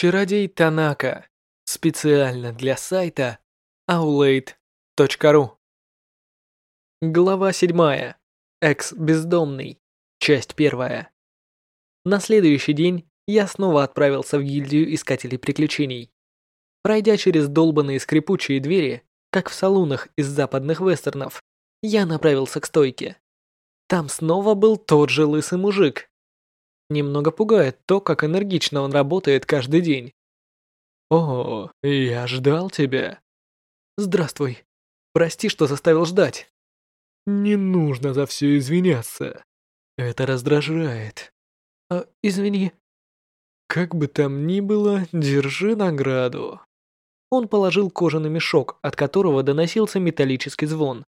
Чародей Танака. Специально для сайта aulade.ru Глава 7. Экс-бездомный. Часть 1. На следующий день я снова отправился в гильдию искателей приключений. Пройдя через долбанные скрипучие двери, как в салунах из западных вестернов, я направился к стойке. Там снова был тот же лысый мужик, Немного пугает то, как энергично он работает каждый день. «О, я ждал тебя». «Здравствуй. Прости, что заставил ждать». «Не нужно за все извиняться. Это раздражает». А, «Извини». «Как бы там ни было, держи награду». Он положил кожаный мешок, от которого доносился металлический звон.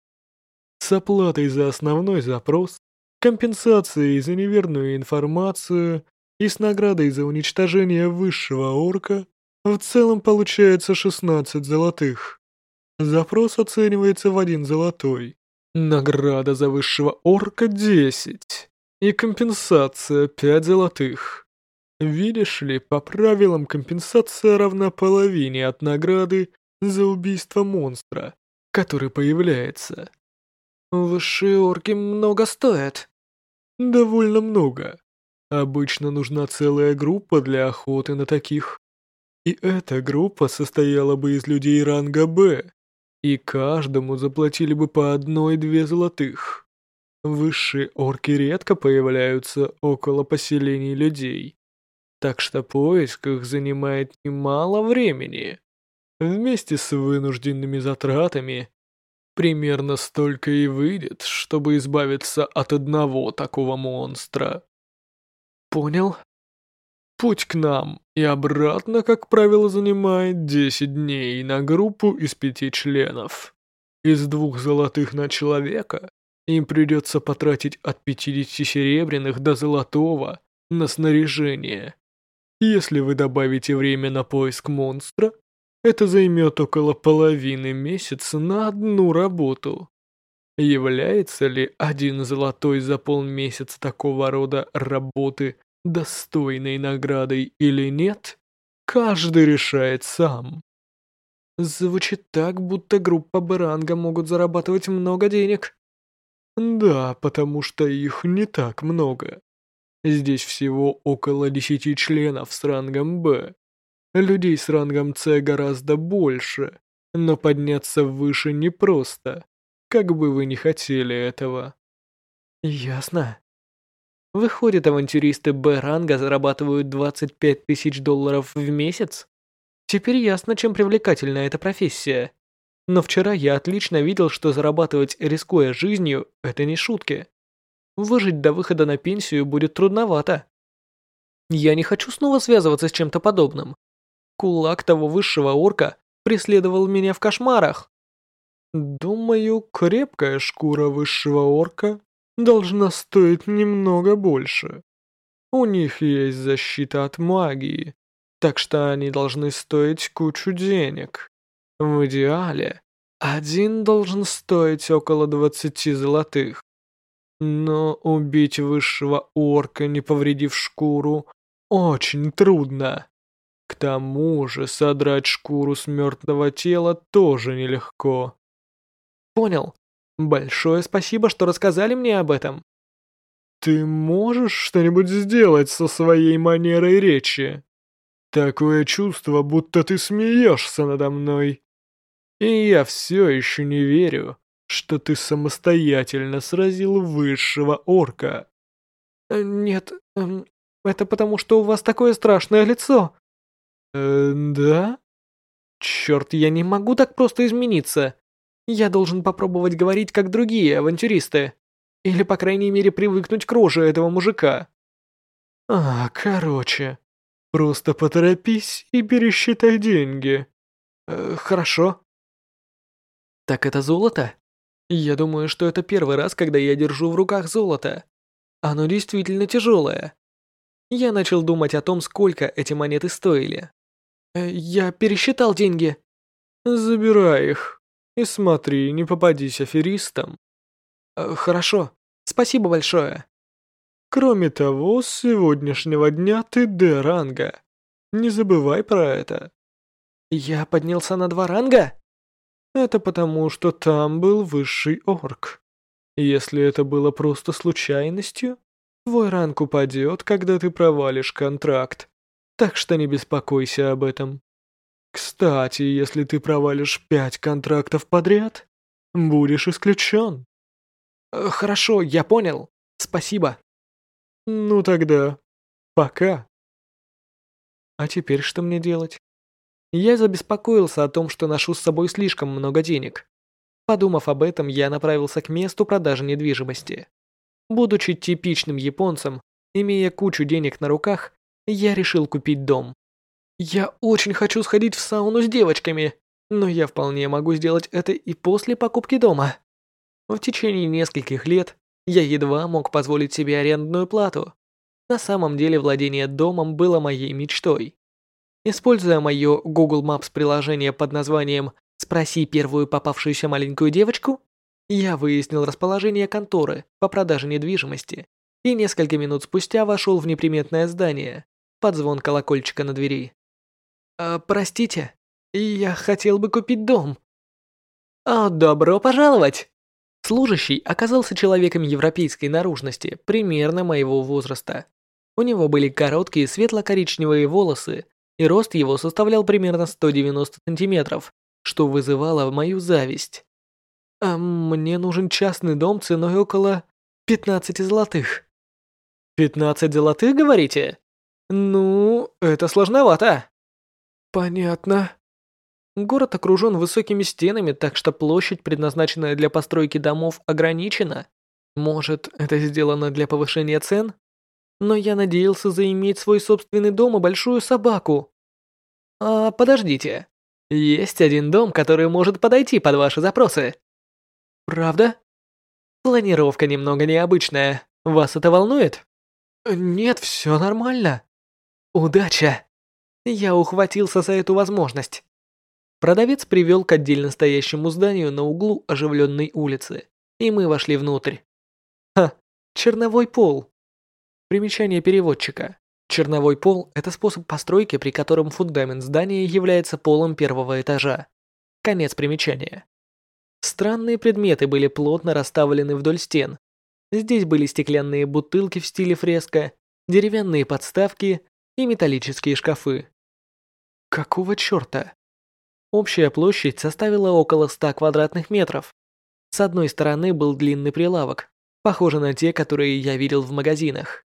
С оплатой за основной запрос компенсацией за неверную информацию и с наградой за уничтожение высшего орка в целом получается 16 золотых. Запрос оценивается в один золотой. Награда за высшего орка 10. И компенсация 5 золотых. Видишь ли, по правилам компенсация равна половине от награды за убийство монстра, который появляется. Высшие орки много стоят. Довольно много. Обычно нужна целая группа для охоты на таких. И эта группа состояла бы из людей ранга «Б», и каждому заплатили бы по одной-две золотых. Высшие орки редко появляются около поселений людей, так что поиск их занимает немало времени. Вместе с вынужденными затратами Примерно столько и выйдет, чтобы избавиться от одного такого монстра. Понял? Путь к нам и обратно, как правило, занимает 10 дней на группу из пяти членов. Из двух золотых на человека им придется потратить от 50 серебряных до золотого на снаряжение. Если вы добавите время на поиск монстра, это займет около половины месяца на одну работу. Является ли один золотой за полмесяца такого рода работы достойной наградой или нет, каждый решает сам. Звучит так, будто группа Баранга могут зарабатывать много денег. Да, потому что их не так много. Здесь всего около десяти членов с рангом Б. Людей с рангом С гораздо больше, но подняться выше непросто, как бы вы ни хотели этого. Ясно. Выходит, авантюристы Б-ранга зарабатывают 25 тысяч долларов в месяц? Теперь ясно, чем привлекательна эта профессия. Но вчера я отлично видел, что зарабатывать, рискуя жизнью, это не шутки. Выжить до выхода на пенсию будет трудновато. Я не хочу снова связываться с чем-то подобным. Кулак того высшего орка преследовал меня в кошмарах. Думаю, крепкая шкура высшего орка должна стоить немного больше. У них есть защита от магии, так что они должны стоить кучу денег. В идеале, один должен стоить около двадцати золотых. Но убить высшего орка, не повредив шкуру, очень трудно. К тому же содрать шкуру с мертвого тела тоже нелегко. Понял. Большое спасибо, что рассказали мне об этом. Ты можешь что-нибудь сделать со своей манерой речи? Такое чувство, будто ты смеешься надо мной. И я все еще не верю, что ты самостоятельно сразил высшего орка. Э, нет, эм, это потому, что у вас такое страшное лицо. Э, да? Черт, я не могу так просто измениться. Я должен попробовать говорить, как другие авантюристы. Или, по крайней мере, привыкнуть к роже этого мужика. А, короче. Просто поторопись и пересчитай деньги. Э, хорошо. Так это золото? Я думаю, что это первый раз, когда я держу в руках золото. Оно действительно тяжелое. Я начал думать о том, сколько эти монеты стоили. Э, я пересчитал деньги. Забирай их. И смотри, не попадись аферистам. Э, хорошо. Спасибо большое. Кроме того, с сегодняшнего дня ты Д-ранга. Не забывай про это. Я поднялся на два ранга? Это потому, что там был высший орк. Если это было просто случайностью, твой ранг упадет, когда ты провалишь контракт. Так что не беспокойся об этом. Кстати, если ты провалишь пять контрактов подряд, будешь исключен. Э, хорошо, я понял. Спасибо. Ну тогда, пока. А теперь что мне делать? Я забеспокоился о том, что ношу с собой слишком много денег. Подумав об этом, я направился к месту продажи недвижимости. Будучи типичным японцем, имея кучу денег на руках, я решил купить дом. Я очень хочу сходить в сауну с девочками, но я вполне могу сделать это и после покупки дома. В течение нескольких лет я едва мог позволить себе арендную плату. На самом деле владение домом было моей мечтой. Используя мое Google Maps приложение под названием «Спроси первую попавшуюся маленькую девочку», я выяснил расположение конторы по продаже недвижимости и несколько минут спустя вошел в неприметное здание под звон колокольчика на двери. «А, «Простите, я хотел бы купить дом». «О, добро пожаловать!» Служащий оказался человеком европейской наружности, примерно моего возраста. У него были короткие светло-коричневые волосы, и рост его составлял примерно 190 сантиметров, что вызывало мою зависть. А мне нужен частный дом ценой около 15 золотых. 15 золотых, говорите? Ну, это сложновато. Понятно. Город окружен высокими стенами, так что площадь, предназначенная для постройки домов, ограничена. Может, это сделано для повышения цен? Но я надеялся заиметь свой собственный дом и большую собаку. А, подождите. Есть один дом, который может подойти под ваши запросы. Правда? Планировка немного необычная. Вас это волнует? Нет, все нормально. Удача. Я ухватился за эту возможность. Продавец привел к отдельно стоящему зданию на углу оживленной улицы, и мы вошли внутрь. Ха, черновой пол. Примечание переводчика. Черновой пол – это способ постройки, при котором фундамент здания является полом первого этажа. Конец примечания. Странные предметы были плотно расставлены вдоль стен. Здесь были стеклянные бутылки в стиле фреска, деревянные подставки и металлические шкафы. Какого черта? Общая площадь составила около 100 квадратных метров. С одной стороны был длинный прилавок, похожий на те, которые я видел в магазинах.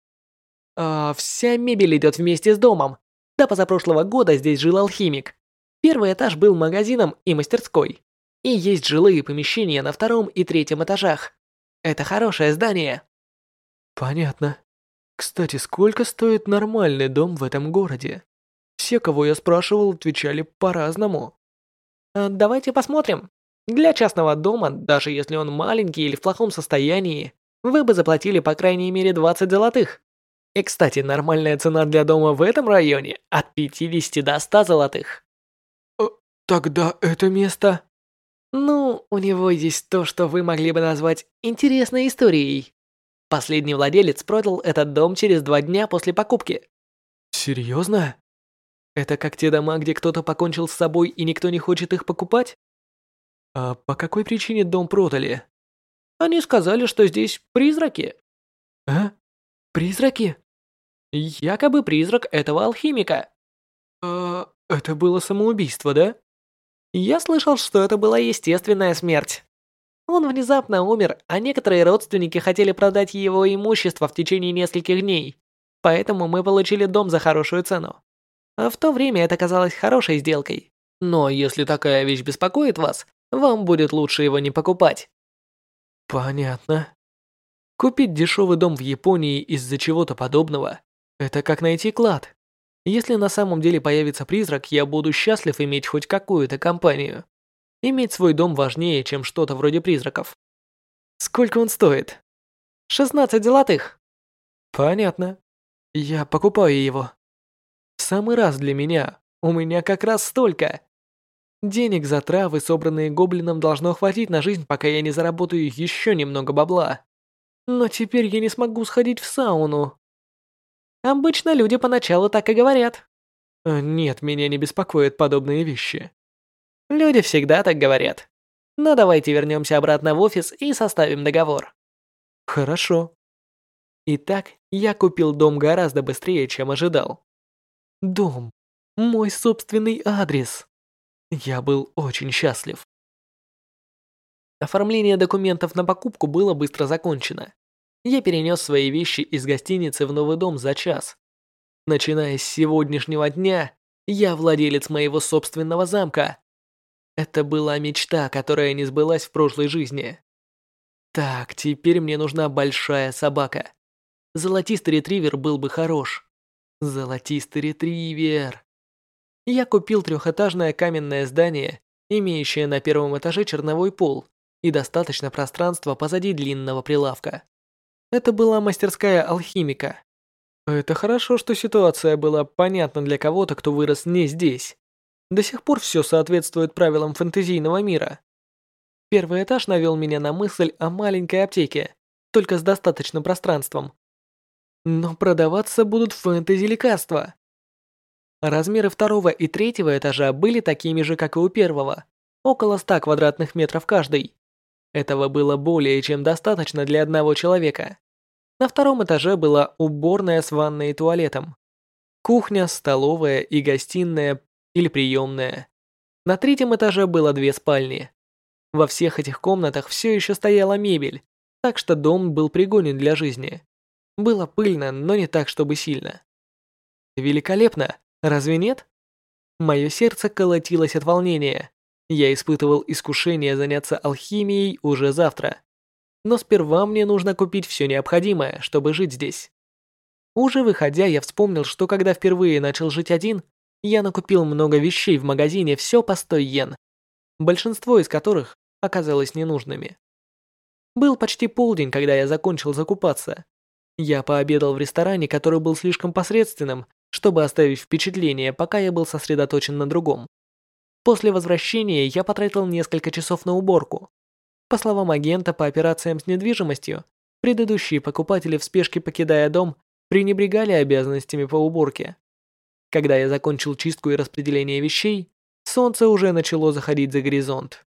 А, вся мебель идет вместе с домом. До позапрошлого года здесь жил алхимик. Первый этаж был магазином и мастерской. И есть жилые помещения на втором и третьем этажах. Это хорошее здание. Понятно. Кстати, сколько стоит нормальный дом в этом городе? Все, кого я спрашивал, отвечали по-разному. А давайте посмотрим. Для частного дома, даже если он маленький или в плохом состоянии, вы бы заплатили по крайней мере 20 золотых. И, кстати, нормальная цена для дома в этом районе от 50 до 100 золотых. Э, тогда это место... Ну, у него есть то, что вы могли бы назвать интересной историей. Последний владелец продал этот дом через два дня после покупки. Серьезно? Это как те дома, где кто-то покончил с собой и никто не хочет их покупать? А по какой причине дом продали? Они сказали, что здесь призраки. А? Призраки? Якобы призрак этого алхимика. А, это было самоубийство, да? Я слышал, что это была естественная смерть. Он внезапно умер, а некоторые родственники хотели продать его имущество в течение нескольких дней. Поэтому мы получили дом за хорошую цену. А в то время это казалось хорошей сделкой. Но если такая вещь беспокоит вас, вам будет лучше его не покупать. Понятно. Купить дешевый дом в Японии из-за чего-то подобного это как найти клад. Если на самом деле появится призрак, я буду счастлив иметь хоть какую-то компанию. Иметь свой дом важнее, чем что-то вроде призраков. Сколько он стоит? 16 золотых. Понятно. Я покупаю его. В самый раз для меня. У меня как раз столько. Денег за травы, собранные гоблином, должно хватить на жизнь, пока я не заработаю еще немного бабла. Но теперь я не смогу сходить в сауну. Обычно люди поначалу так и говорят. Э, нет, меня не беспокоят подобные вещи. Люди всегда так говорят. Но давайте вернемся обратно в офис и составим договор. Хорошо. Итак, я купил дом гораздо быстрее, чем ожидал. Дом. Мой собственный адрес. Я был очень счастлив. Оформление документов на покупку было быстро закончено. Я перенес свои вещи из гостиницы в новый дом за час. Начиная с сегодняшнего дня, я владелец моего собственного замка. Это была мечта, которая не сбылась в прошлой жизни. Так, теперь мне нужна большая собака. Золотистый ретривер был бы хорош. Золотистый ретривер. Я купил трехэтажное каменное здание, имеющее на первом этаже черновой пол и достаточно пространства позади длинного прилавка. Это была мастерская алхимика. Это хорошо, что ситуация была понятна для кого-то, кто вырос не здесь. До сих пор все соответствует правилам фэнтезийного мира. Первый этаж навел меня на мысль о маленькой аптеке, только с достаточным пространством. Но продаваться будут фэнтези-лекарства. Размеры второго и третьего этажа были такими же, как и у первого, около 100 квадратных метров каждый. Этого было более чем достаточно для одного человека. На втором этаже была уборная с ванной и туалетом. Кухня, столовая и гостиная или приемная. На третьем этаже было две спальни. Во всех этих комнатах все еще стояла мебель, так что дом был пригоден для жизни. Было пыльно, но не так, чтобы сильно. Великолепно, разве нет? Мое сердце колотилось от волнения. Я испытывал искушение заняться алхимией уже завтра. Но сперва мне нужно купить все необходимое, чтобы жить здесь. Уже выходя, я вспомнил, что когда впервые начал жить один, я накупил много вещей в магазине все по 100 йен, большинство из которых оказалось ненужными. Был почти полдень, когда я закончил закупаться. Я пообедал в ресторане, который был слишком посредственным, чтобы оставить впечатление, пока я был сосредоточен на другом. После возвращения я потратил несколько часов на уборку. По словам агента по операциям с недвижимостью, предыдущие покупатели в спешке покидая дом пренебрегали обязанностями по уборке. Когда я закончил чистку и распределение вещей, солнце уже начало заходить за горизонт.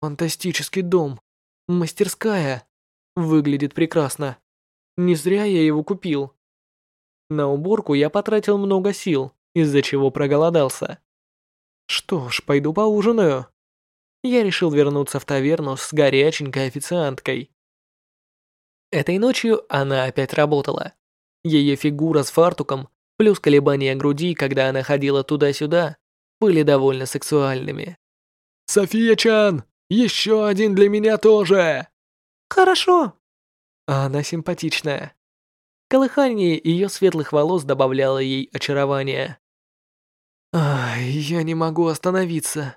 Фантастический дом. Мастерская. Выглядит прекрасно. Не зря я его купил. На уборку я потратил много сил, из-за чего проголодался. Что ж, пойду поужинаю. Я решил вернуться в таверну с горяченькой официанткой. Этой ночью она опять работала. Ее фигура с фартуком плюс колебания груди, когда она ходила туда-сюда, были довольно сексуальными. «София-чан, еще один для меня тоже!» «Хорошо!» а Она симпатичная. Колыхание ее светлых волос добавляло ей очарования. Ай, я не могу остановиться.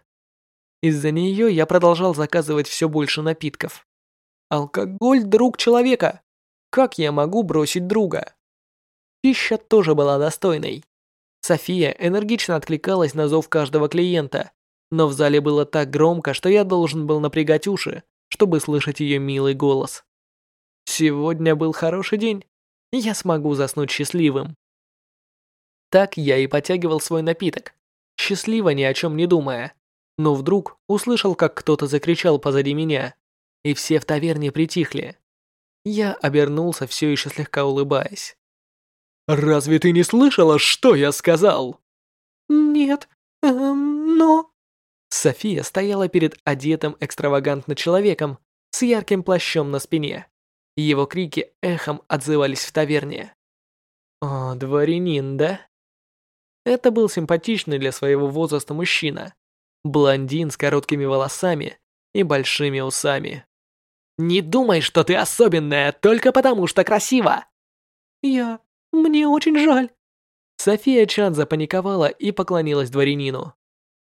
Из-за нее я продолжал заказывать все больше напитков. Алкоголь – друг человека. Как я могу бросить друга? Пища тоже была достойной. София энергично откликалась на зов каждого клиента, но в зале было так громко, что я должен был напрягать уши, чтобы слышать ее милый голос. Сегодня был хороший день. Я смогу заснуть счастливым. Так я и потягивал свой напиток, счастливо ни о чем не думая. Но вдруг услышал, как кто-то закричал позади меня, и все в таверне притихли. Я обернулся, все еще слегка улыбаясь. «Разве ты не слышала, что я сказал?» «Нет, эм, но...» София стояла перед одетым экстравагантно человеком с ярким плащом на спине. Его крики эхом отзывались в таверне. «О, дворянин, да?» Это был симпатичный для своего возраста мужчина. Блондин с короткими волосами и большими усами. «Не думай, что ты особенная только потому, что красива!» «Я... Мне очень жаль». София Чан запаниковала и поклонилась дворянину.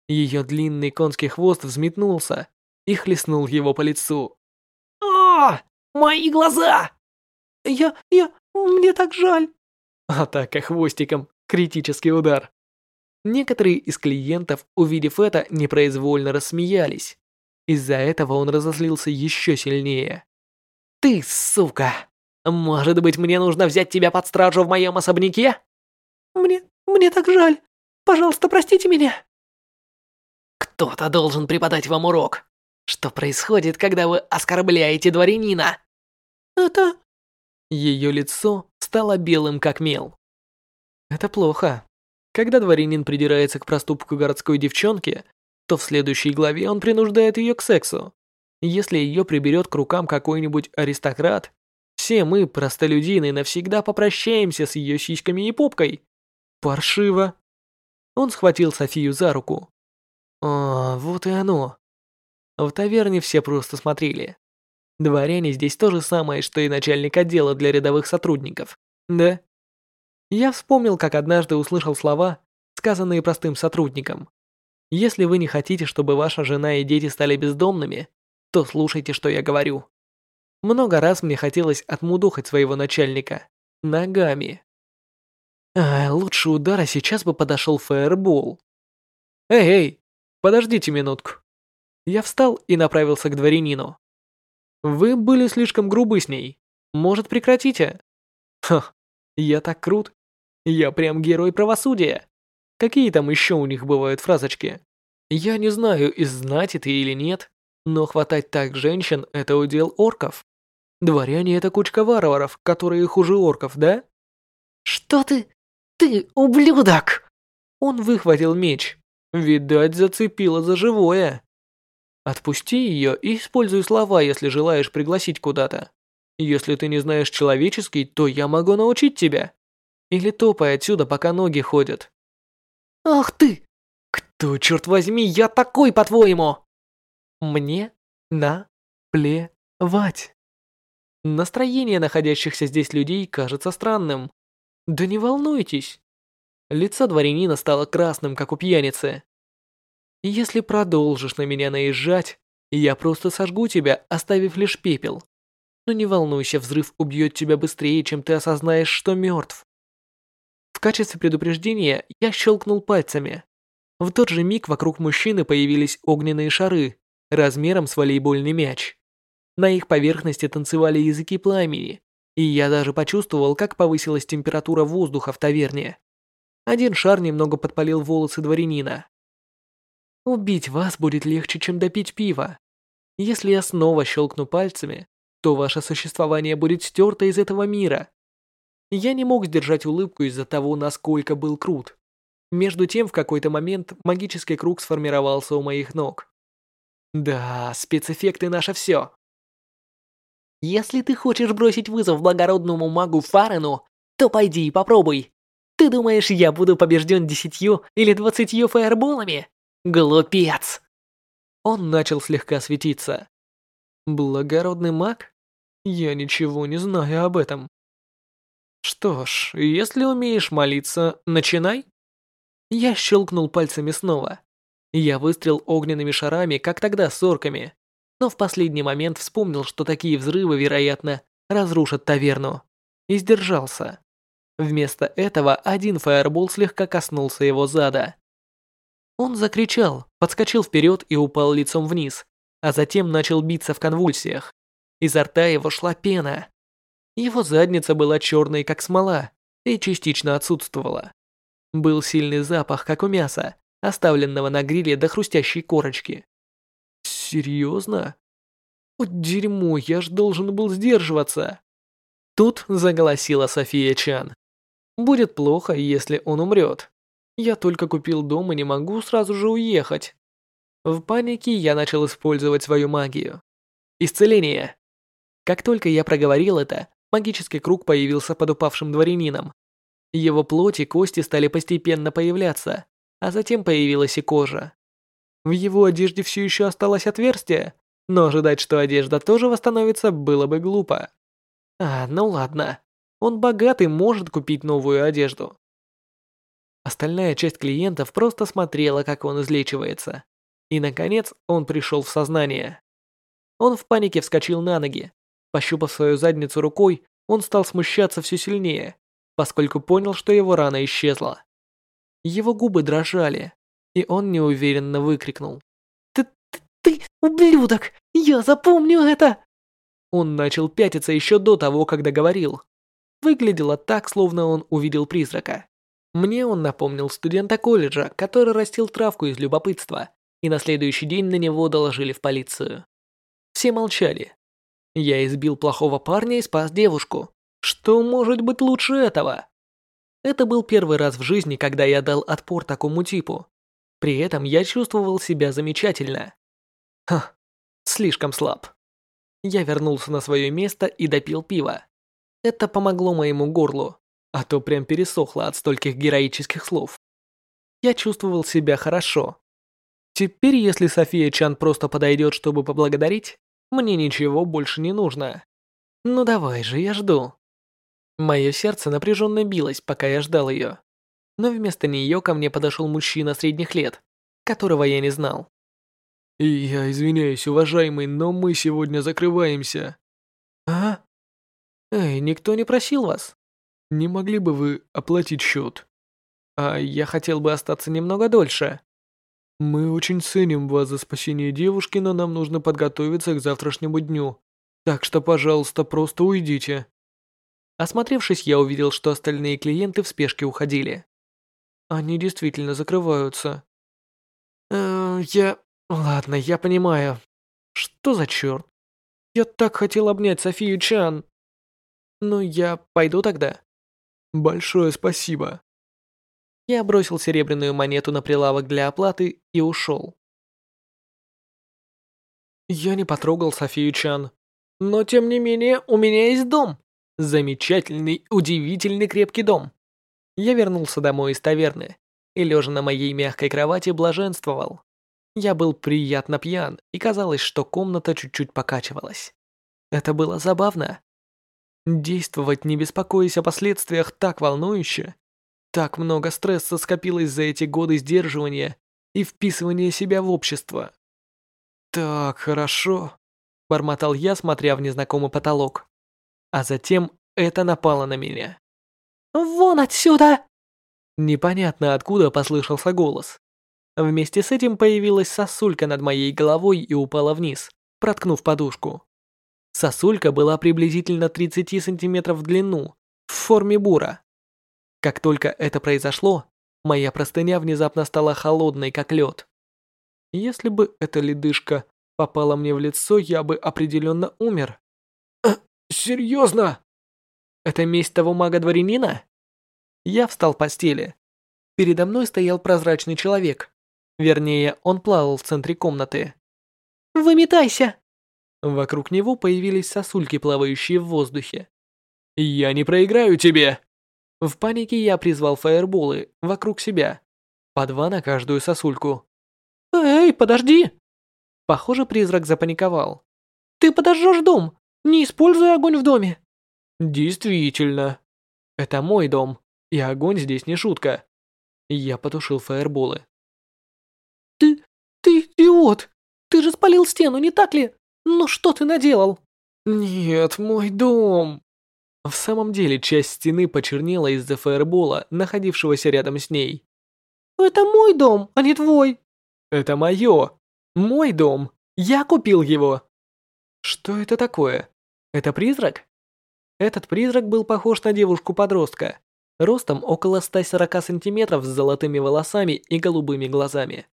Ее длинный конский хвост взметнулся и хлестнул его по лицу. «А, мои глаза!» «Я... я... мне так жаль!» Атака хвостиком. Критический удар. Некоторые из клиентов, увидев это, непроизвольно рассмеялись. Из-за этого он разозлился еще сильнее. «Ты, сука!» Может быть, мне нужно взять тебя под стражу в моем особняке? Мне... мне так жаль. Пожалуйста, простите меня!» «Кто-то должен преподать вам урок. Что происходит, когда вы оскорбляете дворянина?» «Это...» Ее лицо стало белым как мел. Это плохо. Когда дворянин придирается к проступку городской девчонки, то в следующей главе он принуждает ее к сексу. Если ее приберет к рукам какой-нибудь аристократ, все мы, простолюдины, навсегда попрощаемся с ее сиськами и попкой. Паршиво. Он схватил Софию за руку. А, вот и оно. В таверне все просто смотрели. Дворяне здесь то же самое, что и начальник отдела для рядовых сотрудников. Да? Я вспомнил, как однажды услышал слова, сказанные простым сотрудникам. Если вы не хотите, чтобы ваша жена и дети стали бездомными, то слушайте, что я говорю. Много раз мне хотелось отмудохать своего начальника. Ногами. А, лучше удара сейчас бы подошел фаербол. Эй, эй, подождите минутку. Я встал и направился к дворянину. Вы были слишком грубы с ней. Может, прекратите? Ха, я так крут. Я прям герой правосудия. Какие там еще у них бывают фразочки? Я не знаю, из знати ты или нет, но хватать так женщин – это удел орков. Дворяне – это кучка варваров, которые хуже орков, да? Что ты? Ты ублюдок! Он выхватил меч. Видать, зацепило за живое. Отпусти ее и используй слова, если желаешь пригласить куда-то. Если ты не знаешь человеческий, то я могу научить тебя. Или топай отсюда, пока ноги ходят. Ах ты! Кто, черт возьми, я такой, по-твоему? Мне на плевать. Настроение находящихся здесь людей кажется странным. Да не волнуйтесь. Лицо дворянина стало красным, как у пьяницы. Если продолжишь на меня наезжать, я просто сожгу тебя, оставив лишь пепел. Но не волнуйся, взрыв убьет тебя быстрее, чем ты осознаешь, что мертв. В качестве предупреждения я щелкнул пальцами. В тот же миг вокруг мужчины появились огненные шары, размером с волейбольный мяч. На их поверхности танцевали языки пламени, и я даже почувствовал, как повысилась температура воздуха в таверне. Один шар немного подпалил волосы дворянина. Убить вас будет легче, чем допить пиво. Если я снова щелкну пальцами, то ваше существование будет стерто из этого мира. Я не мог сдержать улыбку из-за того, насколько был крут. Между тем, в какой-то момент магический круг сформировался у моих ног. Да, спецэффекты наше все. Если ты хочешь бросить вызов благородному магу Фарену, то пойди и попробуй. Ты думаешь, я буду побежден десятью или двадцатью фаерболами? Глупец!» Он начал слегка светиться. «Благородный маг? Я ничего не знаю об этом». «Что ж, если умеешь молиться, начинай». Я щелкнул пальцами снова. Я выстрел огненными шарами, как тогда с орками. Но в последний момент вспомнил, что такие взрывы, вероятно, разрушат таверну. И сдержался. Вместо этого один фаербол слегка коснулся его зада. Он закричал, подскочил вперед и упал лицом вниз, а затем начал биться в конвульсиях. Изо рта его шла пена. Его задница была черной, как смола, и частично отсутствовала. Был сильный запах, как у мяса, оставленного на гриле до хрустящей корочки. Серьезно? О, дерьмо, я ж должен был сдерживаться. Тут заголосила София Чан. Будет плохо, если он умрет. Я только купил дом и не могу сразу же уехать. В панике я начал использовать свою магию. Исцеление. Как только я проговорил это, магический круг появился под упавшим дворянином. Его плоть и кости стали постепенно появляться, а затем появилась и кожа. В его одежде все еще осталось отверстие, но ожидать, что одежда тоже восстановится, было бы глупо. А, ну ладно. Он богатый, может купить новую одежду. Остальная часть клиентов просто смотрела, как он излечивается. И, наконец, он пришел в сознание. Он в панике вскочил на ноги. Пощупав свою задницу рукой, он стал смущаться все сильнее, поскольку понял, что его рана исчезла. Его губы дрожали, и он неуверенно выкрикнул. «Ты, ты, ты ублюдок! Я запомню это!» Он начал пятиться еще до того, как договорил. Выглядело так, словно он увидел призрака. Мне он напомнил студента колледжа, который растил травку из любопытства, и на следующий день на него доложили в полицию. Все молчали. Я избил плохого парня и спас девушку. Что может быть лучше этого? Это был первый раз в жизни, когда я дал отпор такому типу. При этом я чувствовал себя замечательно. Ха, слишком слаб. Я вернулся на свое место и допил пиво. Это помогло моему горлу, а то прям пересохло от стольких героических слов. Я чувствовал себя хорошо. Теперь, если София Чан просто подойдет, чтобы поблагодарить, мне ничего больше не нужно. Ну давай же, я жду. Мое сердце напряженно билось, пока я ждал ее. Но вместо нее ко мне подошел мужчина средних лет, которого я не знал. «Я извиняюсь, уважаемый, но мы сегодня закрываемся». «А? Эй, никто не просил вас? Не могли бы вы оплатить счет?» «А я хотел бы остаться немного дольше». «Мы очень ценим вас за спасение девушки, но нам нужно подготовиться к завтрашнему дню. Так что, пожалуйста, просто уйдите». Осмотревшись, я увидел, что остальные клиенты в спешке уходили. Они действительно закрываются. Э, я... Ладно, я понимаю. Что за черт? Я так хотел обнять Софию Чан. Ну, я пойду тогда. Большое спасибо. Я бросил серебряную монету на прилавок для оплаты и ушел. Я не потрогал Софию Чан. Но тем не менее, у меня есть дом. Замечательный, удивительный крепкий дом. Я вернулся домой из таверны и, лежа на моей мягкой кровати, блаженствовал. Я был приятно пьян, и казалось, что комната чуть-чуть покачивалась. Это было забавно. Действовать, не беспокоясь о последствиях, так волнующе. Так много стресса скопилось за эти годы сдерживания и вписывания себя в общество. «Так, хорошо», — бормотал я, смотря в незнакомый потолок. А затем это напало на меня. «Вон отсюда!» Непонятно откуда послышался голос. Вместе с этим появилась сосулька над моей головой и упала вниз, проткнув подушку. Сосулька была приблизительно 30 сантиметров в длину, в форме бура. Как только это произошло, моя простыня внезапно стала холодной, как лед. Если бы эта ледышка попала мне в лицо, я бы определенно умер. «Э, «Серьезно?» Это месть того мага-дворянина? Я встал в постели. Передо мной стоял прозрачный человек, Вернее, он плавал в центре комнаты. «Выметайся!» Вокруг него появились сосульки, плавающие в воздухе. «Я не проиграю тебе!» В панике я призвал фаерболы вокруг себя. По два на каждую сосульку. «Эй, подожди!» Похоже, призрак запаниковал. «Ты подожжешь дом! Не используй огонь в доме!» «Действительно. Это мой дом, и огонь здесь не шутка». Я потушил фаерболы. «Ты... ты идиот! Ты же спалил стену, не так ли? Ну что ты наделал?» «Нет, мой дом!» В самом деле, часть стены почернела из-за фаербола, находившегося рядом с ней. «Это мой дом, а не твой!» «Это мое! Мой дом! Я купил его!» «Что это такое? Это призрак?» Этот призрак был похож на девушку-подростка, ростом около 140 сантиметров с золотыми волосами и голубыми глазами.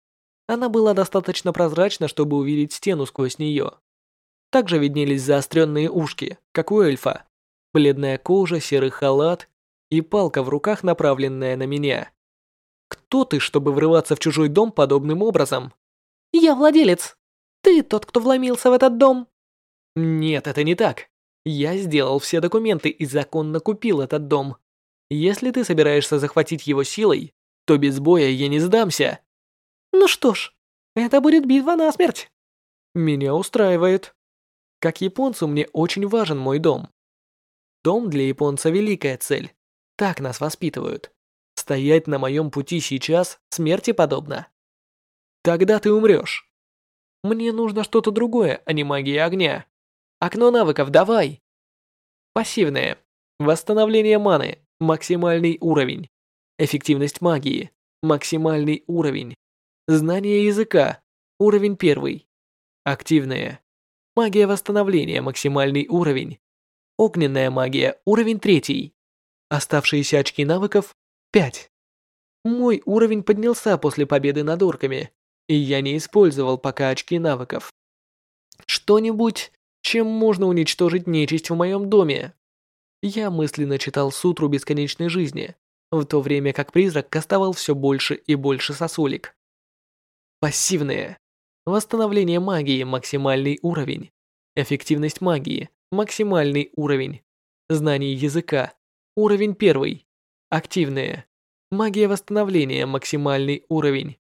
Она была достаточно прозрачна, чтобы увидеть стену сквозь нее. Также виднелись заостренные ушки, как у эльфа, бледная кожа, серый халат и палка в руках, направленная на меня. Кто ты, чтобы врываться в чужой дом подобным образом? Я владелец. Ты тот, кто вломился в этот дом. Нет, это не так. Я сделал все документы и законно купил этот дом. Если ты собираешься захватить его силой, то без боя я не сдамся. Ну что ж, это будет битва на смерть. Меня устраивает. Как японцу мне очень важен мой дом. Дом для японца великая цель. Так нас воспитывают. Стоять на моем пути сейчас смерти подобно. Тогда ты умрешь. Мне нужно что-то другое, а не магия огня. Окно навыков давай. Пассивное. Восстановление маны. Максимальный уровень. Эффективность магии. Максимальный уровень. Знание языка. Уровень первый. Активная. Магия восстановления. Максимальный уровень. Огненная магия. Уровень третий. Оставшиеся очки навыков 5. Мой уровень поднялся после победы над орками, и я не использовал пока очки навыков. Что-нибудь, чем можно уничтожить нечисть в моем доме. Я мысленно читал сутру бесконечной жизни, в то время как призрак кастовал все больше и больше сосулек. Пассивные. Восстановление магии – максимальный уровень. Эффективность магии – максимальный уровень. Знание языка – уровень первый. Активные. Магия восстановления – максимальный уровень.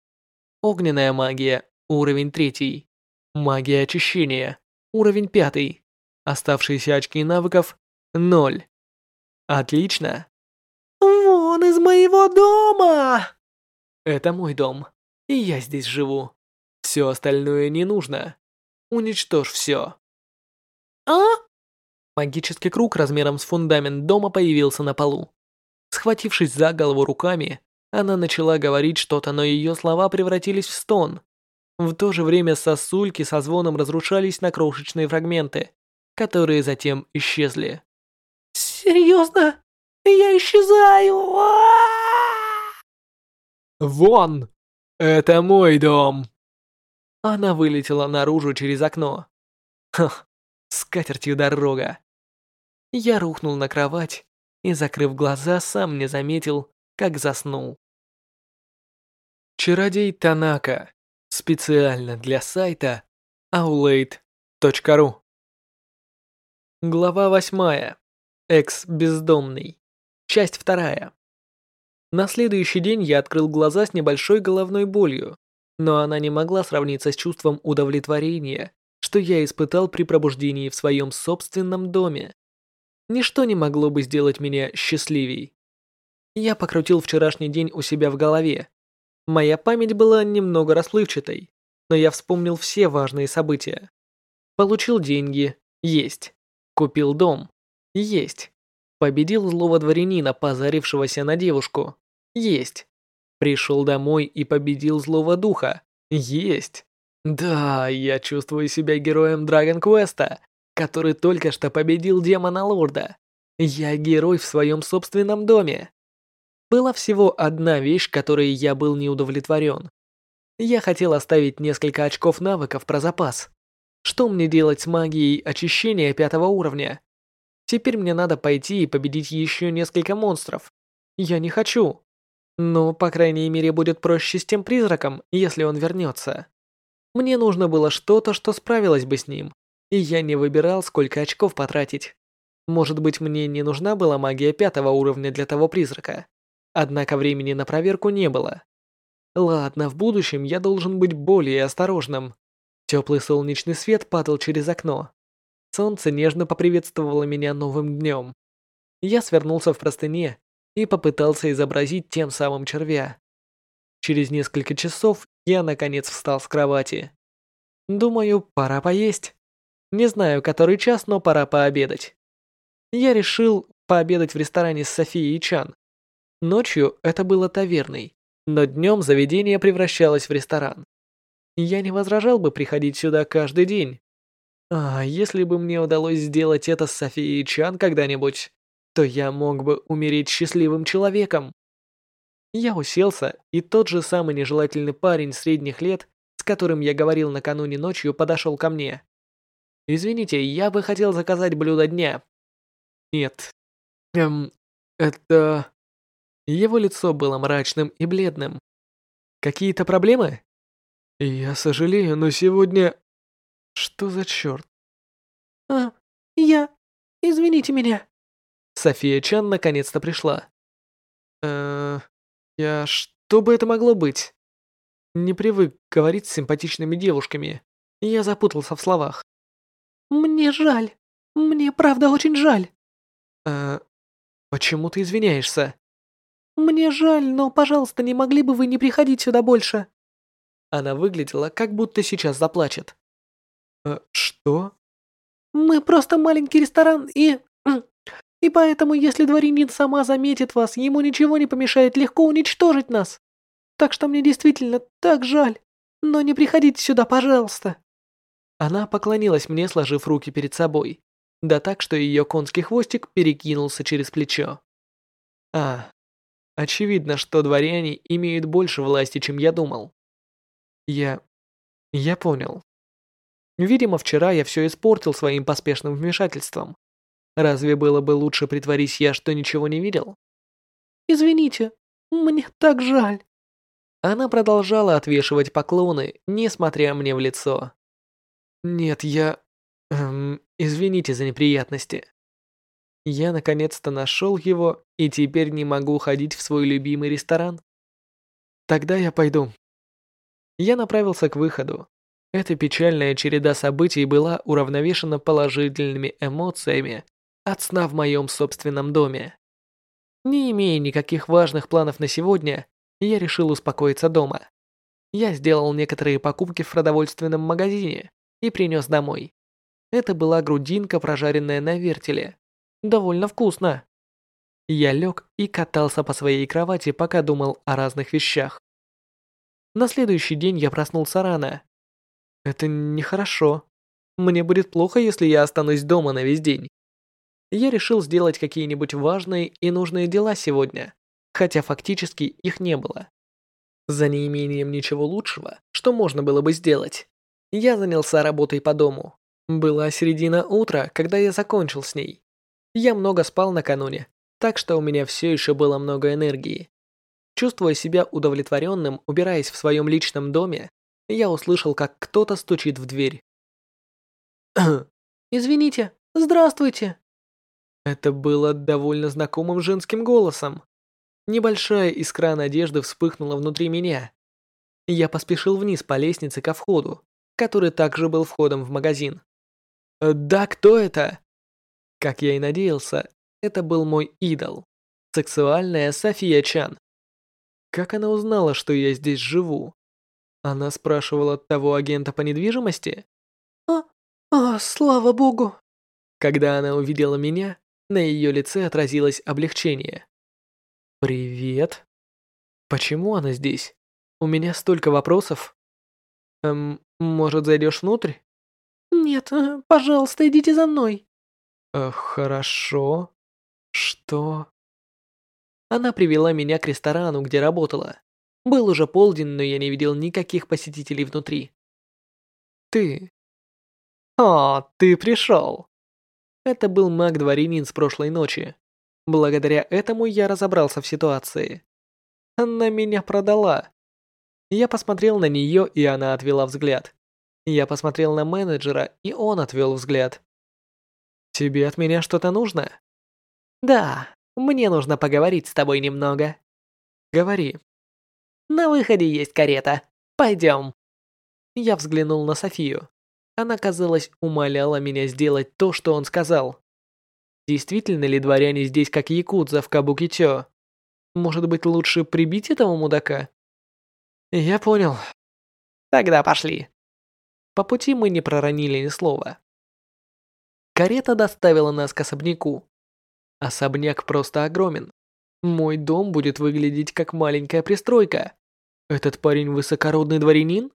Огненная магия – уровень третий. Магия очищения – уровень пятый. Оставшиеся очки навыков – ноль. Отлично. «Вон из моего дома!» Это мой дом, и я здесь живу. Все остальное не нужно. Уничтожь все. «А?» Магический круг размером с фундамент дома появился на полу. Схватившись за голову руками, она начала говорить что-то, но ее слова превратились в стон. В то же время сосульки со звоном разрушались на крошечные фрагменты, которые затем исчезли. «Серьезно? Я исчезаю!» Вон! Это мой дом! Она вылетела наружу через окно. Ха, с катертью дорога. Я рухнул на кровать и, закрыв глаза, сам не заметил, как заснул. Чародей Танака. Специально для сайта aulade.ru Глава восьмая. Экс-бездомный. Часть вторая. На следующий день я открыл глаза с небольшой головной болью, но она не могла сравниться с чувством удовлетворения, что я испытал при пробуждении в своем собственном доме. Ничто не могло бы сделать меня счастливей. Я покрутил вчерашний день у себя в голове. Моя память была немного расплывчатой, но я вспомнил все важные события. Получил деньги – есть. Купил дом – есть. Победил злого дворянина, позарившегося на девушку – есть. Пришел домой и победил злого духа – есть. Да, я чувствую себя героем Драгон Квеста, который только что победил демона Лорда. Я герой в своем собственном доме. Была всего одна вещь, которой я был не удовлетворен. Я хотел оставить несколько очков навыков про запас. Что мне делать с магией очищения пятого уровня? Теперь мне надо пойти и победить еще несколько монстров. Я не хочу. Но, по крайней мере, будет проще с тем призраком, если он вернется. Мне нужно было что-то, что справилось бы с ним и я не выбирал, сколько очков потратить. Может быть, мне не нужна была магия пятого уровня для того призрака. Однако времени на проверку не было. Ладно, в будущем я должен быть более осторожным. Теплый солнечный свет падал через окно. Солнце нежно поприветствовало меня новым днем. Я свернулся в простыне и попытался изобразить тем самым червя. Через несколько часов я наконец встал с кровати. Думаю, пора поесть. Не знаю, который час, но пора пообедать. Я решил пообедать в ресторане с Софией и Чан. Ночью это было таверной, но днем заведение превращалось в ресторан. Я не возражал бы приходить сюда каждый день. А если бы мне удалось сделать это с Софией Чан когда-нибудь, то я мог бы умереть счастливым человеком. Я уселся, и тот же самый нежелательный парень средних лет, с которым я говорил накануне ночью, подошел ко мне. Извините, я бы хотел заказать блюдо дня. Нет. Эм, это... Его лицо было мрачным и бледным. Какие-то проблемы? Я сожалею, но сегодня... Что за черт? А, я... Извините меня. София Чан наконец-то пришла. Э, я... Что бы это могло быть? Не привык говорить с симпатичными девушками. Я запутался в словах. «Мне жаль. Мне правда очень жаль». «Э, почему ты извиняешься?» «Мне жаль, но, пожалуйста, не могли бы вы не приходить сюда больше?» Она выглядела, как будто сейчас заплачет. «Э, что?» «Мы просто маленький ресторан и... И поэтому, если дворянин сама заметит вас, ему ничего не помешает легко уничтожить нас. Так что мне действительно так жаль. Но не приходите сюда, пожалуйста». Она поклонилась мне, сложив руки перед собой, да так, что ее конский хвостик перекинулся через плечо. А, Очевидно, что дворяне имеют больше власти, чем я думал. Я... я понял. Видимо, вчера я все испортил своим поспешным вмешательством. Разве было бы лучше притворись я, что ничего не видел? Извините, мне так жаль. Она продолжала отвешивать поклоны, несмотря мне в лицо. Нет, я... Эм, извините за неприятности. Я наконец-то нашел его и теперь не могу ходить в свой любимый ресторан. Тогда я пойду. Я направился к выходу. Эта печальная череда событий была уравновешена положительными эмоциями от сна в моем собственном доме. Не имея никаких важных планов на сегодня, я решил успокоиться дома. Я сделал некоторые покупки в продовольственном магазине и принес домой. Это была грудинка, прожаренная на вертеле. Довольно вкусно. Я лег и катался по своей кровати, пока думал о разных вещах. На следующий день я проснулся рано это нехорошо. Мне будет плохо, если я останусь дома на весь день. Я решил сделать какие-нибудь важные и нужные дела сегодня, хотя фактически их не было. За неимением ничего лучшего, что можно было бы сделать, я занялся работой по дому. Была середина утра, когда я закончил с ней. Я много спал накануне, так что у меня все еще было много энергии. Чувствуя себя удовлетворенным, убираясь в своем личном доме, я услышал, как кто-то стучит в дверь. «Извините, здравствуйте!» Это было довольно знакомым женским голосом. Небольшая искра надежды вспыхнула внутри меня. Я поспешил вниз по лестнице ко входу, который также был входом в магазин. «Да, кто это?» Как я и надеялся, это был мой идол. Сексуальная София Чан. Как она узнала, что я здесь живу? Она спрашивала того агента по недвижимости? «А, а, слава богу!» Когда она увидела меня, на ее лице отразилось облегчение. «Привет. Почему она здесь? У меня столько вопросов. Эм, может, зайдешь внутрь?» «Нет, э, пожалуйста, идите за мной». «Хорошо. Что?» Она привела меня к ресторану, где работала. Был уже полдень, но я не видел никаких посетителей внутри. Ты. О, ты пришел. Это был маг-дворянин с прошлой ночи. Благодаря этому я разобрался в ситуации. Она меня продала. Я посмотрел на нее, и она отвела взгляд. Я посмотрел на менеджера, и он отвел взгляд. «Тебе от меня что-то нужно?» «Да, мне нужно поговорить с тобой немного». «Говори». На выходе есть карета. Пойдем. Я взглянул на Софию. Она, казалось, умоляла меня сделать то, что он сказал. Действительно ли дворяне здесь как якудза в Кабукичо? Может быть, лучше прибить этого мудака? Я понял. Тогда пошли. По пути мы не проронили ни слова. Карета доставила нас к особняку. Особняк просто огромен. Мой дом будет выглядеть как маленькая пристройка. Этот парень высокородный дворянин?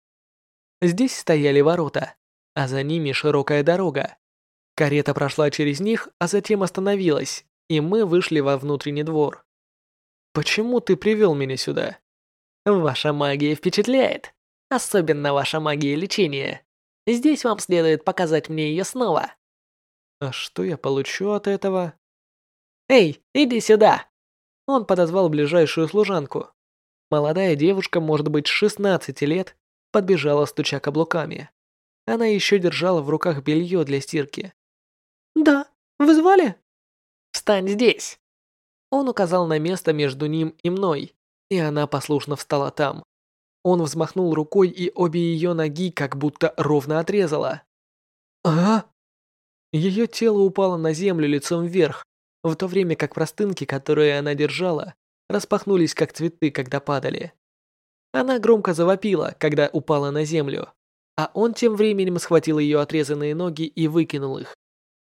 Здесь стояли ворота, а за ними широкая дорога. Карета прошла через них, а затем остановилась, и мы вышли во внутренний двор. Почему ты привел меня сюда? Ваша магия впечатляет. Особенно ваша магия лечения. Здесь вам следует показать мне ее снова. А что я получу от этого? Эй, иди сюда. Он подозвал ближайшую служанку. Молодая девушка, может быть, 16 лет, подбежала, стуча каблуками. Она еще держала в руках белье для стирки. «Да, вы звали?» «Встань здесь!» Он указал на место между ним и мной, и она послушно встала там. Он взмахнул рукой, и обе ее ноги как будто ровно отрезала. «А?» Ее тело упало на землю лицом вверх, в то время как простынки, которые она держала, распахнулись как цветы, когда падали. Она громко завопила, когда упала на землю, а он тем временем схватил ее отрезанные ноги и выкинул их.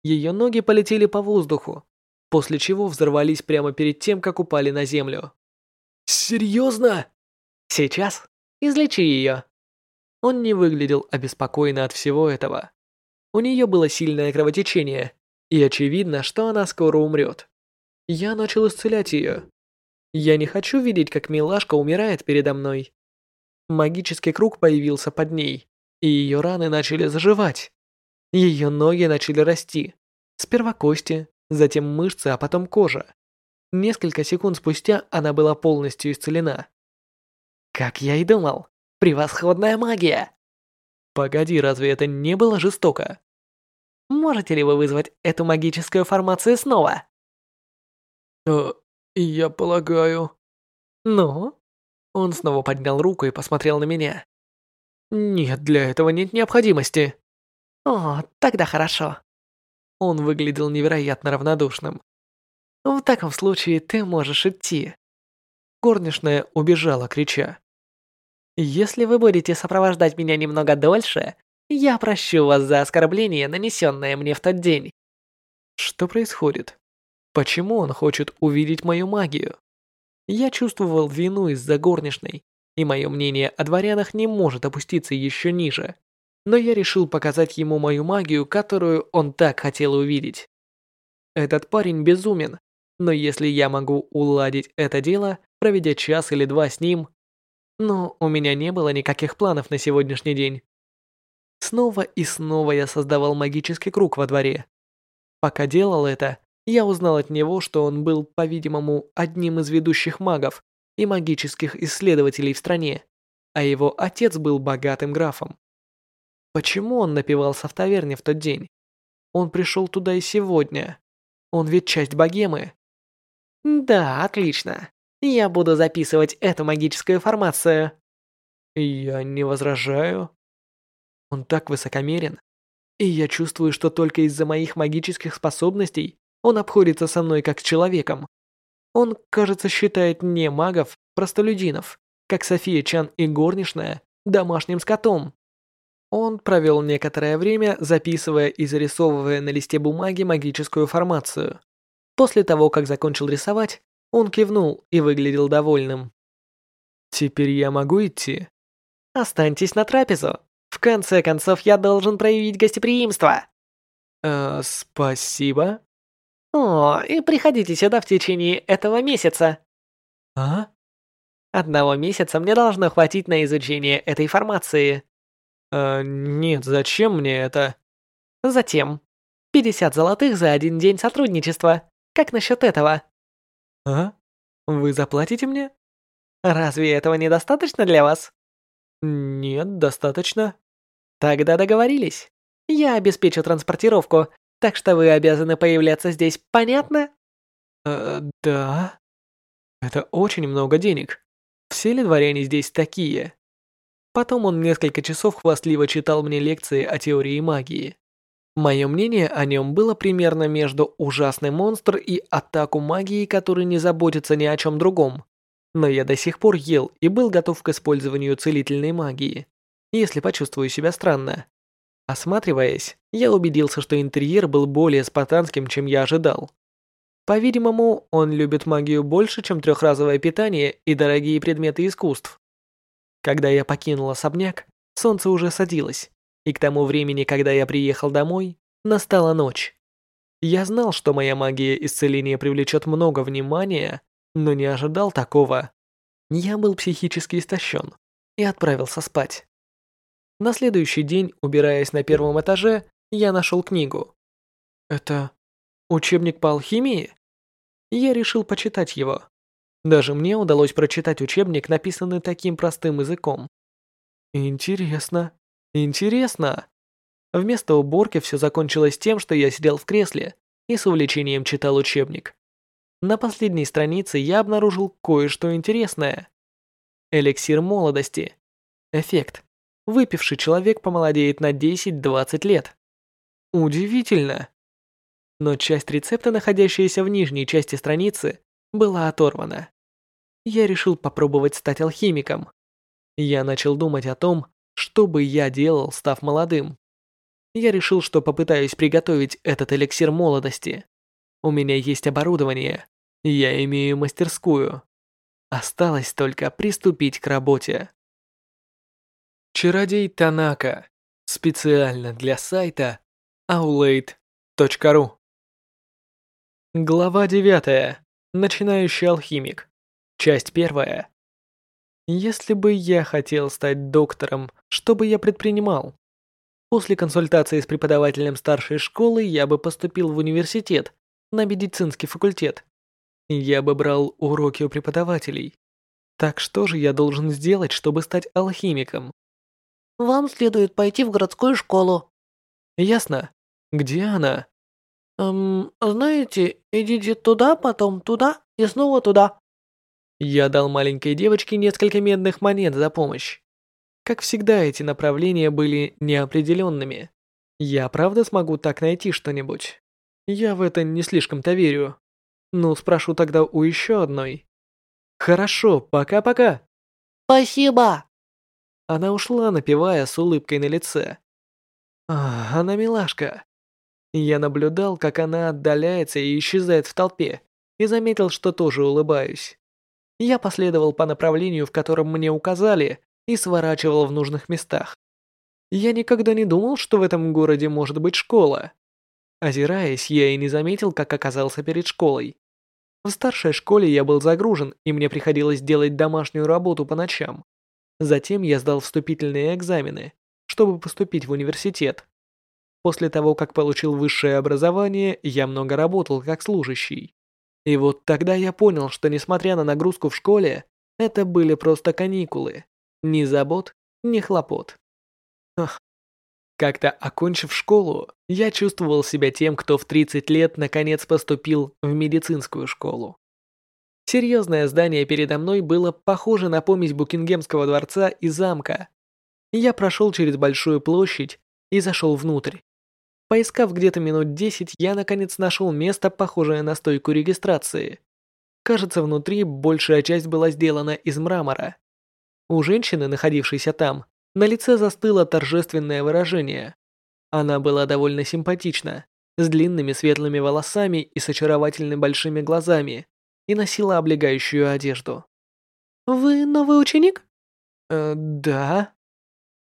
Ее ноги полетели по воздуху, после чего взорвались прямо перед тем, как упали на землю. «Серьезно?» «Сейчас излечи ее». Он не выглядел обеспокоенно от всего этого. У нее было сильное кровотечение, и очевидно, что она скоро умрет. Я начал исцелять ее, Я не хочу видеть, как милашка умирает передо мной. Магический круг появился под ней, и ее раны начали заживать. Ее ноги начали расти. Сперва кости, затем мышцы, а потом кожа. Несколько секунд спустя она была полностью исцелена. Как я и думал, превосходная магия. Погоди, разве это не было жестоко? Можете ли вы вызвать эту магическую формацию снова? Э, я полагаю. Ну? Он снова поднял руку и посмотрел на меня. Нет, для этого нет необходимости. О, тогда хорошо. Он выглядел невероятно равнодушным. В таком случае ты можешь идти. Горничная убежала, крича. Если вы будете сопровождать меня немного дольше, я прощу вас за оскорбление, нанесенное мне в тот день. Что происходит? Почему он хочет увидеть мою магию? Я чувствовал вину из-за горничной, и мое мнение о дворянах не может опуститься еще ниже. Но я решил показать ему мою магию, которую он так хотел увидеть. Этот парень безумен, но если я могу уладить это дело, проведя час или два с ним... Но у меня не было никаких планов на сегодняшний день. Снова и снова я создавал магический круг во дворе. Пока делал это, я узнал от него, что он был, по-видимому, одним из ведущих магов и магических исследователей в стране, а его отец был богатым графом. Почему он напивался в таверне в тот день? Он пришел туда и сегодня. Он ведь часть богемы. Да, отлично. Я буду записывать эту магическую информацию. Я не возражаю. Он так высокомерен. И я чувствую, что только из-за моих магических способностей он обходится со мной как с человеком. Он, кажется, считает не магов, простолюдинов, как София Чан и горничная, домашним скотом. Он провел некоторое время, записывая и зарисовывая на листе бумаги магическую формацию. После того, как закончил рисовать, он кивнул и выглядел довольным. «Теперь я могу идти?» «Останьтесь на трапезу», в конце концов, я должен проявить гостеприимство. Э, спасибо. О, и приходите сюда в течение этого месяца. А? Одного месяца мне должно хватить на изучение этой информации. Э, нет, зачем мне это? Затем. 50 золотых за один день сотрудничества. Как насчет этого? А? Вы заплатите мне? Разве этого недостаточно для вас? Нет, достаточно. Тогда договорились. Я обеспечу транспортировку, так что вы обязаны появляться здесь, понятно? Э, да. Это очень много денег. Все ли дворяне здесь такие? Потом он несколько часов хвастливо читал мне лекции о теории магии. Мое мнение о нем было примерно между «Ужасный монстр» и «Атаку магии, который не заботится ни о чем другом» но я до сих пор ел и был готов к использованию целительной магии, если почувствую себя странно. Осматриваясь, я убедился, что интерьер был более спартанским, чем я ожидал. По-видимому, он любит магию больше, чем трехразовое питание и дорогие предметы искусств. Когда я покинул особняк, солнце уже садилось, и к тому времени, когда я приехал домой, настала ночь. Я знал, что моя магия исцеления привлечет много внимания, но не ожидал такого. Я был психически истощен и отправился спать. На следующий день, убираясь на первом этаже, я нашел книгу. Это учебник по алхимии? Я решил почитать его. Даже мне удалось прочитать учебник, написанный таким простым языком. Интересно, интересно. Вместо уборки все закончилось тем, что я сидел в кресле и с увлечением читал учебник. На последней странице я обнаружил кое-что интересное. Эликсир молодости. Эффект. Выпивший человек помолодеет на 10-20 лет. Удивительно. Но часть рецепта, находящаяся в нижней части страницы, была оторвана. Я решил попробовать стать алхимиком. Я начал думать о том, что бы я делал, став молодым. Я решил, что попытаюсь приготовить этот эликсир молодости. У меня есть оборудование. Я имею мастерскую. Осталось только приступить к работе. Чародей Танака. Специально для сайта aulade.ru Глава 9. Начинающий алхимик. Часть первая. Если бы я хотел стать доктором, что бы я предпринимал? После консультации с преподавателем старшей школы я бы поступил в университет, на медицинский факультет. Я бы брал уроки у преподавателей. Так что же я должен сделать, чтобы стать алхимиком? Вам следует пойти в городскую школу. Ясно. Где она? Эм, знаете, идите туда, потом туда и снова туда. Я дал маленькой девочке несколько медных монет за помощь. Как всегда, эти направления были неопределенными. Я правда смогу так найти что-нибудь? Я в это не слишком-то верю. Ну, спрошу тогда у еще одной. Хорошо, пока-пока. Спасибо. Она ушла, напевая с улыбкой на лице. А, она милашка. Я наблюдал, как она отдаляется и исчезает в толпе, и заметил, что тоже улыбаюсь. Я последовал по направлению, в котором мне указали, и сворачивал в нужных местах. Я никогда не думал, что в этом городе может быть школа. Озираясь, я и не заметил, как оказался перед школой. В старшей школе я был загружен, и мне приходилось делать домашнюю работу по ночам. Затем я сдал вступительные экзамены, чтобы поступить в университет. После того, как получил высшее образование, я много работал как служащий. И вот тогда я понял, что несмотря на нагрузку в школе, это были просто каникулы. Ни забот, ни хлопот. Ах. Как-то окончив школу, я чувствовал себя тем, кто в 30 лет наконец поступил в медицинскую школу. Серьезное здание передо мной было похоже на помесь Букингемского дворца и замка. Я прошел через большую площадь и зашел внутрь. Поискав где-то минут 10, я наконец нашел место, похожее на стойку регистрации. Кажется, внутри большая часть была сделана из мрамора. У женщины, находившейся там, на лице застыло торжественное выражение. Она была довольно симпатична, с длинными светлыми волосами и с очаровательными большими глазами, и носила облегающую одежду. «Вы новый ученик?» «Э, да».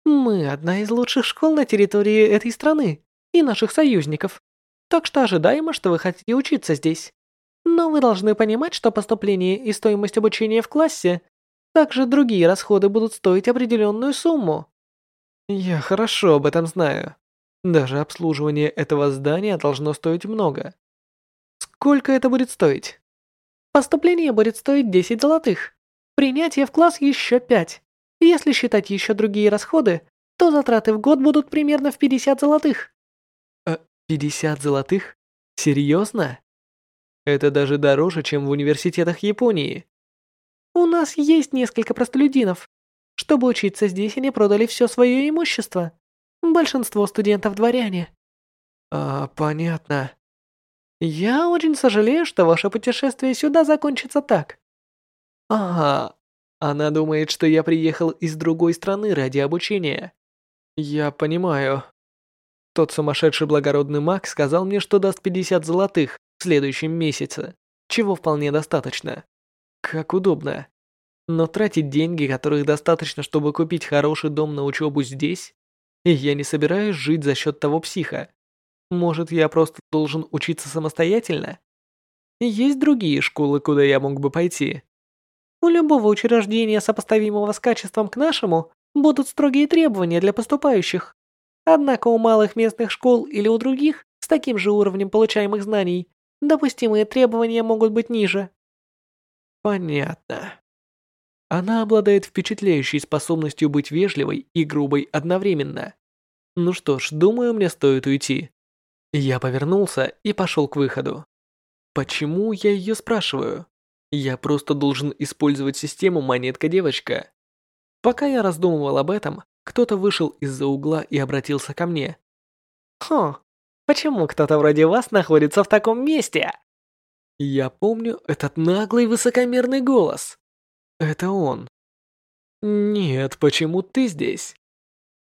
«Мы одна из лучших школ на территории этой страны и наших союзников, так что ожидаемо, что вы хотите учиться здесь. Но вы должны понимать, что поступление и стоимость обучения в классе, также другие расходы будут стоить определенную сумму». «Я хорошо об этом знаю. Даже обслуживание этого здания должно стоить много. Сколько это будет стоить?» Поступление будет стоить 10 золотых. Принятие в класс еще 5. Если считать еще другие расходы, то затраты в год будут примерно в 50 золотых. Э, 50 золотых? Серьезно? Это даже дороже, чем в университетах Японии. У нас есть несколько простолюдинов. Чтобы учиться здесь, они продали все свое имущество. Большинство студентов дворяне. А, понятно. Я очень сожалею, что ваше путешествие сюда закончится так. Ага, она думает, что я приехал из другой страны ради обучения. Я понимаю. Тот сумасшедший благородный маг сказал мне, что даст 50 золотых в следующем месяце, чего вполне достаточно. Как удобно. Но тратить деньги, которых достаточно, чтобы купить хороший дом на учебу здесь, я не собираюсь жить за счет того психа. Может, я просто должен учиться самостоятельно? Есть другие школы, куда я мог бы пойти. У любого учреждения, сопоставимого с качеством к нашему, будут строгие требования для поступающих. Однако у малых местных школ или у других с таким же уровнем получаемых знаний допустимые требования могут быть ниже. Понятно. Она обладает впечатляющей способностью быть вежливой и грубой одновременно. Ну что ж, думаю, мне стоит уйти. Я повернулся и пошел к выходу. Почему я ее спрашиваю? Я просто должен использовать систему монетка-девочка. Пока я раздумывал об этом, кто-то вышел из-за угла и обратился ко мне. «Хм, почему кто-то вроде вас находится в таком месте?» Я помню этот наглый высокомерный голос. Это он. «Нет, почему ты здесь?»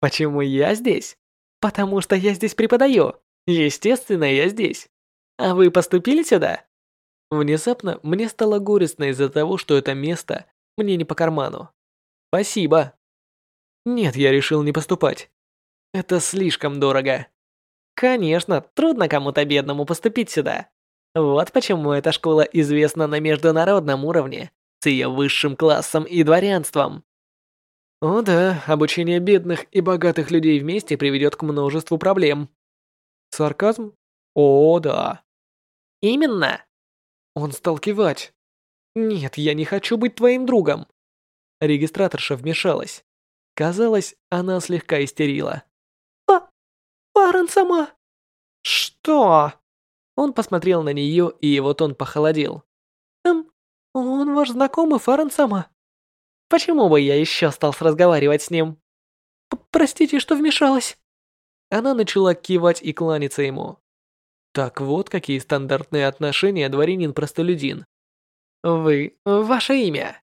«Почему я здесь?» «Потому что я здесь преподаю. Естественно, я здесь. А вы поступили сюда? Внезапно мне стало горестно из-за того, что это место мне не по карману. Спасибо. Нет, я решил не поступать. Это слишком дорого. Конечно, трудно кому-то бедному поступить сюда. Вот почему эта школа известна на международном уровне с ее высшим классом и дворянством. О да, обучение бедных и богатых людей вместе приведет к множеству проблем. Сарказм? О да. Именно. Он стал кивать. Нет, я не хочу быть твоим другом. Регистраторша вмешалась. Казалось, она слегка истерила. Па... Парен сама. Что? Он посмотрел на нее, и его тон похолодел. Эм, он ваш знакомый Фарен сама. Почему бы я еще стал разговаривать с ним? П Простите, что вмешалась. Она начала кивать и кланяться ему. Так вот, какие стандартные отношения дворянин-простолюдин. Вы, ваше имя.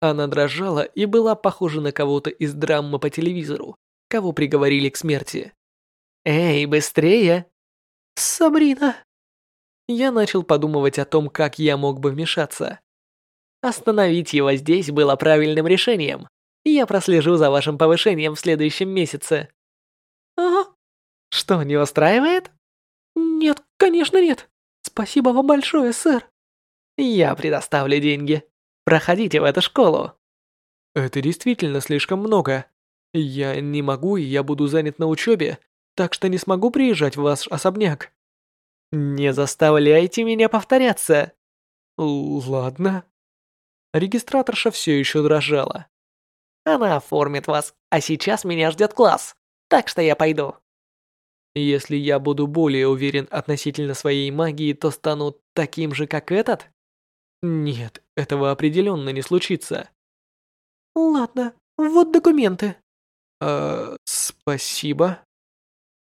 Она дрожала и была похожа на кого-то из драмы по телевизору, кого приговорили к смерти. Эй, быстрее! Сабрина. Я начал подумывать о том, как я мог бы вмешаться. Остановить его здесь было правильным решением. Я прослежу за вашим повышением в следующем месяце. Ага. Что, не устраивает? Нет, конечно нет. Спасибо вам большое, сэр. Я предоставлю деньги. Проходите в эту школу. Это действительно слишком много. Я не могу, и я буду занят на учебе, так что не смогу приезжать в ваш особняк. Не заставляйте меня повторяться. Ладно. Регистраторша все еще дрожала. Она оформит вас, а сейчас меня ждет класс, так что я пойду. Если я буду более уверен относительно своей магии, то стану таким же, как этот? Нет, этого определенно не случится. Ладно, вот документы. Э, спасибо.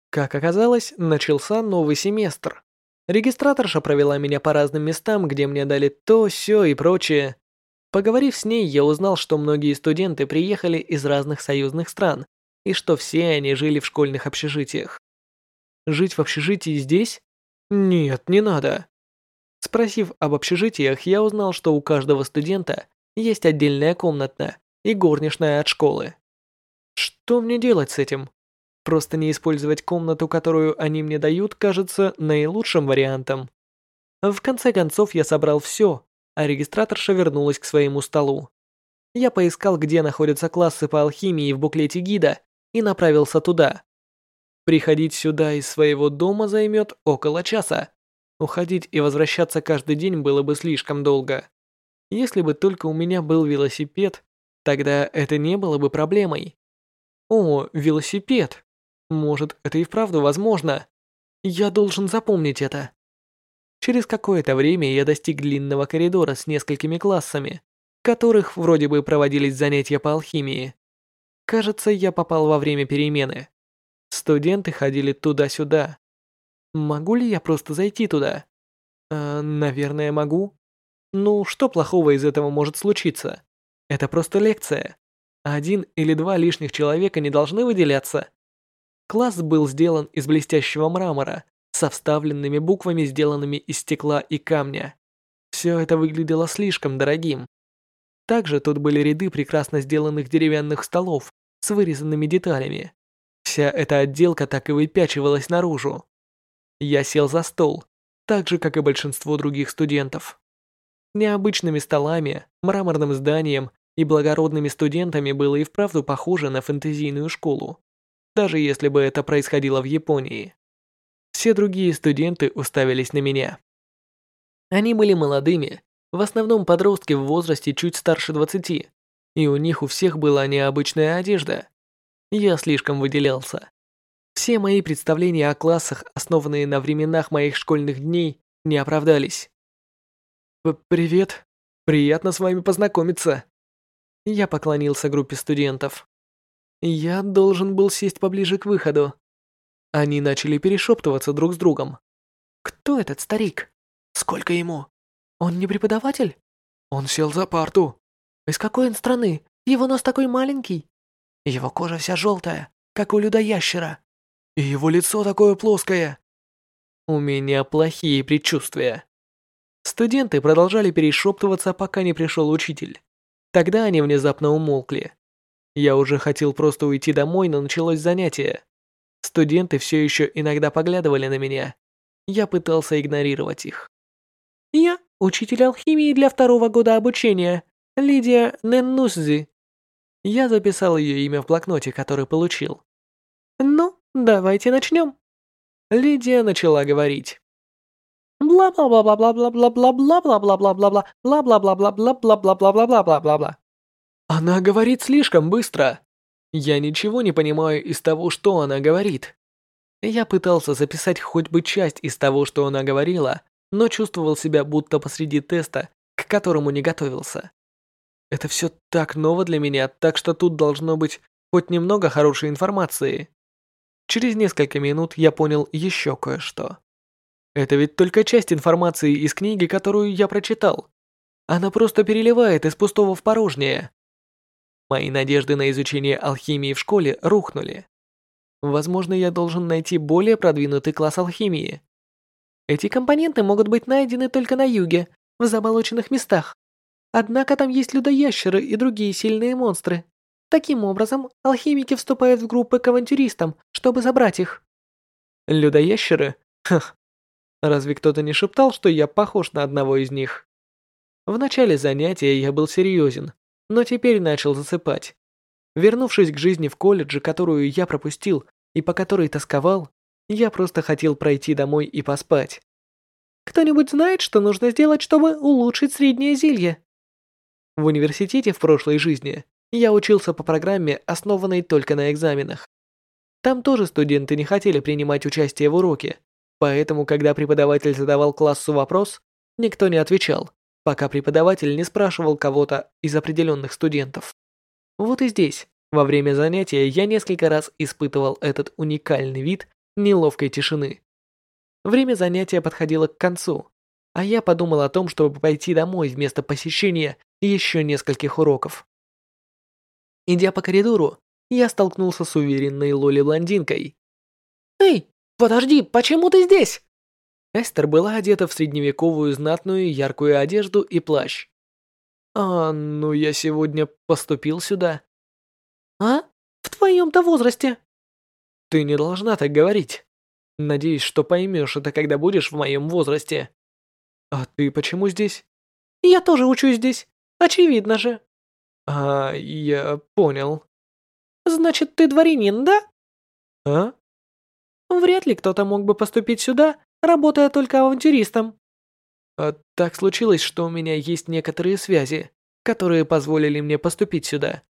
Как оказалось, начался новый семестр. Регистраторша провела меня по разным местам, где мне дали то, сё и прочее. Поговорив с ней, я узнал, что многие студенты приехали из разных союзных стран, и что все они жили в школьных общежитиях. Жить в общежитии здесь? Нет, не надо. Спросив об общежитиях, я узнал, что у каждого студента есть отдельная комната и горничная от школы. Что мне делать с этим? Просто не использовать комнату, которую они мне дают, кажется наилучшим вариантом. В конце концов я собрал все, а регистраторша вернулась к своему столу. Я поискал, где находятся классы по алхимии в буклете гида и направился туда. Приходить сюда из своего дома займет около часа. Уходить и возвращаться каждый день было бы слишком долго. Если бы только у меня был велосипед, тогда это не было бы проблемой. О, велосипед. Может, это и вправду возможно. Я должен запомнить это. Через какое-то время я достиг длинного коридора с несколькими классами, в которых вроде бы проводились занятия по алхимии. Кажется, я попал во время перемены. Студенты ходили туда-сюда, Могу ли я просто зайти туда? Э, наверное, могу. Ну, что плохого из этого может случиться? Это просто лекция. Один или два лишних человека не должны выделяться. Класс был сделан из блестящего мрамора, со вставленными буквами, сделанными из стекла и камня. Все это выглядело слишком дорогим. Также тут были ряды прекрасно сделанных деревянных столов с вырезанными деталями. Вся эта отделка так и выпячивалась наружу. Я сел за стол, так же, как и большинство других студентов. Необычными столами, мраморным зданием и благородными студентами было и вправду похоже на фэнтезийную школу, даже если бы это происходило в Японии. Все другие студенты уставились на меня. Они были молодыми, в основном подростки в возрасте чуть старше 20, и у них у всех была необычная одежда. Я слишком выделялся. Все мои представления о классах, основанные на временах моих школьных дней, не оправдались. «Привет. Приятно с вами познакомиться». Я поклонился группе студентов. Я должен был сесть поближе к выходу. Они начали перешептываться друг с другом. «Кто этот старик? Сколько ему? Он не преподаватель? Он сел за парту. Из какой он страны? Его нос такой маленький. Его кожа вся желтая, как у людоящера. И его лицо такое плоское. У меня плохие предчувствия. Студенты продолжали перешептываться, пока не пришел учитель. Тогда они внезапно умолкли. Я уже хотел просто уйти домой, но началось занятие. Студенты все еще иногда поглядывали на меня. Я пытался игнорировать их. «Я учитель алхимии для второго года обучения, Лидия Неннуззи. Я записал ее имя в блокноте, который получил. Ну, давайте начнем. Лидия начала говорить. Бла-бла-бла-бла-бла-бла-бла-бла-бла-бла-бла-бла-бла-бла-бла-бла-бла-бла-бла-бла. Она говорит слишком быстро. Я ничего не понимаю из того, что она говорит. Я пытался записать хоть бы часть из того, что она говорила, но чувствовал себя будто посреди теста, к которому не готовился. Это все так ново для меня, так что тут должно быть хоть немного хорошей информации. Через несколько минут я понял еще кое-что. Это ведь только часть информации из книги, которую я прочитал. Она просто переливает из пустого в порожнее. Мои надежды на изучение алхимии в школе рухнули. Возможно, я должен найти более продвинутый класс алхимии. Эти компоненты могут быть найдены только на юге, в заболоченных местах. Однако там есть людоящеры и другие сильные монстры. Таким образом, алхимики вступают в группы к авантюристам, чтобы забрать их. Людоящеры? Хх. Разве кто-то не шептал, что я похож на одного из них? В начале занятия я был серьезен, но теперь начал засыпать. Вернувшись к жизни в колледже, которую я пропустил и по которой тосковал, я просто хотел пройти домой и поспать. Кто-нибудь знает, что нужно сделать, чтобы улучшить среднее зелье? В университете в прошлой жизни я учился по программе, основанной только на экзаменах. Там тоже студенты не хотели принимать участие в уроке, поэтому, когда преподаватель задавал классу вопрос, никто не отвечал, пока преподаватель не спрашивал кого-то из определенных студентов. Вот и здесь, во время занятия, я несколько раз испытывал этот уникальный вид неловкой тишины. Время занятия подходило к концу, а я подумал о том, чтобы пойти домой вместо посещения еще нескольких уроков. Идя по коридору, я столкнулся с уверенной Лоли-блондинкой. «Эй, подожди, почему ты здесь?» Эстер была одета в средневековую знатную яркую одежду и плащ. «А, ну я сегодня поступил сюда». «А? В твоем-то возрасте?» Ты не должна так говорить. Надеюсь, что поймешь это, когда будешь в моем возрасте. А ты почему здесь? Я тоже учусь здесь. Очевидно же. А, я понял. Значит, ты дворянин, да? А? Вряд ли кто-то мог бы поступить сюда, работая только авантюристом. А так случилось, что у меня есть некоторые связи, которые позволили мне поступить сюда.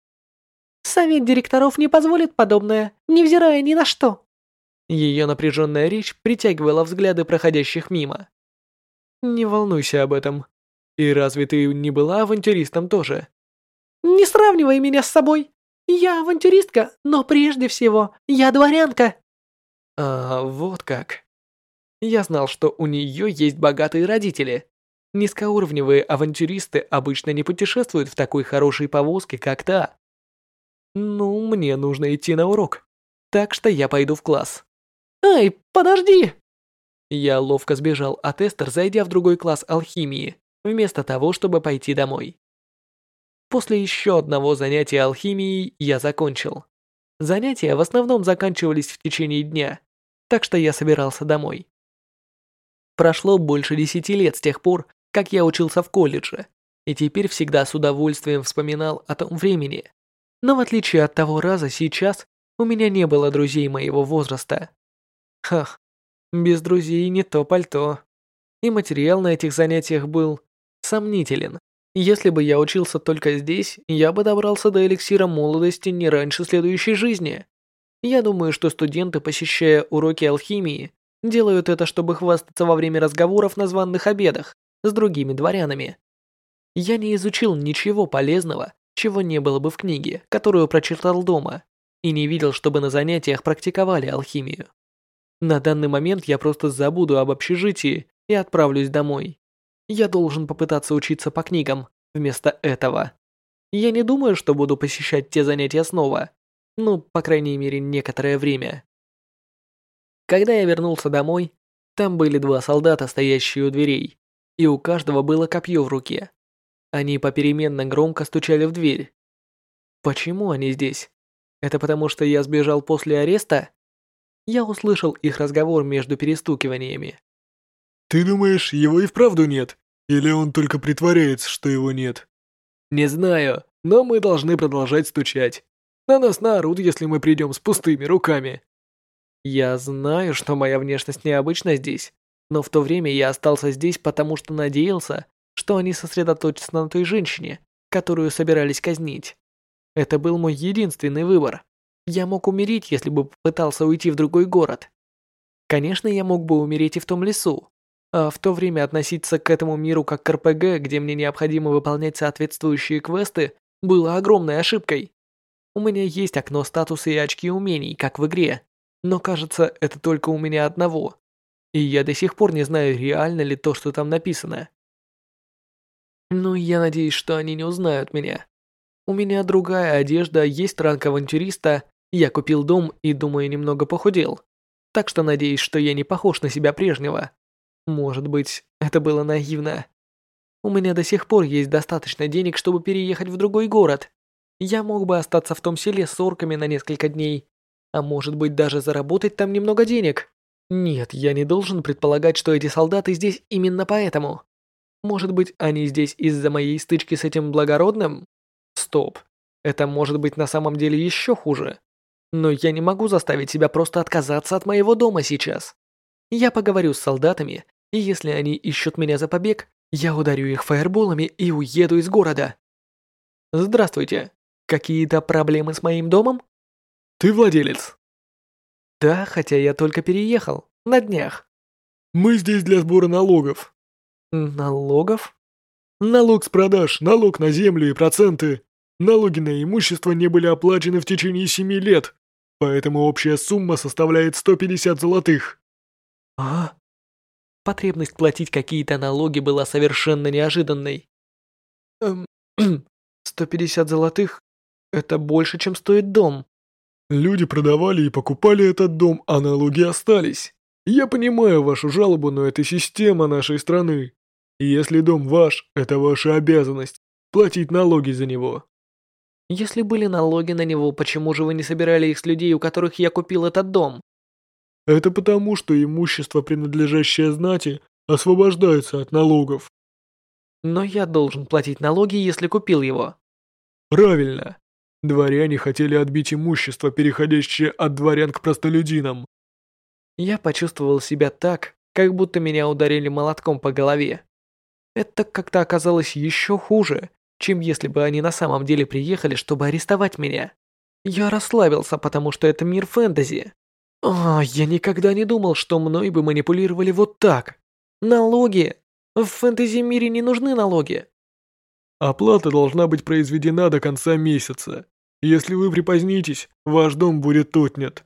Совет директоров не позволит подобное, невзирая ни на что. Ее напряженная речь притягивала взгляды проходящих мимо. Не волнуйся об этом. И разве ты не была авантюристом тоже? Не сравнивай меня с собой. Я авантюристка, но прежде всего я дворянка. А, вот как. Я знал, что у нее есть богатые родители. Низкоуровневые авантюристы обычно не путешествуют в такой хорошей повозке, как та. Ну, мне нужно идти на урок. Так что я пойду в класс. Эй, подожди! Я ловко сбежал от Эстер, зайдя в другой класс алхимии, вместо того, чтобы пойти домой. После еще одного занятия алхимией я закончил. Занятия в основном заканчивались в течение дня, так что я собирался домой. Прошло больше десяти лет с тех пор, как я учился в колледже, и теперь всегда с удовольствием вспоминал о том времени, но в отличие от того раза, сейчас у меня не было друзей моего возраста. Хах, без друзей не то пальто. И материал на этих занятиях был сомнителен. Если бы я учился только здесь, я бы добрался до эликсира молодости не раньше следующей жизни. Я думаю, что студенты, посещая уроки алхимии, делают это, чтобы хвастаться во время разговоров на званных обедах с другими дворянами. Я не изучил ничего полезного чего не было бы в книге, которую прочитал дома, и не видел, чтобы на занятиях практиковали алхимию. На данный момент я просто забуду об общежитии и отправлюсь домой. Я должен попытаться учиться по книгам вместо этого. Я не думаю, что буду посещать те занятия снова. Ну, по крайней мере, некоторое время. Когда я вернулся домой, там были два солдата, стоящие у дверей, и у каждого было копье в руке. Они попеременно громко стучали в дверь. Почему они здесь? Это потому, что я сбежал после ареста? Я услышал их разговор между перестукиваниями. «Ты думаешь, его и вправду нет? Или он только притворяется, что его нет? Не знаю, но мы должны продолжать стучать. На нас наорут, если мы придем с пустыми руками. Я знаю, что моя внешность необычна здесь, но в то время я остался здесь, потому что надеялся, что они сосредоточатся на той женщине, которую собирались казнить. Это был мой единственный выбор. Я мог умереть, если бы попытался уйти в другой город. Конечно, я мог бы умереть и в том лесу, а в то время относиться к этому миру как к РПГ, где мне необходимо выполнять соответствующие квесты, было огромной ошибкой. У меня есть окно статуса и очки умений, как в игре, но кажется, это только у меня одного. И я до сих пор не знаю, реально ли то, что там написано. Ну, я надеюсь, что они не узнают меня. У меня другая одежда, есть ранг авантюриста, я купил дом и, думаю, немного похудел. Так что надеюсь, что я не похож на себя прежнего. Может быть, это было наивно. У меня до сих пор есть достаточно денег, чтобы переехать в другой город. Я мог бы остаться в том селе с орками на несколько дней, а может быть даже заработать там немного денег. Нет, я не должен предполагать, что эти солдаты здесь именно поэтому. Может быть, они здесь из-за моей стычки с этим благородным? Стоп. Это может быть на самом деле еще хуже. Но я не могу заставить себя просто отказаться от моего дома сейчас. Я поговорю с солдатами, и если они ищут меня за побег, я ударю их фаерболами и уеду из города. Здравствуйте. Какие-то проблемы с моим домом? Ты владелец? Да, хотя я только переехал. На днях. Мы здесь для сбора налогов. Налогов? Налог с продаж, налог на землю и проценты. Налоги на имущество не были оплачены в течение семи лет, поэтому общая сумма составляет 150 золотых. А? Потребность платить какие-то налоги была совершенно неожиданной. Эм, 150 золотых – это больше, чем стоит дом. Люди продавали и покупали этот дом, а налоги остались. Я понимаю вашу жалобу, но это система нашей страны. Если дом ваш, это ваша обязанность – платить налоги за него. Если были налоги на него, почему же вы не собирали их с людей, у которых я купил этот дом? Это потому, что имущество, принадлежащее знати, освобождается от налогов. Но я должен платить налоги, если купил его. Правильно. Дворяне хотели отбить имущество, переходящее от дворян к простолюдинам. Я почувствовал себя так, как будто меня ударили молотком по голове. Это как-то оказалось еще хуже, чем если бы они на самом деле приехали, чтобы арестовать меня. Я расслабился, потому что это мир фэнтези. О, я никогда не думал, что мной бы манипулировали вот так. Налоги. В фэнтези-мире не нужны налоги. Оплата должна быть произведена до конца месяца. Если вы припозднитесь, ваш дом будет отнят.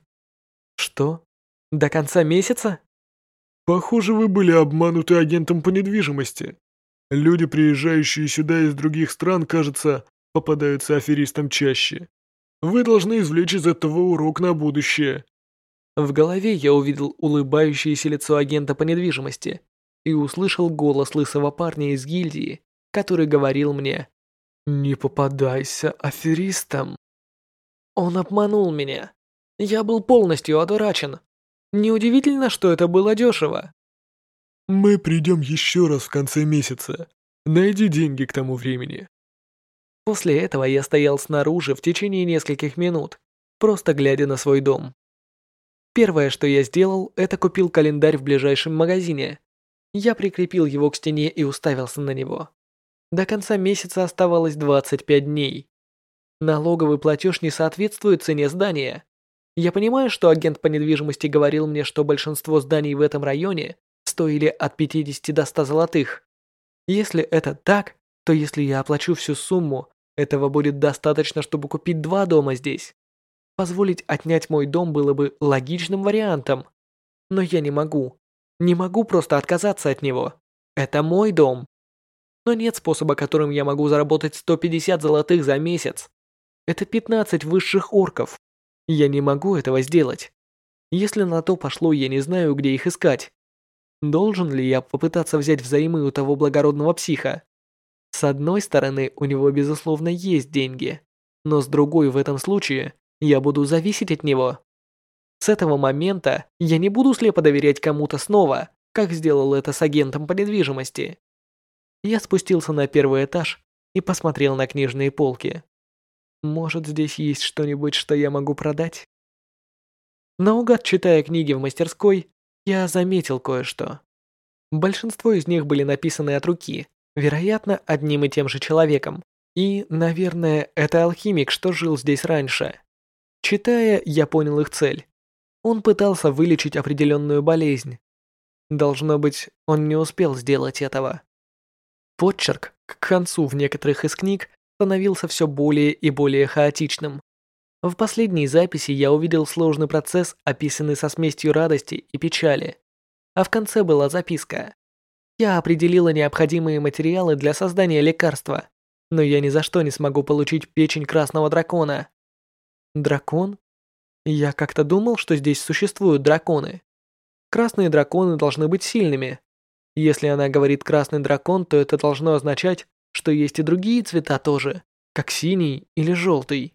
Что? До конца месяца? Похоже, вы были обмануты агентом по недвижимости. Люди, приезжающие сюда из других стран, кажется, попадаются аферистам чаще. Вы должны извлечь из этого урок на будущее. В голове я увидел улыбающееся лицо агента по недвижимости и услышал голос лысого парня из гильдии, который говорил мне «Не попадайся аферистам». Он обманул меня. Я был полностью одурачен. Неудивительно, что это было дешево. Мы придем еще раз в конце месяца. Найди деньги к тому времени. После этого я стоял снаружи в течение нескольких минут, просто глядя на свой дом. Первое, что я сделал, это купил календарь в ближайшем магазине. Я прикрепил его к стене и уставился на него. До конца месяца оставалось 25 дней. Налоговый платеж не соответствует цене здания. Я понимаю, что агент по недвижимости говорил мне, что большинство зданий в этом районе стоили от 50 до 100 золотых. Если это так, то если я оплачу всю сумму, этого будет достаточно, чтобы купить два дома здесь. Позволить отнять мой дом было бы логичным вариантом. Но я не могу. Не могу просто отказаться от него. Это мой дом. Но нет способа, которым я могу заработать 150 золотых за месяц. Это 15 высших орков. Я не могу этого сделать. Если на то пошло, я не знаю, где их искать. Должен ли я попытаться взять взаймы у того благородного психа? С одной стороны, у него безусловно есть деньги, но с другой в этом случае я буду зависеть от него. С этого момента я не буду слепо доверять кому-то снова, как сделал это с агентом по недвижимости. Я спустился на первый этаж и посмотрел на книжные полки. Может, здесь есть что-нибудь, что я могу продать? Наугад читая книги в мастерской, я заметил кое-что. Большинство из них были написаны от руки, вероятно, одним и тем же человеком. И, наверное, это алхимик, что жил здесь раньше. Читая, я понял их цель. Он пытался вылечить определенную болезнь. Должно быть, он не успел сделать этого. Подчерк к концу в некоторых из книг становился все более и более хаотичным. В последней записи я увидел сложный процесс, описанный со смесью радости и печали. А в конце была записка. Я определила необходимые материалы для создания лекарства, но я ни за что не смогу получить печень красного дракона. Дракон? Я как-то думал, что здесь существуют драконы. Красные драконы должны быть сильными. Если она говорит «красный дракон», то это должно означать, что есть и другие цвета тоже, как синий или желтый.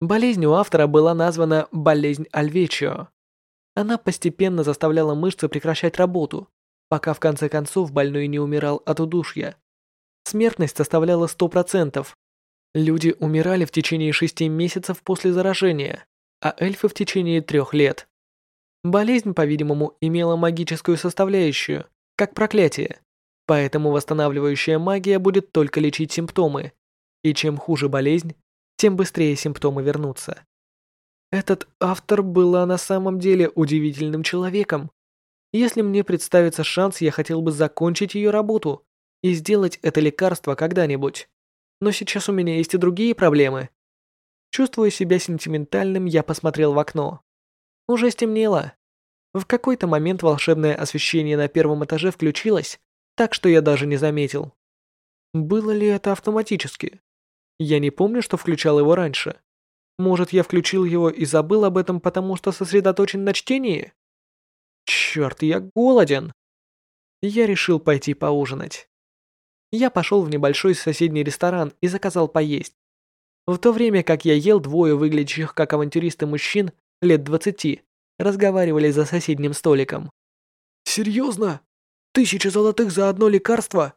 Болезнь у автора была названа «болезнь Альвечио». Она постепенно заставляла мышцы прекращать работу, пока в конце концов больной не умирал от удушья. Смертность составляла 100%. Люди умирали в течение 6 месяцев после заражения, а эльфы в течение 3 лет. Болезнь, по-видимому, имела магическую составляющую, как проклятие. Поэтому восстанавливающая магия будет только лечить симптомы. И чем хуже болезнь, тем быстрее симптомы вернутся. Этот автор была на самом деле удивительным человеком. Если мне представится шанс, я хотел бы закончить ее работу и сделать это лекарство когда-нибудь. Но сейчас у меня есть и другие проблемы. Чувствуя себя сентиментальным, я посмотрел в окно. Уже стемнело. В какой-то момент волшебное освещение на первом этаже включилось, так что я даже не заметил. Было ли это автоматически? Я не помню, что включал его раньше. Может, я включил его и забыл об этом, потому что сосредоточен на чтении? Черт, я голоден. Я решил пойти поужинать. Я пошел в небольшой соседний ресторан и заказал поесть. В то время как я ел, двое выглядящих как авантюристы мужчин лет двадцати разговаривали за соседним столиком. «Серьезно? Тысяча золотых за одно лекарство?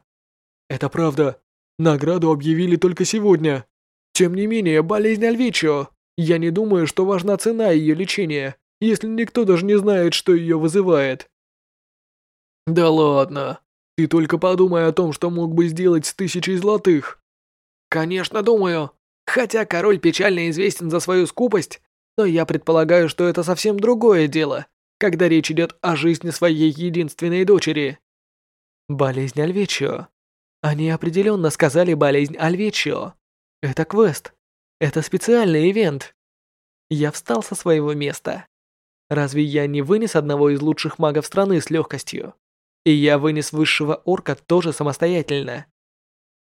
Это правда. Награду объявили только сегодня. Тем не менее, болезнь Альвичио. Я не думаю, что важна цена ее лечения, если никто даже не знает, что ее вызывает. Да ладно. Ты только подумай о том, что мог бы сделать с тысячей золотых. Конечно, думаю. Хотя король печально известен за свою скупость, но я предполагаю, что это совсем другое дело, когда речь идет о жизни своей единственной дочери. Болезнь Альвечио. Они определенно сказали болезнь Альвечио. Это квест. Это специальный ивент. Я встал со своего места. Разве я не вынес одного из лучших магов страны с легкостью? И я вынес высшего орка тоже самостоятельно.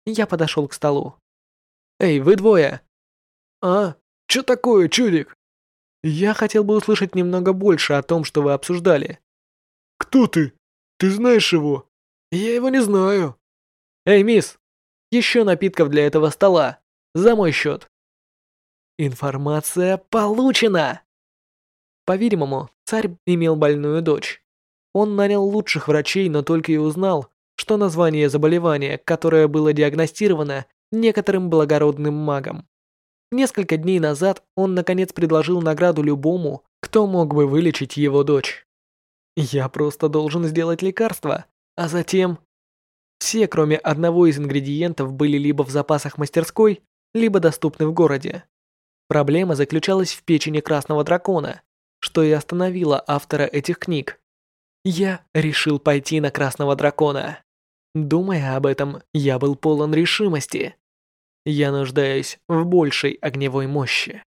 Я подошел к столу. «Эй, вы двое!» «А, что такое, чудик?» «Я хотел бы услышать немного больше о том, что вы обсуждали». «Кто ты? Ты знаешь его?» Я его не знаю. Эй, мисс, еще напитков для этого стола. За мой счет. Информация получена. По-видимому, царь имел больную дочь. Он нанял лучших врачей, но только и узнал, что название заболевания, которое было диагностировано некоторым благородным магом. Несколько дней назад он наконец предложил награду любому, кто мог бы вылечить его дочь. Я просто должен сделать лекарство, а затем... Все, кроме одного из ингредиентов, были либо в запасах мастерской, либо доступны в городе. Проблема заключалась в печени красного дракона, что и остановило автора этих книг. Я решил пойти на красного дракона. Думая об этом, я был полон решимости. Я нуждаюсь в большей огневой мощи.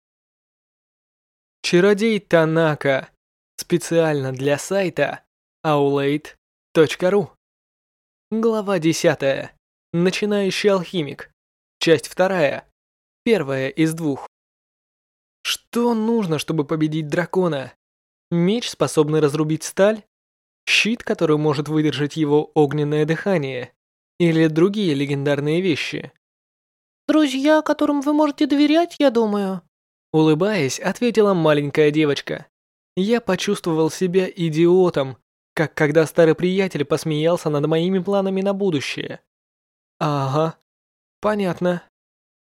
Чародей Танака. Специально для сайта aulade.ru Глава 10. Начинающий алхимик. Часть вторая. Первая из двух. Что нужно, чтобы победить дракона? Меч, способный разрубить сталь? Щит, который может выдержать его огненное дыхание? Или другие легендарные вещи? «Друзья, которым вы можете доверять, я думаю», Улыбаясь, ответила маленькая девочка. Я почувствовал себя идиотом, как когда старый приятель посмеялся над моими планами на будущее. Ага, понятно.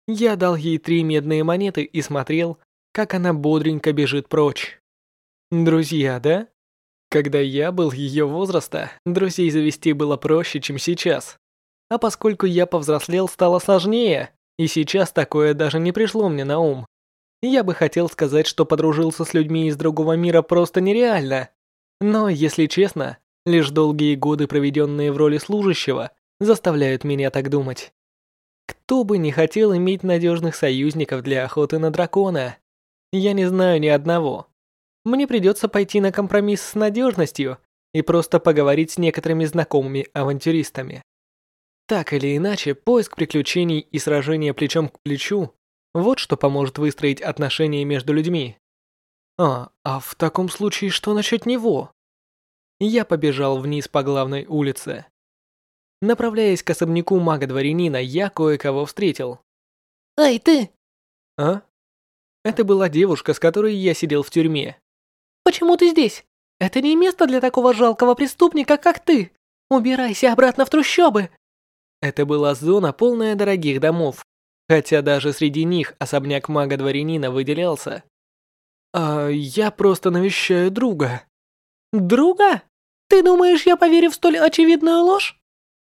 Я дал ей три медные монеты и смотрел, как она бодренько бежит прочь. Друзья, да? Когда я был ее возраста, друзей завести было проще, чем сейчас. А поскольку я повзрослел, стало сложнее, и сейчас такое даже не пришло мне на ум. Я бы хотел сказать, что подружился с людьми из другого мира просто нереально. Но, если честно, лишь долгие годы, проведенные в роли служащего, заставляют меня так думать. Кто бы не хотел иметь надежных союзников для охоты на дракона? Я не знаю ни одного. Мне придется пойти на компромисс с надежностью и просто поговорить с некоторыми знакомыми авантюристами. Так или иначе, поиск приключений и сражение плечом к плечу вот что поможет выстроить отношения между людьми. А, а в таком случае что насчет него? Я побежал вниз по главной улице. Направляясь к особняку мага-дворянина, я кое-кого встретил. «Эй, ты!» А? Это была девушка, с которой я сидел в тюрьме. «Почему ты здесь? Это не место для такого жалкого преступника, как ты! Убирайся обратно в трущобы!» Это была зона, полная дорогих домов, хотя даже среди них особняк мага-дворянина выделялся. А я просто навещаю друга. Друга? Ты думаешь, я поверю в столь очевидную ложь?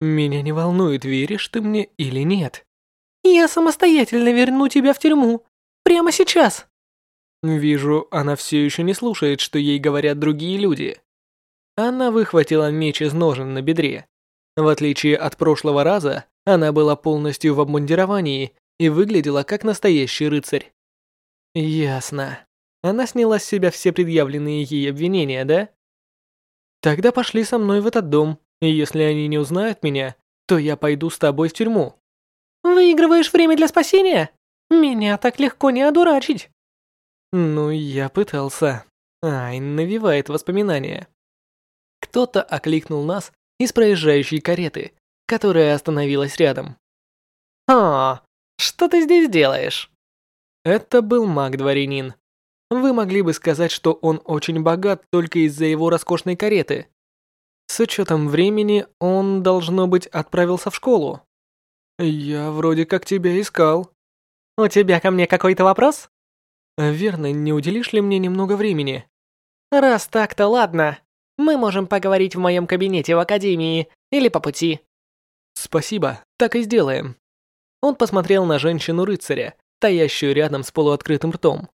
Меня не волнует, веришь ты мне или нет. Я самостоятельно верну тебя в тюрьму. Прямо сейчас. Вижу, она все еще не слушает, что ей говорят другие люди. Она выхватила меч из ножен на бедре. В отличие от прошлого раза, она была полностью в обмундировании и выглядела как настоящий рыцарь. Ясно. Она сняла с себя все предъявленные ей обвинения, да? Тогда пошли со мной в этот дом, и если они не узнают меня, то я пойду с тобой в тюрьму. Выигрываешь время для спасения? Меня так легко не одурачить. Ну, я пытался. Ай, навевает воспоминания. Кто-то окликнул нас из проезжающей кареты, которая остановилась рядом. «А, что ты здесь делаешь?» Это был маг-дворянин. Вы могли бы сказать, что он очень богат только из-за его роскошной кареты. С учетом времени, он, должно быть, отправился в школу. Я вроде как тебя искал. У тебя ко мне какой-то вопрос? Верно, не уделишь ли мне немного времени? Раз так, то ладно. Мы можем поговорить в моем кабинете в академии или по пути. Спасибо, так и сделаем. Он посмотрел на женщину-рыцаря, стоящую рядом с полуоткрытым ртом.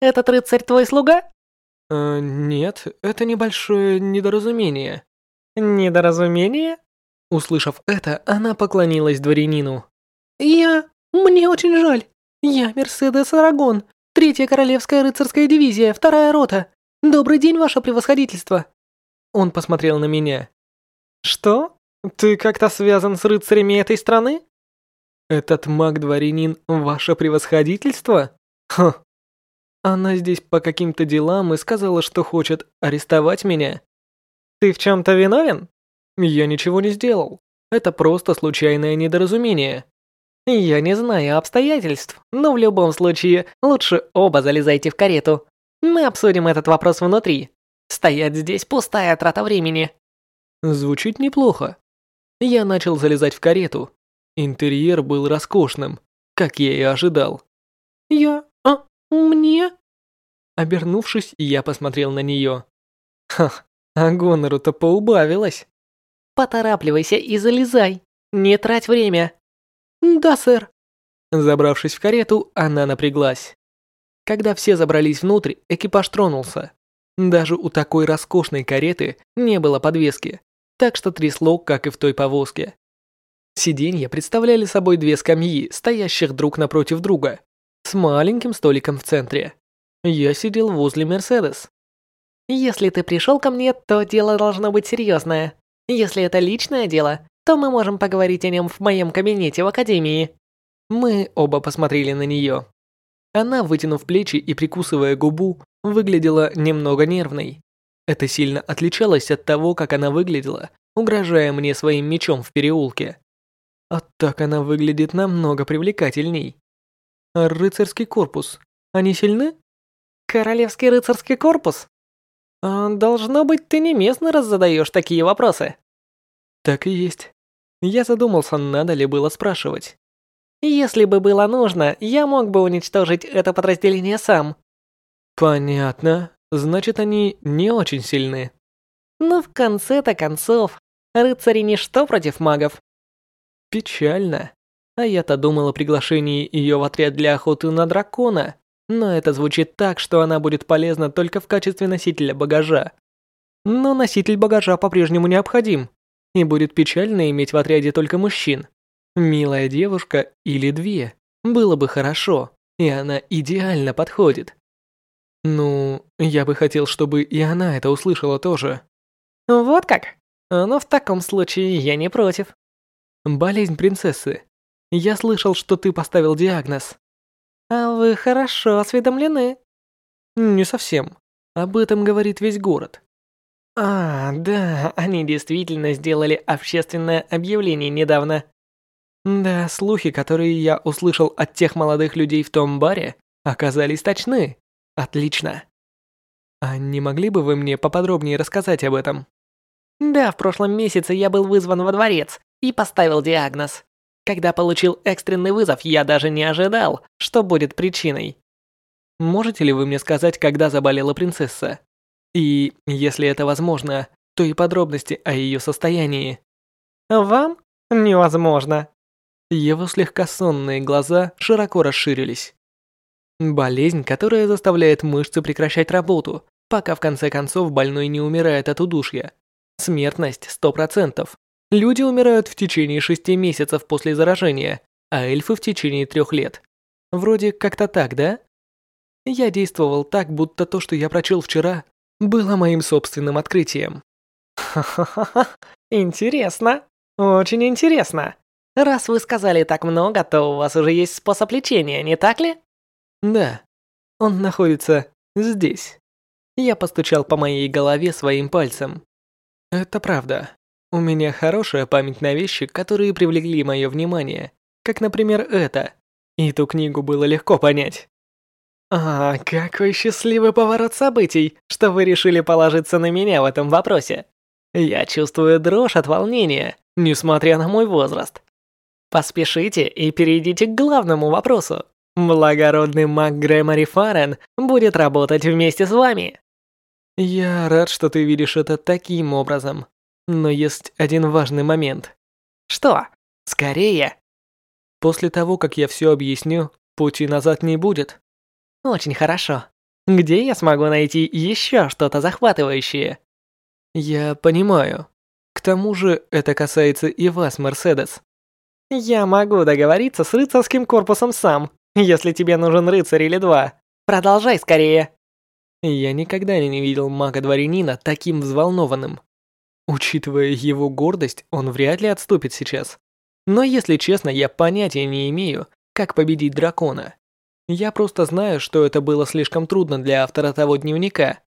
«Этот рыцарь твой слуга?» «Э, нет, это небольшое недоразумение». «Недоразумение?» Услышав это, она поклонилась дворянину. «Я... Мне очень жаль. Я Мерседес Арагон, третья королевская рыцарская дивизия, вторая рота. Добрый день, ваше превосходительство». Он посмотрел на меня. «Что? Ты как-то связан с рыцарями этой страны?» «Этот маг-дворянин – ваше превосходительство? Хм. Она здесь по каким-то делам и сказала, что хочет арестовать меня. Ты в чем-то виновен? Я ничего не сделал. Это просто случайное недоразумение. Я не знаю обстоятельств, но в любом случае лучше оба залезайте в карету. Мы обсудим этот вопрос внутри. Стоять здесь пустая трата времени. Звучит неплохо. Я начал залезать в карету, Интерьер был роскошным, как я и ожидал. «Я... а... мне...» Обернувшись, я посмотрел на нее. Ха, а гонору-то поубавилось. «Поторапливайся и залезай. Не трать время». «Да, сэр». Забравшись в карету, она напряглась. Когда все забрались внутрь, экипаж тронулся. Даже у такой роскошной кареты не было подвески, так что трясло, как и в той повозке. Сиденья представляли собой две скамьи, стоящих друг напротив друга, с маленьким столиком в центре. Я сидел возле Мерседес. «Если ты пришел ко мне, то дело должно быть серьезное. Если это личное дело, то мы можем поговорить о нем в моем кабинете в академии». Мы оба посмотрели на нее. Она, вытянув плечи и прикусывая губу, выглядела немного нервной. Это сильно отличалось от того, как она выглядела, угрожая мне своим мечом в переулке. А так она выглядит намного привлекательней. А рыцарский корпус, они сильны? Королевский рыцарский корпус? А, должно быть, ты не местный раз задаешь такие вопросы. Так и есть. Я задумался, надо ли было спрашивать. Если бы было нужно, я мог бы уничтожить это подразделение сам. Понятно. Значит, они не очень сильны. Но в конце-то концов, рыцари ничто против магов. Печально. А я-то думал о приглашении ее в отряд для охоты на дракона, но это звучит так, что она будет полезна только в качестве носителя багажа. Но носитель багажа по-прежнему необходим, и будет печально иметь в отряде только мужчин. Милая девушка или две. Было бы хорошо, и она идеально подходит. Ну, я бы хотел, чтобы и она это услышала тоже. Вот как? Но в таком случае я не против. Болезнь принцессы. Я слышал, что ты поставил диагноз. А вы хорошо осведомлены. Не совсем. Об этом говорит весь город. А, да, они действительно сделали общественное объявление недавно. Да, слухи, которые я услышал от тех молодых людей в том баре, оказались точны. Отлично. А не могли бы вы мне поподробнее рассказать об этом? Да, в прошлом месяце я был вызван во дворец и поставил диагноз. Когда получил экстренный вызов, я даже не ожидал, что будет причиной. Можете ли вы мне сказать, когда заболела принцесса? И, если это возможно, то и подробности о ее состоянии. Вам? Невозможно. Его слегка сонные глаза широко расширились. Болезнь, которая заставляет мышцы прекращать работу, пока в конце концов больной не умирает от удушья. Смертность 100%. Люди умирают в течение 6 месяцев после заражения, а эльфы в течение 3 лет. Вроде как-то так, да? Я действовал так, будто то, что я прочел вчера, было моим собственным открытием. Ха-ха-ха, интересно. Очень интересно. Раз вы сказали так много, то у вас уже есть способ лечения, не так ли? Да. Он находится здесь. Я постучал по моей голове своим пальцем. Это правда. У меня хорошая память на вещи, которые привлекли мое внимание, как, например, это. И ту книгу было легко понять. А, какой счастливый поворот событий, что вы решили положиться на меня в этом вопросе. Я чувствую дрожь от волнения, несмотря на мой возраст. Поспешите и перейдите к главному вопросу. Благородный маг Грэмори Фарен будет работать вместе с вами. Я рад, что ты видишь это таким образом. Но есть один важный момент. Что? Скорее. После того, как я все объясню, пути назад не будет. Очень хорошо. Где я смогу найти еще что-то захватывающее? Я понимаю. К тому же это касается и вас, Мерседес. Я могу договориться с рыцарским корпусом сам, если тебе нужен рыцарь или два. Продолжай скорее. Я никогда не видел мага-дворянина таким взволнованным. Учитывая его гордость, он вряд ли отступит сейчас. Но если честно, я понятия не имею, как победить дракона. Я просто знаю, что это было слишком трудно для автора того дневника.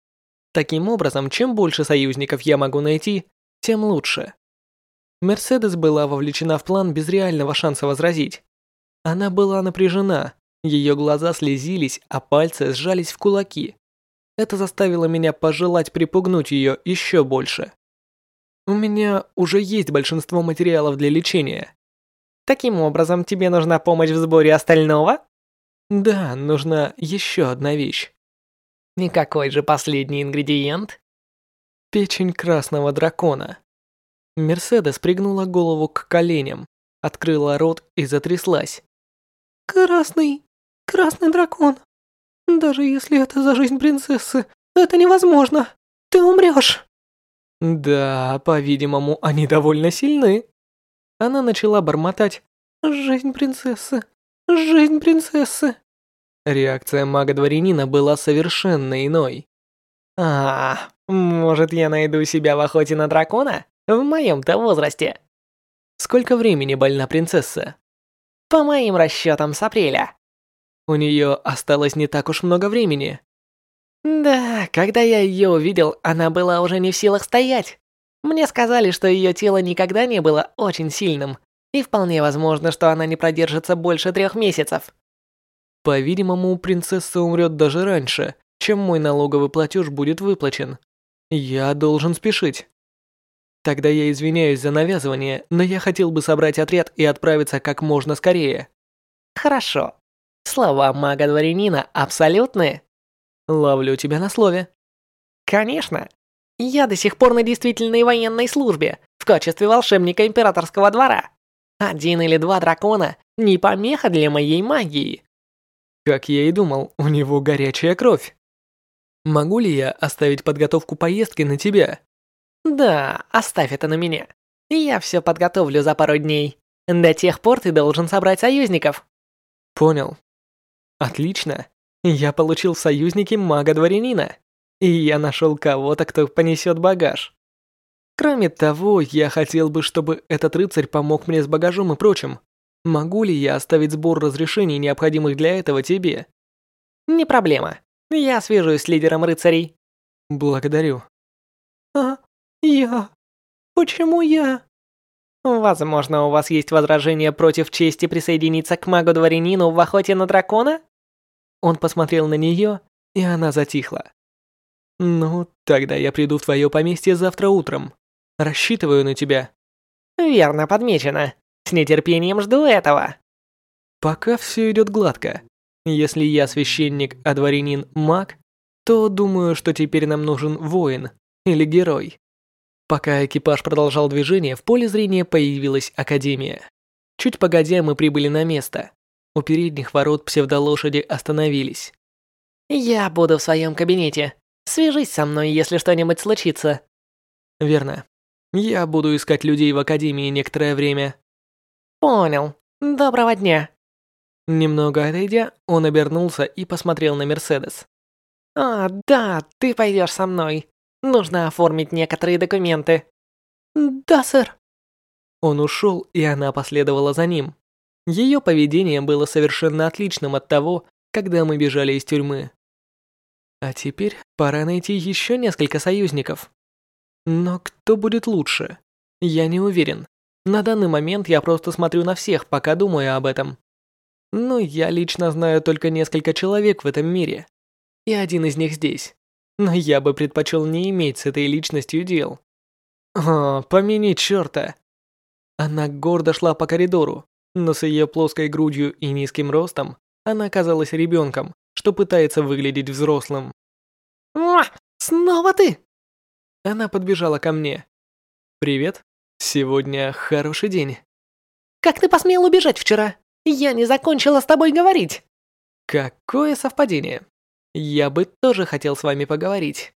Таким образом, чем больше союзников я могу найти, тем лучше. Мерседес была вовлечена в план без реального шанса возразить. Она была напряжена, ее глаза слезились, а пальцы сжались в кулаки. Это заставило меня пожелать припугнуть ее еще больше. У меня уже есть большинство материалов для лечения. Таким образом, тебе нужна помощь в сборе остального? Да, нужна еще одна вещь. И какой же последний ингредиент? Печень красного дракона. Мерседес пригнула голову к коленям, открыла рот и затряслась. Красный, красный дракон. Даже если это за жизнь принцессы, это невозможно. Ты умрешь. Да, по-видимому, они довольно сильны. Она начала бормотать «Жизнь принцессы, жизнь принцессы». Реакция мага-дворянина была совершенно иной. «А, может, я найду себя в охоте на дракона? В моем-то возрасте». Сколько времени больна принцесса? По моим расчетам, с апреля. У нее осталось не так уж много времени. Да, когда я ее увидел, она была уже не в силах стоять. Мне сказали, что ее тело никогда не было очень сильным, и вполне возможно, что она не продержится больше трех месяцев. По-видимому, принцесса умрет даже раньше, чем мой налоговый платеж будет выплачен. Я должен спешить. Тогда я извиняюсь за навязывание, но я хотел бы собрать отряд и отправиться как можно скорее. Хорошо. Слова мага-дворянина абсолютны. Ловлю тебя на слове. Конечно. Я до сих пор на действительной военной службе, в качестве волшебника императорского двора. Один или два дракона – не помеха для моей магии. Как я и думал, у него горячая кровь. Могу ли я оставить подготовку поездки на тебя? Да, оставь это на меня. Я все подготовлю за пару дней. До тех пор ты должен собрать союзников. Понял. Отлично. Я получил в союзники мага-дворянина. И я нашел кого-то, кто понесет багаж. Кроме того, я хотел бы, чтобы этот рыцарь помог мне с багажом и прочим. Могу ли я оставить сбор разрешений, необходимых для этого, тебе? Не проблема. Я свяжусь с лидером рыцарей. Благодарю. А, я... Почему я? Возможно, у вас есть возражение против чести присоединиться к магу-дворянину в охоте на дракона? Он посмотрел на нее, и она затихла. Ну, тогда я приду в твое поместье завтра утром. Рассчитываю на тебя. Верно подмечено. С нетерпением жду этого. Пока все идет гладко. Если я священник, а дворянин маг, то думаю, что теперь нам нужен воин или герой. Пока экипаж продолжал движение, в поле зрения появилась Академия. Чуть погодя, мы прибыли на место. У передних ворот псевдолошади остановились. «Я буду в своем кабинете. Свяжись со мной, если что-нибудь случится». «Верно. Я буду искать людей в Академии некоторое время». «Понял. Доброго дня». Немного отойдя, он обернулся и посмотрел на Мерседес. «А, да, ты пойдешь со мной. Нужно оформить некоторые документы». «Да, сэр». Он ушел, и она последовала за ним. Ее поведение было совершенно отличным от того, когда мы бежали из тюрьмы. А теперь пора найти еще несколько союзников. Но кто будет лучше? Я не уверен. На данный момент я просто смотрю на всех, пока думаю об этом. Но я лично знаю только несколько человек в этом мире. И один из них здесь но я бы предпочел не иметь с этой личностью дел. О, помяни черта. Она гордо шла по коридору, но с ее плоской грудью и низким ростом она казалась ребенком, что пытается выглядеть взрослым. «О, снова ты!» Она подбежала ко мне. «Привет. Сегодня хороший день». «Как ты посмел убежать вчера? Я не закончила с тобой говорить». Какое совпадение. Я бы тоже хотел с вами поговорить.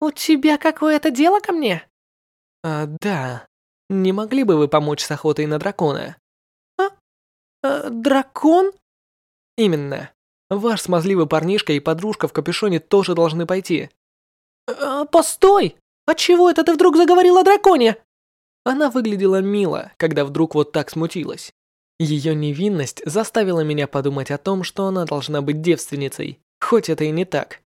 У тебя какое-то дело ко мне? А, да. Не могли бы вы помочь с охотой на дракона? А? а дракон? Именно. Ваш смазливый парнишка и подружка в капюшоне тоже должны пойти. А, постой! Отчего это ты вдруг заговорил о драконе? Она выглядела мило, когда вдруг вот так смутилась. Ее невинность заставила меня подумать о том, что она должна быть девственницей хоть это и не так.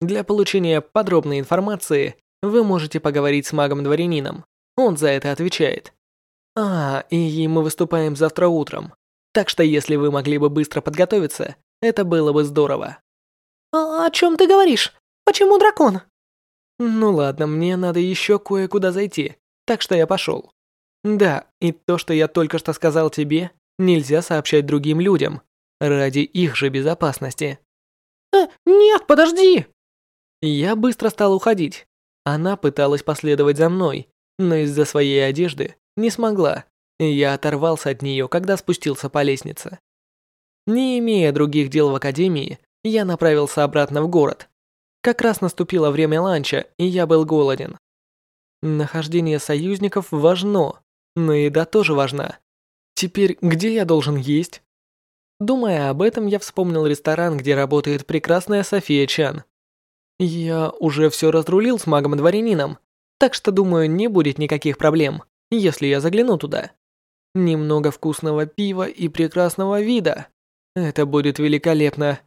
Для получения подробной информации вы можете поговорить с магом-дворянином, он за это отвечает. А, и мы выступаем завтра утром, так что если вы могли бы быстро подготовиться, это было бы здорово. А о чем ты говоришь? Почему дракон? Ну ладно, мне надо еще кое-куда зайти, так что я пошел. Да, и то, что я только что сказал тебе, нельзя сообщать другим людям, ради их же безопасности. Э, нет, подожди!» Я быстро стал уходить. Она пыталась последовать за мной, но из-за своей одежды не смогла. Я оторвался от нее, когда спустился по лестнице. Не имея других дел в академии, я направился обратно в город. Как раз наступило время ланча, и я был голоден. Нахождение союзников важно, но еда тоже важна. Теперь где я должен есть? Думая об этом, я вспомнил ресторан, где работает прекрасная София Чан. Я уже все разрулил с магом-дворянином, так что, думаю, не будет никаких проблем, если я загляну туда. Немного вкусного пива и прекрасного вида. Это будет великолепно.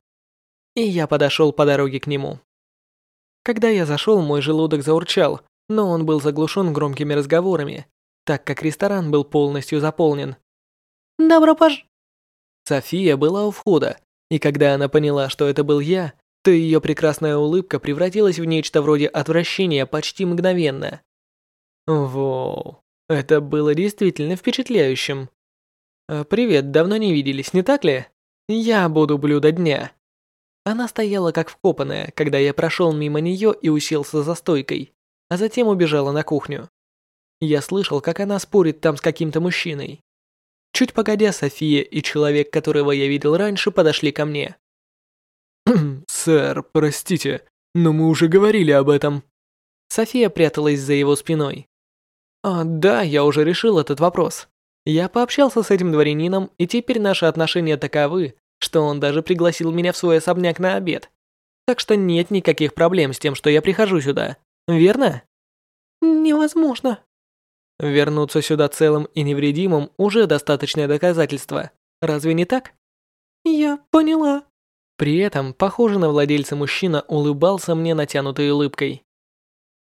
И я подошел по дороге к нему. Когда я зашел, мой желудок заурчал, но он был заглушен громкими разговорами, так как ресторан был полностью заполнен. «Добро пож...» София была у входа, и когда она поняла, что это был я, то ее прекрасная улыбка превратилась в нечто вроде отвращения почти мгновенно. Воу, это было действительно впечатляющим. «Э, «Привет, давно не виделись, не так ли? Я буду блюдо дня». Она стояла как вкопанная, когда я прошел мимо нее и уселся за стойкой, а затем убежала на кухню. Я слышал, как она спорит там с каким-то мужчиной. Чуть погодя, София и человек, которого я видел раньше, подошли ко мне. «Сэр, простите, но мы уже говорили об этом». София пряталась за его спиной. «А, да, я уже решил этот вопрос. Я пообщался с этим дворянином, и теперь наши отношения таковы, что он даже пригласил меня в свой особняк на обед. Так что нет никаких проблем с тем, что я прихожу сюда. Верно? Невозможно. Вернуться сюда целым и невредимым уже достаточное доказательство. Разве не так? Я поняла. При этом, похоже на владельца мужчина улыбался мне натянутой улыбкой.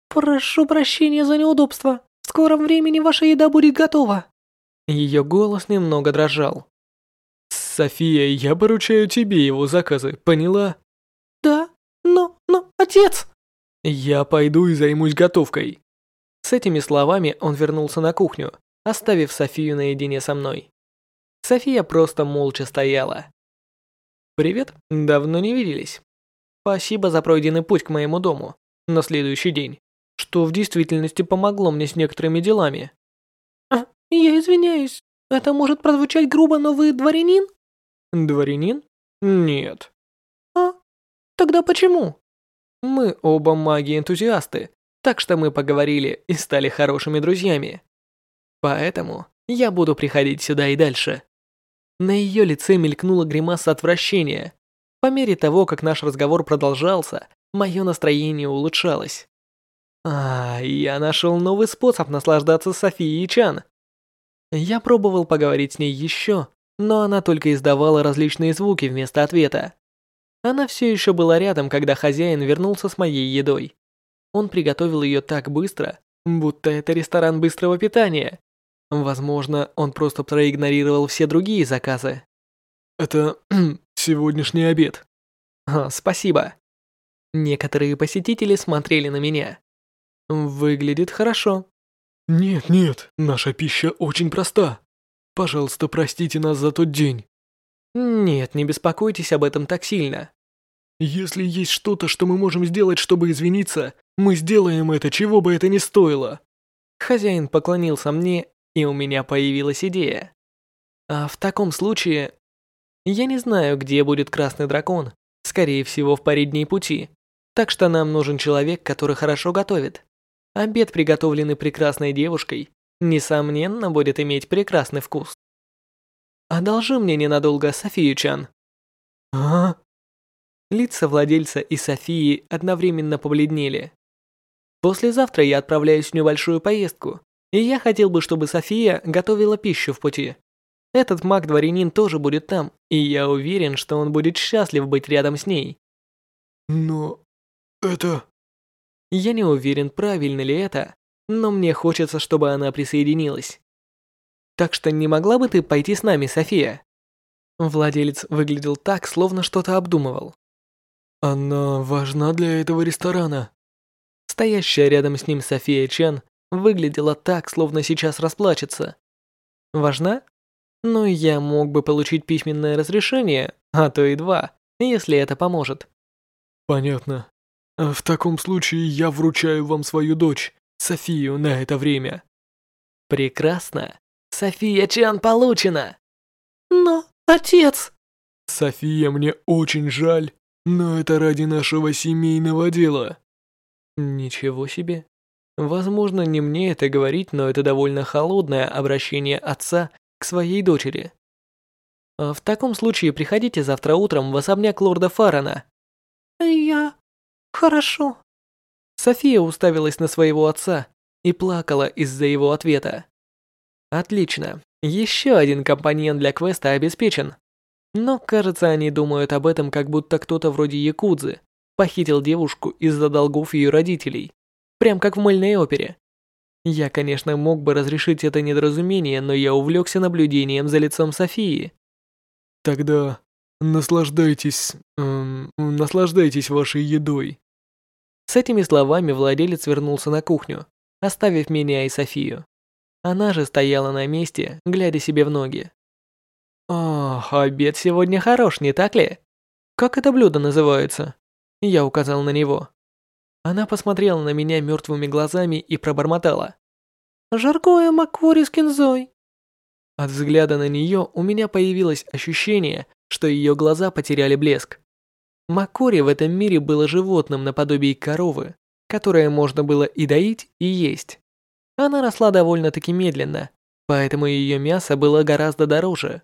Прошу прощения за неудобство. В скором времени ваша еда будет готова. Ее голос немного дрожал. «София, я поручаю тебе его заказы, поняла?» «Да, но, но, отец!» «Я пойду и займусь готовкой». С этими словами он вернулся на кухню, оставив Софию наедине со мной. София просто молча стояла. «Привет, давно не виделись. Спасибо за пройденный путь к моему дому на следующий день, что в действительности помогло мне с некоторыми делами. «Я извиняюсь. Это может прозвучать грубо, но вы дворянин?» «Дворянин? Нет». «А? Тогда почему?» «Мы оба маги-энтузиасты, так что мы поговорили и стали хорошими друзьями. Поэтому я буду приходить сюда и дальше». На ее лице мелькнула гримаса отвращения. По мере того, как наш разговор продолжался, мое настроение улучшалось. А, я нашел новый способ наслаждаться Софией Чан. Я пробовал поговорить с ней еще, но она только издавала различные звуки вместо ответа. Она все еще была рядом, когда хозяин вернулся с моей едой. Он приготовил ее так быстро, будто это ресторан быстрого питания. Возможно, он просто проигнорировал все другие заказы. Это сегодняшний обед. А, спасибо. Некоторые посетители смотрели на меня. Выглядит хорошо. «Нет, нет, наша пища очень проста. Пожалуйста, простите нас за тот день». «Нет, не беспокойтесь об этом так сильно». «Если есть что-то, что мы можем сделать, чтобы извиниться, мы сделаем это, чего бы это ни стоило». Хозяин поклонился мне, и у меня появилась идея. А в таком случае... Я не знаю, где будет красный дракон. Скорее всего, в паре дней пути. Так что нам нужен человек, который хорошо готовит. Обед, приготовленный прекрасной девушкой, несомненно, будет иметь прекрасный вкус. Одолжи мне ненадолго Софию Чан. А? Лица владельца и Софии одновременно побледнели. Послезавтра я отправляюсь в небольшую поездку, и я хотел бы, чтобы София готовила пищу в пути. Этот маг-дворянин тоже будет там, и я уверен, что он будет счастлив быть рядом с ней. Но это... Я не уверен, правильно ли это, но мне хочется, чтобы она присоединилась. Так что не могла бы ты пойти с нами, София? Владелец выглядел так, словно что-то обдумывал. Она важна для этого ресторана. Стоящая рядом с ним София Чан выглядела так, словно сейчас расплачется. Важна? Ну, я мог бы получить письменное разрешение, а то и два, если это поможет. Понятно. В таком случае я вручаю вам свою дочь, Софию, на это время. Прекрасно. София Чан получена. Но, отец... София, мне очень жаль, но это ради нашего семейного дела. Ничего себе. Возможно, не мне это говорить, но это довольно холодное обращение отца к своей дочери. А в таком случае приходите завтра утром в особняк лорда Фарана. Я... Хорошо. София уставилась на своего отца и плакала из-за его ответа. Отлично. Еще один компаньон для квеста обеспечен. Но, кажется, они думают об этом, как будто кто-то вроде Якудзы похитил девушку из-за долгов ее родителей. Прям как в мыльной опере. Я, конечно, мог бы разрешить это недоразумение, но я увлекся наблюдением за лицом Софии. Тогда наслаждайтесь... Эм, наслаждайтесь вашей едой. С этими словами владелец вернулся на кухню, оставив меня и Софию. Она же стояла на месте, глядя себе в ноги. «Ох, обед сегодня хорош, не так ли? Как это блюдо называется?» Я указал на него. Она посмотрела на меня мертвыми глазами и пробормотала. «Жаркое маквори с кинзой». От взгляда на нее у меня появилось ощущение, что ее глаза потеряли блеск. Макори в этом мире было животным наподобие коровы, которое можно было и доить, и есть. Она росла довольно-таки медленно, поэтому ее мясо было гораздо дороже.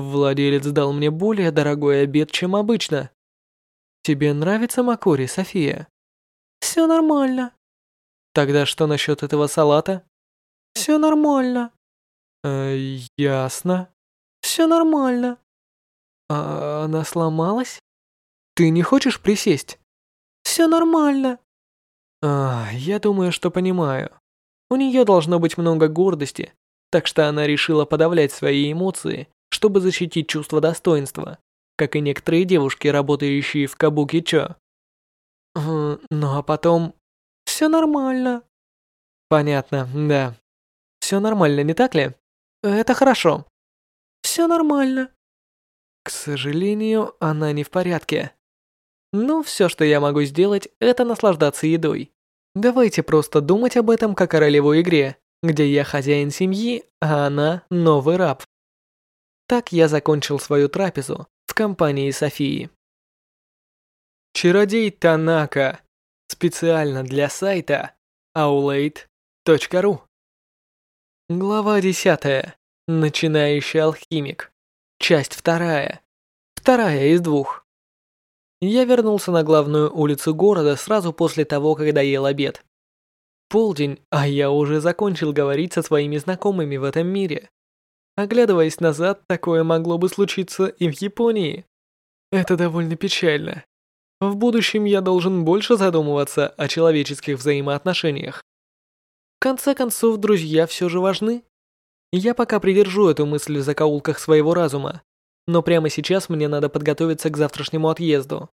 Владелец дал мне более дорогой обед, чем обычно. Тебе нравится Макори, София? Все нормально. Тогда что насчет этого салата? Все нормально. Э, ясно. Все нормально. А она сломалась? Ты не хочешь присесть? Все нормально. А, я думаю, что понимаю. У нее должно быть много гордости, так что она решила подавлять свои эмоции, чтобы защитить чувство достоинства, как и некоторые девушки, работающие в Кабуки-чо. Ну а потом... Все нормально. Понятно, да. Все нормально, не так ли? Это хорошо. Все нормально. К сожалению, она не в порядке. Ну, все, что я могу сделать, это наслаждаться едой. Давайте просто думать об этом как о ролевой игре, где я хозяин семьи, а она новый раб. Так я закончил свою трапезу в компании Софии. Чародей Танака. Специально для сайта aulade.ru Глава 10. Начинающий алхимик. Часть вторая. Вторая из двух. Я вернулся на главную улицу города сразу после того, когда ел обед. Полдень, а я уже закончил говорить со своими знакомыми в этом мире. Оглядываясь назад, такое могло бы случиться и в Японии. Это довольно печально. В будущем я должен больше задумываться о человеческих взаимоотношениях. В конце концов, друзья все же важны. Я пока придержу эту мысль в закоулках своего разума, но прямо сейчас мне надо подготовиться к завтрашнему отъезду.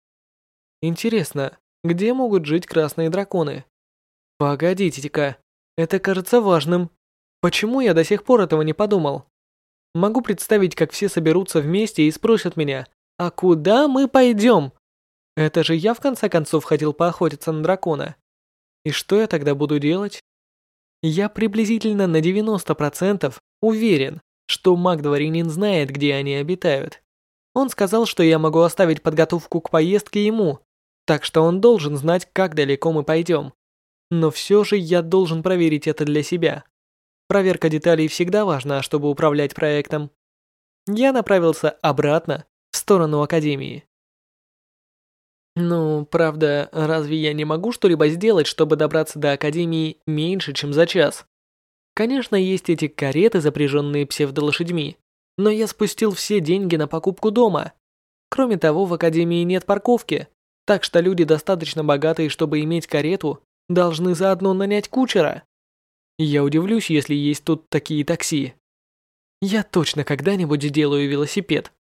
Интересно, где могут жить красные драконы? Погодите-ка, это кажется важным. Почему я до сих пор этого не подумал? Могу представить, как все соберутся вместе и спросят меня, а куда мы пойдем? Это же я в конце концов хотел поохотиться на дракона. И что я тогда буду делать? Я приблизительно на 90% уверен, что маг-дворянин знает, где они обитают. Он сказал, что я могу оставить подготовку к поездке ему, так что он должен знать, как далеко мы пойдем. Но все же я должен проверить это для себя. Проверка деталей всегда важна, чтобы управлять проектом. Я направился обратно в сторону Академии. Ну, правда, разве я не могу что-либо сделать, чтобы добраться до Академии меньше, чем за час? Конечно, есть эти кареты, запряженные псевдолошадьми, но я спустил все деньги на покупку дома. Кроме того, в Академии нет парковки, так что люди достаточно богатые, чтобы иметь карету, должны заодно нанять кучера. Я удивлюсь, если есть тут такие такси. Я точно когда-нибудь сделаю велосипед.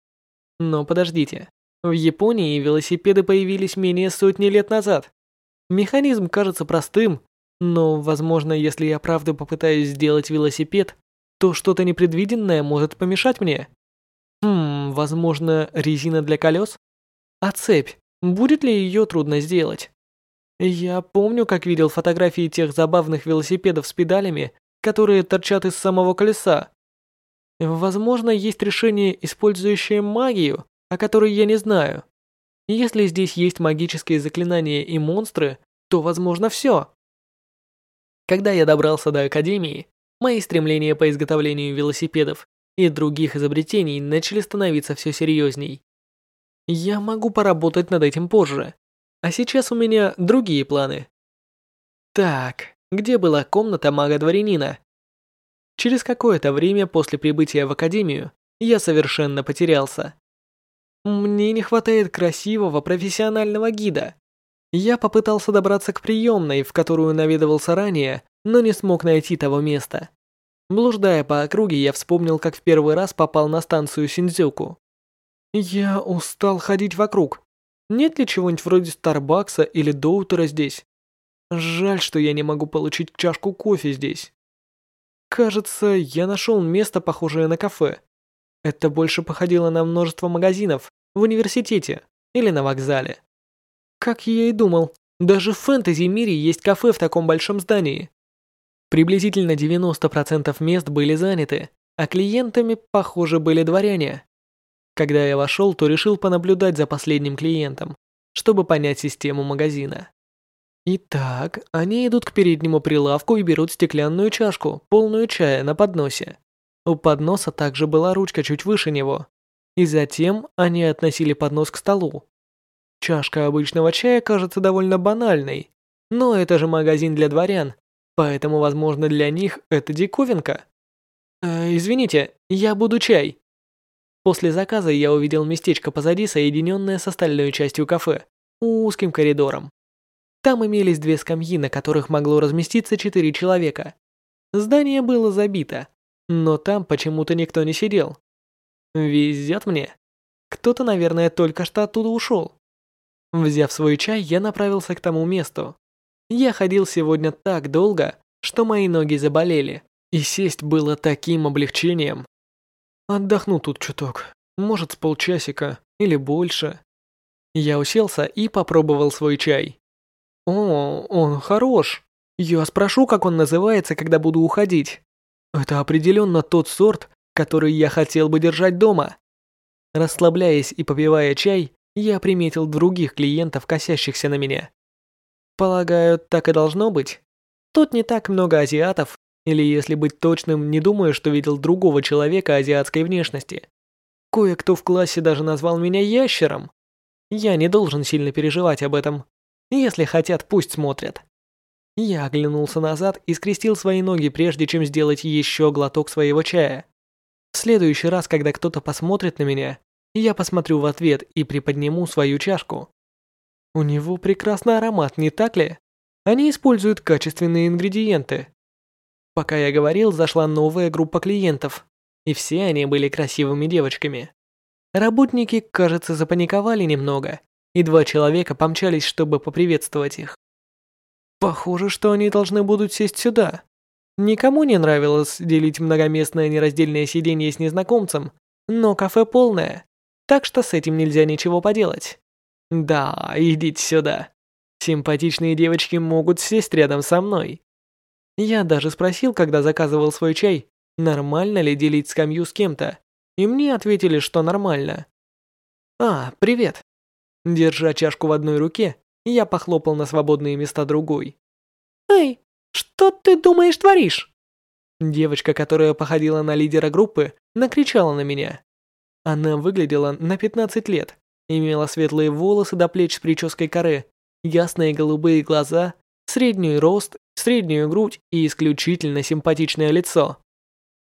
Но подождите, в Японии велосипеды появились менее сотни лет назад. Механизм кажется простым, но, возможно, если я правда попытаюсь сделать велосипед, то что-то непредвиденное может помешать мне. Хм, возможно, резина для колес? А цепь? Будет ли ее трудно сделать? Я помню, как видел фотографии тех забавных велосипедов с педалями, которые торчат из самого колеса. Возможно, есть решение, использующее магию, о которой я не знаю. Если здесь есть магические заклинания и монстры, то возможно все. Когда я добрался до Академии, мои стремления по изготовлению велосипедов и других изобретений начали становиться все серьезней. Я могу поработать над этим позже, а сейчас у меня другие планы. Так, где была комната мага-дворянина? Через какое-то время после прибытия в Академию я совершенно потерялся. Мне не хватает красивого профессионального гида. Я попытался добраться к приемной, в которую наведывался ранее, но не смог найти того места. Блуждая по округе, я вспомнил, как в первый раз попал на станцию Синдзюку. Я устал ходить вокруг. Нет ли чего-нибудь вроде Старбакса или Доутера здесь? Жаль, что я не могу получить чашку кофе здесь. Кажется, я нашел место, похожее на кафе. Это больше походило на множество магазинов в университете или на вокзале. Как я и думал, даже в фэнтези-мире есть кафе в таком большом здании. Приблизительно 90% мест были заняты, а клиентами, похоже, были дворяне. Когда я вошел, то решил понаблюдать за последним клиентом, чтобы понять систему магазина. Итак, они идут к переднему прилавку и берут стеклянную чашку, полную чая на подносе. У подноса также была ручка чуть выше него. И затем они относили поднос к столу. Чашка обычного чая кажется довольно банальной, но это же магазин для дворян, поэтому, возможно, для них это диковинка. Э, извините, я буду чай. После заказа я увидел местечко позади, соединенное с остальной частью кафе, узким коридором. Там имелись две скамьи, на которых могло разместиться четыре человека. Здание было забито, но там почему-то никто не сидел. Везет мне. Кто-то, наверное, только что оттуда ушел. Взяв свой чай, я направился к тому месту. Я ходил сегодня так долго, что мои ноги заболели, и сесть было таким облегчением. Отдохну тут чуток, может с полчасика или больше. Я уселся и попробовал свой чай. О, он хорош. Я спрошу, как он называется, когда буду уходить. Это определенно тот сорт, который я хотел бы держать дома. Расслабляясь и попивая чай, я приметил других клиентов, косящихся на меня. Полагаю, так и должно быть. Тут не так много азиатов, или если быть точным, не думаю, что видел другого человека азиатской внешности. Кое-кто в классе даже назвал меня ящером. Я не должен сильно переживать об этом. Если хотят, пусть смотрят. Я оглянулся назад и скрестил свои ноги, прежде чем сделать еще глоток своего чая. В следующий раз, когда кто-то посмотрит на меня, я посмотрю в ответ и приподниму свою чашку. У него прекрасный аромат, не так ли? Они используют качественные ингредиенты. Пока я говорил, зашла новая группа клиентов, и все они были красивыми девочками. Работники, кажется, запаниковали немного и два человека помчались, чтобы поприветствовать их. Похоже, что они должны будут сесть сюда. Никому не нравилось делить многоместное нераздельное сиденье с незнакомцем, но кафе полное, так что с этим нельзя ничего поделать. Да, идите сюда. Симпатичные девочки могут сесть рядом со мной. Я даже спросил, когда заказывал свой чай, нормально ли делить скамью с кем-то, и мне ответили, что нормально. А, привет. Держа чашку в одной руке, я похлопал на свободные места другой. «Эй, что ты думаешь творишь?» Девочка, которая походила на лидера группы, накричала на меня. Она выглядела на 15 лет, имела светлые волосы до плеч с прической каре, ясные голубые глаза, средний рост, среднюю грудь и исключительно симпатичное лицо.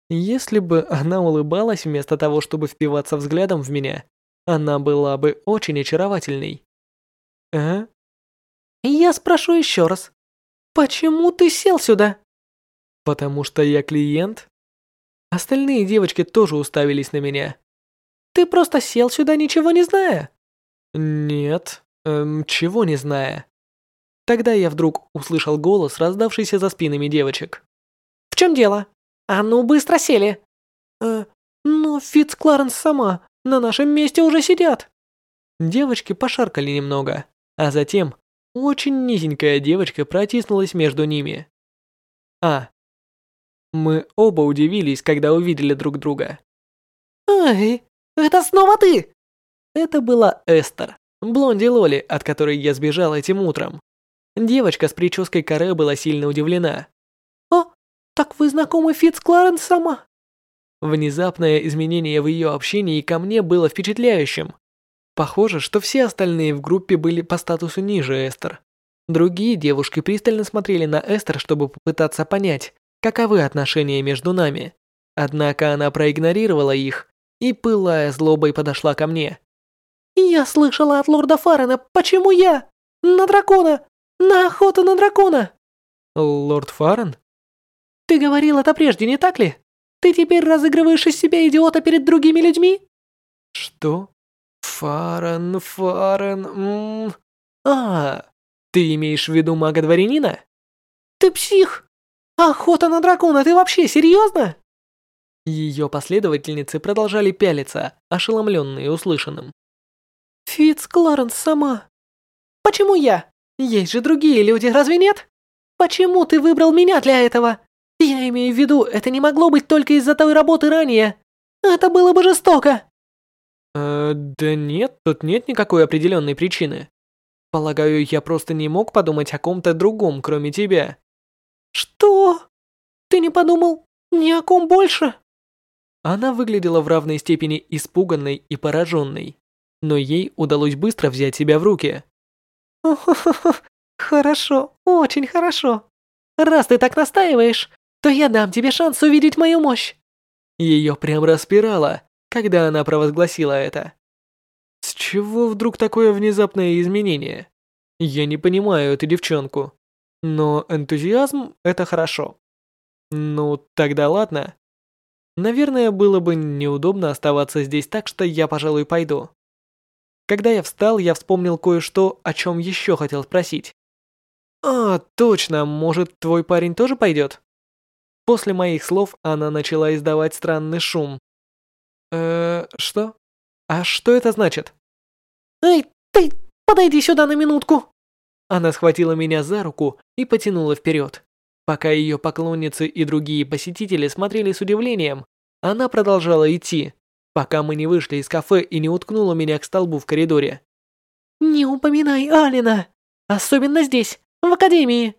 Если бы она улыбалась вместо того, чтобы впиваться взглядом в меня, она была бы очень очаровательной. А? Я спрошу еще раз. Почему ты сел сюда? Потому что я клиент. Остальные девочки тоже уставились на меня. Ты просто сел сюда, ничего не зная? Нет, эм, чего не зная. Тогда я вдруг услышал голос, раздавшийся за спинами девочек. В чем дело? А ну быстро сели. Э, но Фитц Кларенс сама. На нашем месте уже сидят!» Девочки пошаркали немного, а затем очень низенькая девочка протиснулась между ними. А. Мы оба удивились, когда увидели друг друга. «Ай, это снова ты!» Это была Эстер, блонди Лоли, от которой я сбежал этим утром. Девочка с прической каре была сильно удивлена. «О, так вы знакомы Фитц Кларенс сама?» Внезапное изменение в ее общении ко мне было впечатляющим. Похоже, что все остальные в группе были по статусу ниже Эстер. Другие девушки пристально смотрели на Эстер, чтобы попытаться понять, каковы отношения между нами. Однако она проигнорировала их и, пылая злобой, подошла ко мне. «Я слышала от лорда Фарена, почему я? На дракона! На охоту на дракона!» «Лорд Фарен?» «Ты говорил это прежде, не так ли?» Ты теперь разыгрываешь из себя идиота перед другими людьми? Что? Фарен, Фарен, ммм... А, Ты имеешь в виду мага-дворянина? Ты псих! Охота на дракона, ты вообще серьезно? Ее последовательницы продолжали пялиться, ошеломленные услышанным. Фитц Кларенс сама. Почему я? Есть же другие люди, разве нет? Почему ты выбрал меня для этого? Я имею в виду, это не могло быть только из-за той работы ранее. Это было бы жестоко. Э, да нет, тут нет никакой определенной причины. Полагаю, я просто не мог подумать о ком-то другом, кроме тебя. Что? Ты не подумал ни о ком больше? Она выглядела в равной степени испуганной и пораженной, но ей удалось быстро взять себя в руки. Хорошо, очень хорошо. Раз ты так настаиваешь, то я дам тебе шанс увидеть мою мощь. Ее прям распирало, когда она провозгласила это. С чего вдруг такое внезапное изменение? Я не понимаю эту девчонку. Но энтузиазм — это хорошо. Ну, тогда ладно. Наверное, было бы неудобно оставаться здесь так, что я, пожалуй, пойду. Когда я встал, я вспомнил кое-что, о чем еще хотел спросить. «А, точно, может, твой парень тоже пойдет?» После моих слов она начала издавать странный шум. «Э, что? А что это значит?» «Эй, ты, подойди сюда на минутку!» Она схватила меня за руку и потянула вперед. Пока ее поклонницы и другие посетители смотрели с удивлением, она продолжала идти, пока мы не вышли из кафе и не уткнула меня к столбу в коридоре. «Не упоминай Алина! Особенно здесь, в академии!»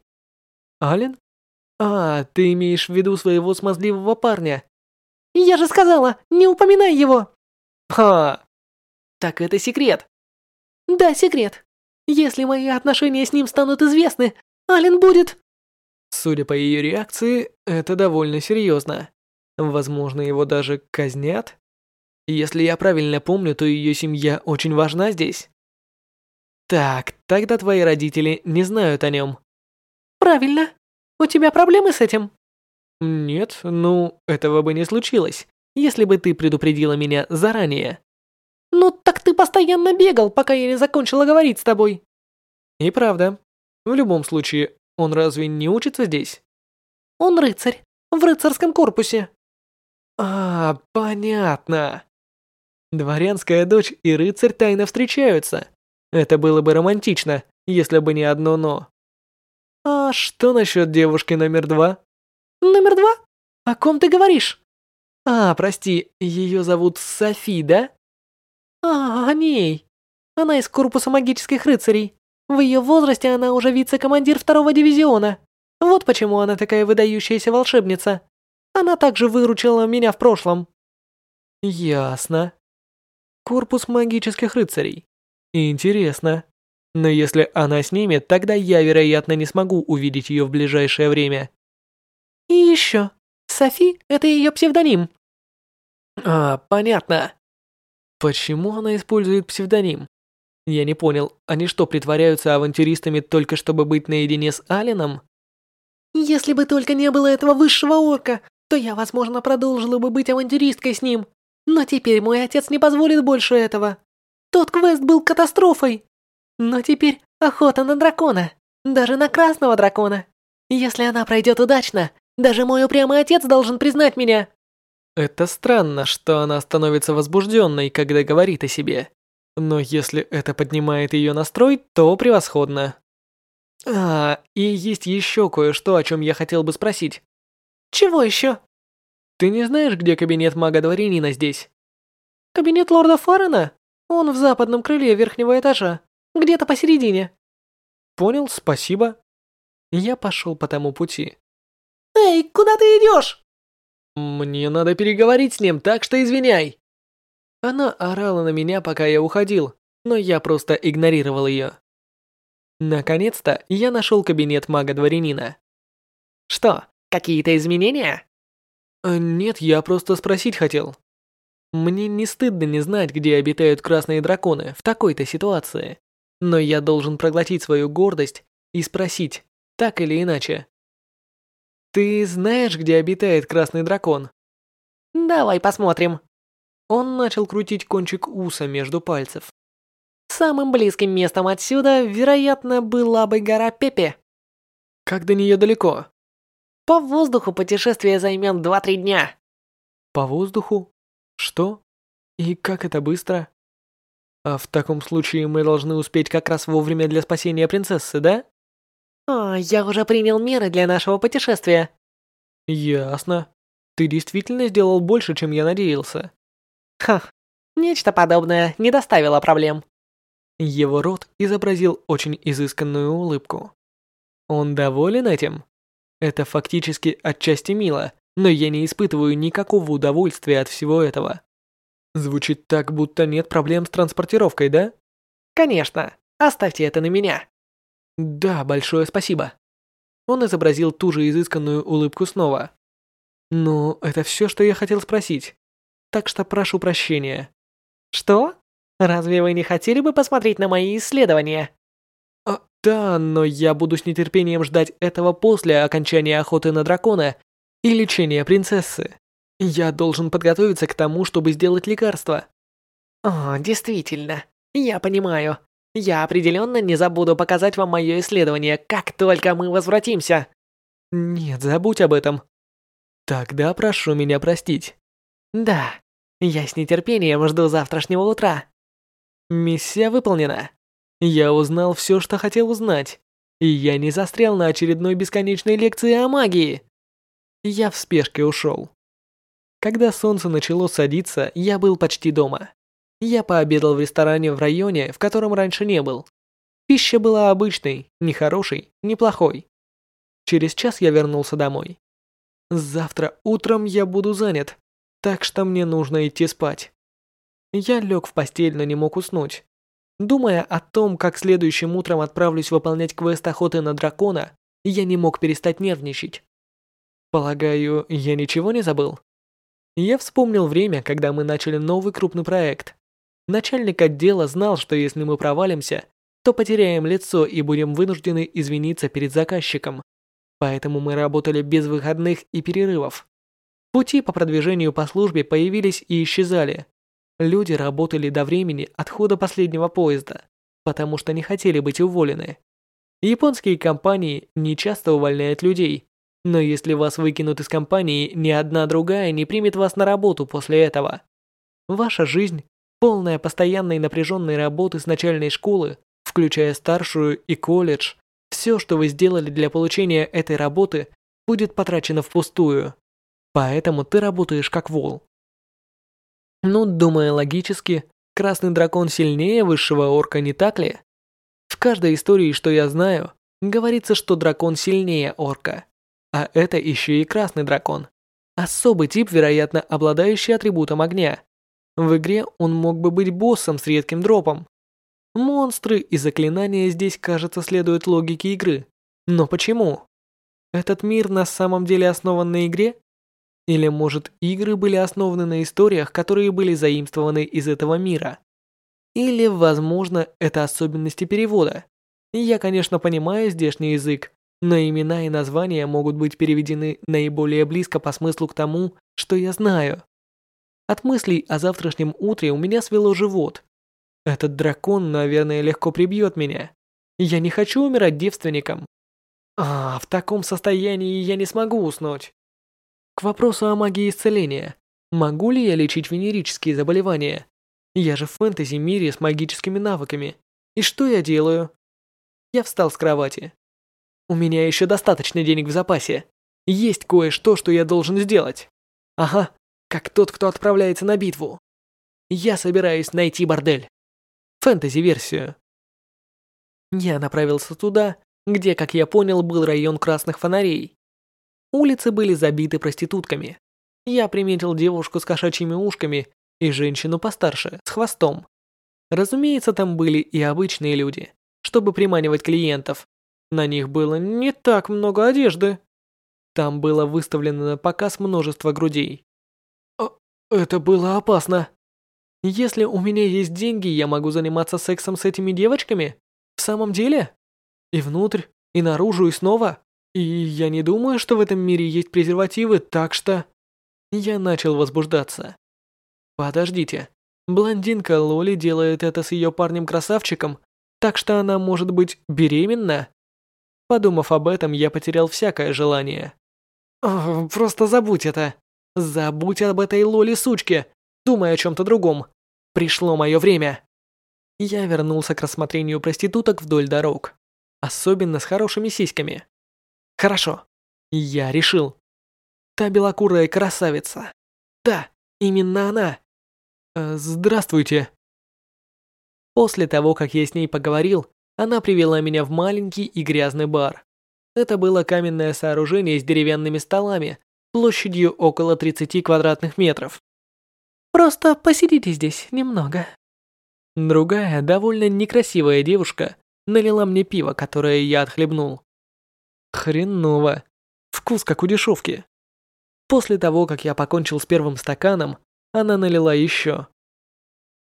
«Ален? А, ты имеешь в виду своего смазливого парня?» «Я же сказала, не упоминай его!» «Ха! Так это секрет!» «Да, секрет. Если мои отношения с ним станут известны, Ален будет...» Судя по ее реакции, это довольно серьезно. Возможно, его даже казнят? Если я правильно помню, то ее семья очень важна здесь. Так, тогда твои родители не знают о нем. Правильно. У тебя проблемы с этим? Нет, ну, этого бы не случилось, если бы ты предупредила меня заранее. Ну, так ты постоянно бегал, пока я не закончила говорить с тобой. И правда. В любом случае, он разве не учится здесь? Он рыцарь. В рыцарском корпусе. А, понятно. Дворянская дочь и рыцарь тайно встречаются. Это было бы романтично, если бы не одно «но». А что насчет девушки номер два? Номер два? О ком ты говоришь? А, прости, ее зовут Софи, да? А, о ней. Она из корпуса магических рыцарей. В ее возрасте она уже вице-командир второго дивизиона. Вот почему она такая выдающаяся волшебница. Она также выручила меня в прошлом. Ясно. Корпус магических рыцарей. Интересно. Но если она с ними, тогда я, вероятно, не смогу увидеть ее в ближайшее время. И еще. Софи — это ее псевдоним. А, понятно. Почему она использует псевдоним? Я не понял, они что, притворяются авантюристами только чтобы быть наедине с Алином? Если бы только не было этого высшего орка, то я, возможно, продолжила бы быть авантюристкой с ним. Но теперь мой отец не позволит больше этого. Тот квест был катастрофой. Но теперь охота на дракона. Даже на красного дракона. Если она пройдет удачно, даже мой упрямый отец должен признать меня. Это странно, что она становится возбужденной, когда говорит о себе. Но если это поднимает ее настрой, то превосходно. А, и есть еще кое-что, о чем я хотел бы спросить. Чего еще? Ты не знаешь, где кабинет мага-дворянина здесь? Кабинет лорда Фарена? Он в западном крыле верхнего этажа, где-то посередине. Понял, спасибо. Я пошел по тому пути. Эй, куда ты идешь? Мне надо переговорить с ним, так что извиняй. Она орала на меня, пока я уходил, но я просто игнорировал ее. Наконец-то я нашел кабинет мага-дворянина. Что, какие-то изменения? Э, нет, я просто спросить хотел. Мне не стыдно не знать, где обитают красные драконы в такой-то ситуации. Но я должен проглотить свою гордость и спросить, так или иначе. Ты знаешь, где обитает красный дракон? Давай посмотрим. Он начал крутить кончик уса между пальцев. Самым близким местом отсюда, вероятно, была бы гора Пепе. Как до нее далеко? По воздуху путешествие займет 2-3 дня. По воздуху? Что? И как это быстро? А в таком случае мы должны успеть как раз вовремя для спасения принцессы, да? А, я уже принял меры для нашего путешествия. Ясно. Ты действительно сделал больше, чем я надеялся. Ха, нечто подобное не доставило проблем. Его рот изобразил очень изысканную улыбку. Он доволен этим? Это фактически отчасти мило, но я не испытываю никакого удовольствия от всего этого. Звучит так, будто нет проблем с транспортировкой, да? Конечно. Оставьте это на меня. Да, большое спасибо. Он изобразил ту же изысканную улыбку снова. Ну, это все, что я хотел спросить. Так что прошу прощения. Что? Разве вы не хотели бы посмотреть на мои исследования? Да, но я буду с нетерпением ждать этого после окончания охоты на дракона и лечения принцессы. Я должен подготовиться к тому, чтобы сделать лекарство. О, действительно. Я понимаю. Я определенно не забуду показать вам мое исследование, как только мы возвратимся. Нет, забудь об этом. Тогда прошу меня простить. Да, я с нетерпением жду завтрашнего утра. Миссия выполнена. Я узнал все, что хотел узнать. И я не застрял на очередной бесконечной лекции о магии. Я в спешке ушел. Когда солнце начало садиться, я был почти дома. Я пообедал в ресторане в районе, в котором раньше не был. Пища была обычной, не хорошей, не плохой. Через час я вернулся домой. Завтра утром я буду занят, так что мне нужно идти спать. Я лег в постель, но не мог уснуть. Думая о том, как следующим утром отправлюсь выполнять квест охоты на дракона, я не мог перестать нервничать. Полагаю, я ничего не забыл? Я вспомнил время, когда мы начали новый крупный проект. Начальник отдела знал, что если мы провалимся, то потеряем лицо и будем вынуждены извиниться перед заказчиком. Поэтому мы работали без выходных и перерывов. Пути по продвижению по службе появились и исчезали. Люди работали до времени отхода последнего поезда, потому что не хотели быть уволены. Японские компании не часто увольняют людей, но если вас выкинут из компании, ни одна другая не примет вас на работу после этого. Ваша жизнь, полная постоянной напряженной работы с начальной школы, включая старшую и колледж, все, что вы сделали для получения этой работы, будет потрачено впустую. Поэтому ты работаешь как вол. Ну, думая логически, красный дракон сильнее высшего орка, не так ли? В каждой истории, что я знаю, говорится, что дракон сильнее орка. А это еще и красный дракон. Особый тип, вероятно, обладающий атрибутом огня. В игре он мог бы быть боссом с редким дропом. Монстры и заклинания здесь, кажется, следуют логике игры. Но почему? Этот мир на самом деле основан на игре? Или, может, игры были основаны на историях, которые были заимствованы из этого мира? Или, возможно, это особенности перевода? Я, конечно, понимаю здешний язык, но имена и названия могут быть переведены наиболее близко по смыслу к тому, что я знаю. От мыслей о завтрашнем утре у меня свело живот. Этот дракон, наверное, легко прибьет меня. Я не хочу умирать девственником. А, в таком состоянии я не смогу уснуть. К вопросу о магии исцеления. Могу ли я лечить венерические заболевания? Я же в фэнтези-мире с магическими навыками. И что я делаю? Я встал с кровати. У меня еще достаточно денег в запасе. Есть кое-что, что я должен сделать. Ага, как тот, кто отправляется на битву. Я собираюсь найти бордель. Фэнтези-версию. Я направился туда, где, как я понял, был район красных фонарей. Улицы были забиты проститутками. Я приметил девушку с кошачьими ушками и женщину постарше, с хвостом. Разумеется, там были и обычные люди, чтобы приманивать клиентов, на них было не так много одежды. Там было выставлено на показ множество грудей. Это было опасно. Если у меня есть деньги, я могу заниматься сексом с этими девочками? В самом деле? И внутрь, и наружу, и снова? И я не думаю, что в этом мире есть презервативы, так что... Я начал возбуждаться. Подождите, Блондинка Лоли делает это с ее парнем-красавчиком, так что она может быть беременна? Подумав об этом, я потерял всякое желание. О, просто забудь это. Забудь об этой Лоли-сучке. Думай о чем-то другом. Пришло мое время. Я вернулся к рассмотрению проституток вдоль дорог. Особенно с хорошими сиськами. Хорошо. Я решил. Та белокурая красавица. Да, именно она. Э, здравствуйте. После того, как я с ней поговорил, она привела меня в маленький и грязный бар. Это было каменное сооружение с деревянными столами, площадью около 30 квадратных метров. Просто посидите здесь немного. Другая, довольно некрасивая девушка, налила мне пиво, которое я отхлебнул. Хреново. Вкус как у дешевки. После того, как я покончил с первым стаканом, она налила еще.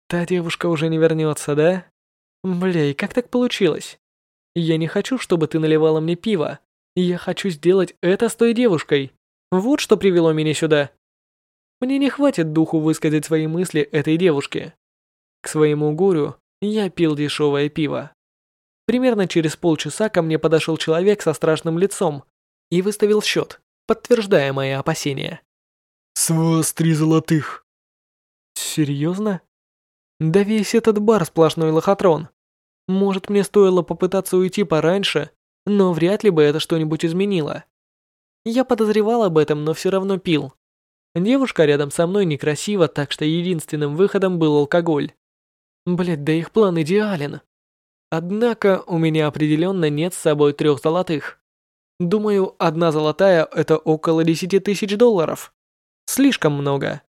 Та девушка уже не вернется, да? Блей, как так получилось? Я не хочу, чтобы ты наливала мне пиво. Я хочу сделать это с той девушкой. Вот что привело меня сюда. Мне не хватит духу высказать свои мысли этой девушке. К своему горю я пил дешевое пиво. Примерно через полчаса ко мне подошел человек со страшным лицом и выставил счет, подтверждая мои опасения. «С вас три золотых». «Серьезно? Да весь этот бар сплошной лохотрон. Может, мне стоило попытаться уйти пораньше, но вряд ли бы это что-нибудь изменило. Я подозревал об этом, но все равно пил. Девушка рядом со мной некрасива, так что единственным выходом был алкоголь. Блять, да их план идеален. Однако у меня определенно нет с собой трех золотых. Думаю, одна золотая – это около десяти тысяч долларов. Слишком много.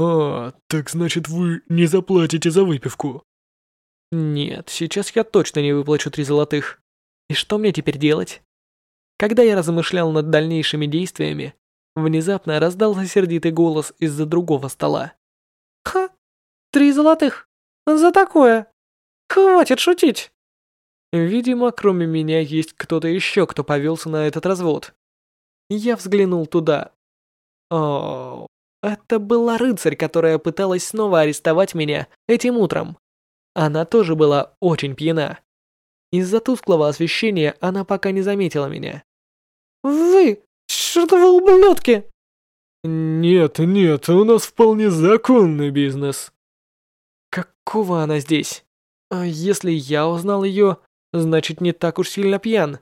«А, так значит вы не заплатите за выпивку?» «Нет, сейчас я точно не выплачу три золотых. И что мне теперь делать?» Когда я размышлял над дальнейшими действиями, Внезапно раздался сердитый голос из-за другого стола. «Ха! Три золотых! За такое! Хватит шутить!» Видимо, кроме меня есть кто-то еще, кто повелся на этот развод. Я взглянул туда. О, это была рыцарь, которая пыталась снова арестовать меня этим утром. Она тоже была очень пьяна. Из-за тусклого освещения она пока не заметила меня. «Вы! Чертовы ублюдки!» «Нет, нет, у нас вполне законный бизнес». «Какого она здесь? А если я узнал ее, значит не так уж сильно пьян.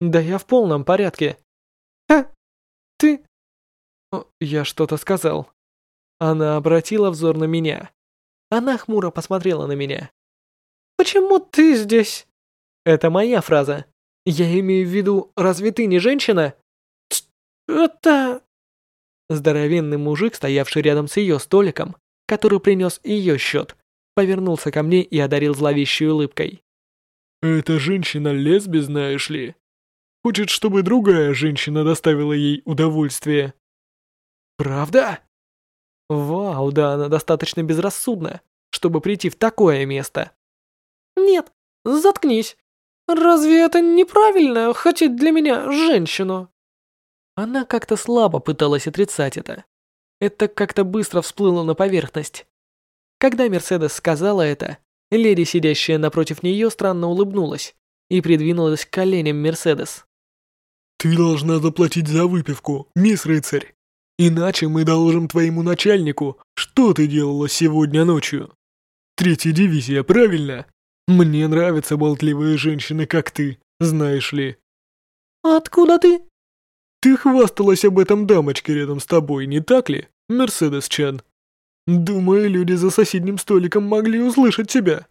Да я в полном порядке». «А, ты...» Я что-то сказал. Она обратила взор на меня. Она хмуро посмотрела на меня. «Почему ты здесь?» Это моя фраза. Я имею в виду, разве ты не женщина? «Это...» Здоровенный мужик, стоявший рядом с ее столиком, который принес ее счет, повернулся ко мне и одарил зловещей улыбкой. «Эта женщина лесби, знаешь ли? Хочет, чтобы другая женщина доставила ей удовольствие». «Правда?» «Вау, да она достаточно безрассудна, чтобы прийти в такое место». «Нет, заткнись. Разве это неправильно хотеть для меня женщину?» Она как-то слабо пыталась отрицать это. Это как-то быстро всплыло на поверхность. Когда Мерседес сказала это, леди, сидящая напротив нее, странно улыбнулась и придвинулась к коленям Мерседес. «Ты должна заплатить за выпивку, мисс рыцарь. Иначе мы доложим твоему начальнику, что ты делала сегодня ночью. Третья дивизия, правильно? Мне нравятся болтливые женщины, как ты, знаешь ли». «Откуда ты?» Ты хвасталась об этом дамочке рядом с тобой, не так ли, Мерседес Чен? Думаю, люди за соседним столиком могли услышать тебя.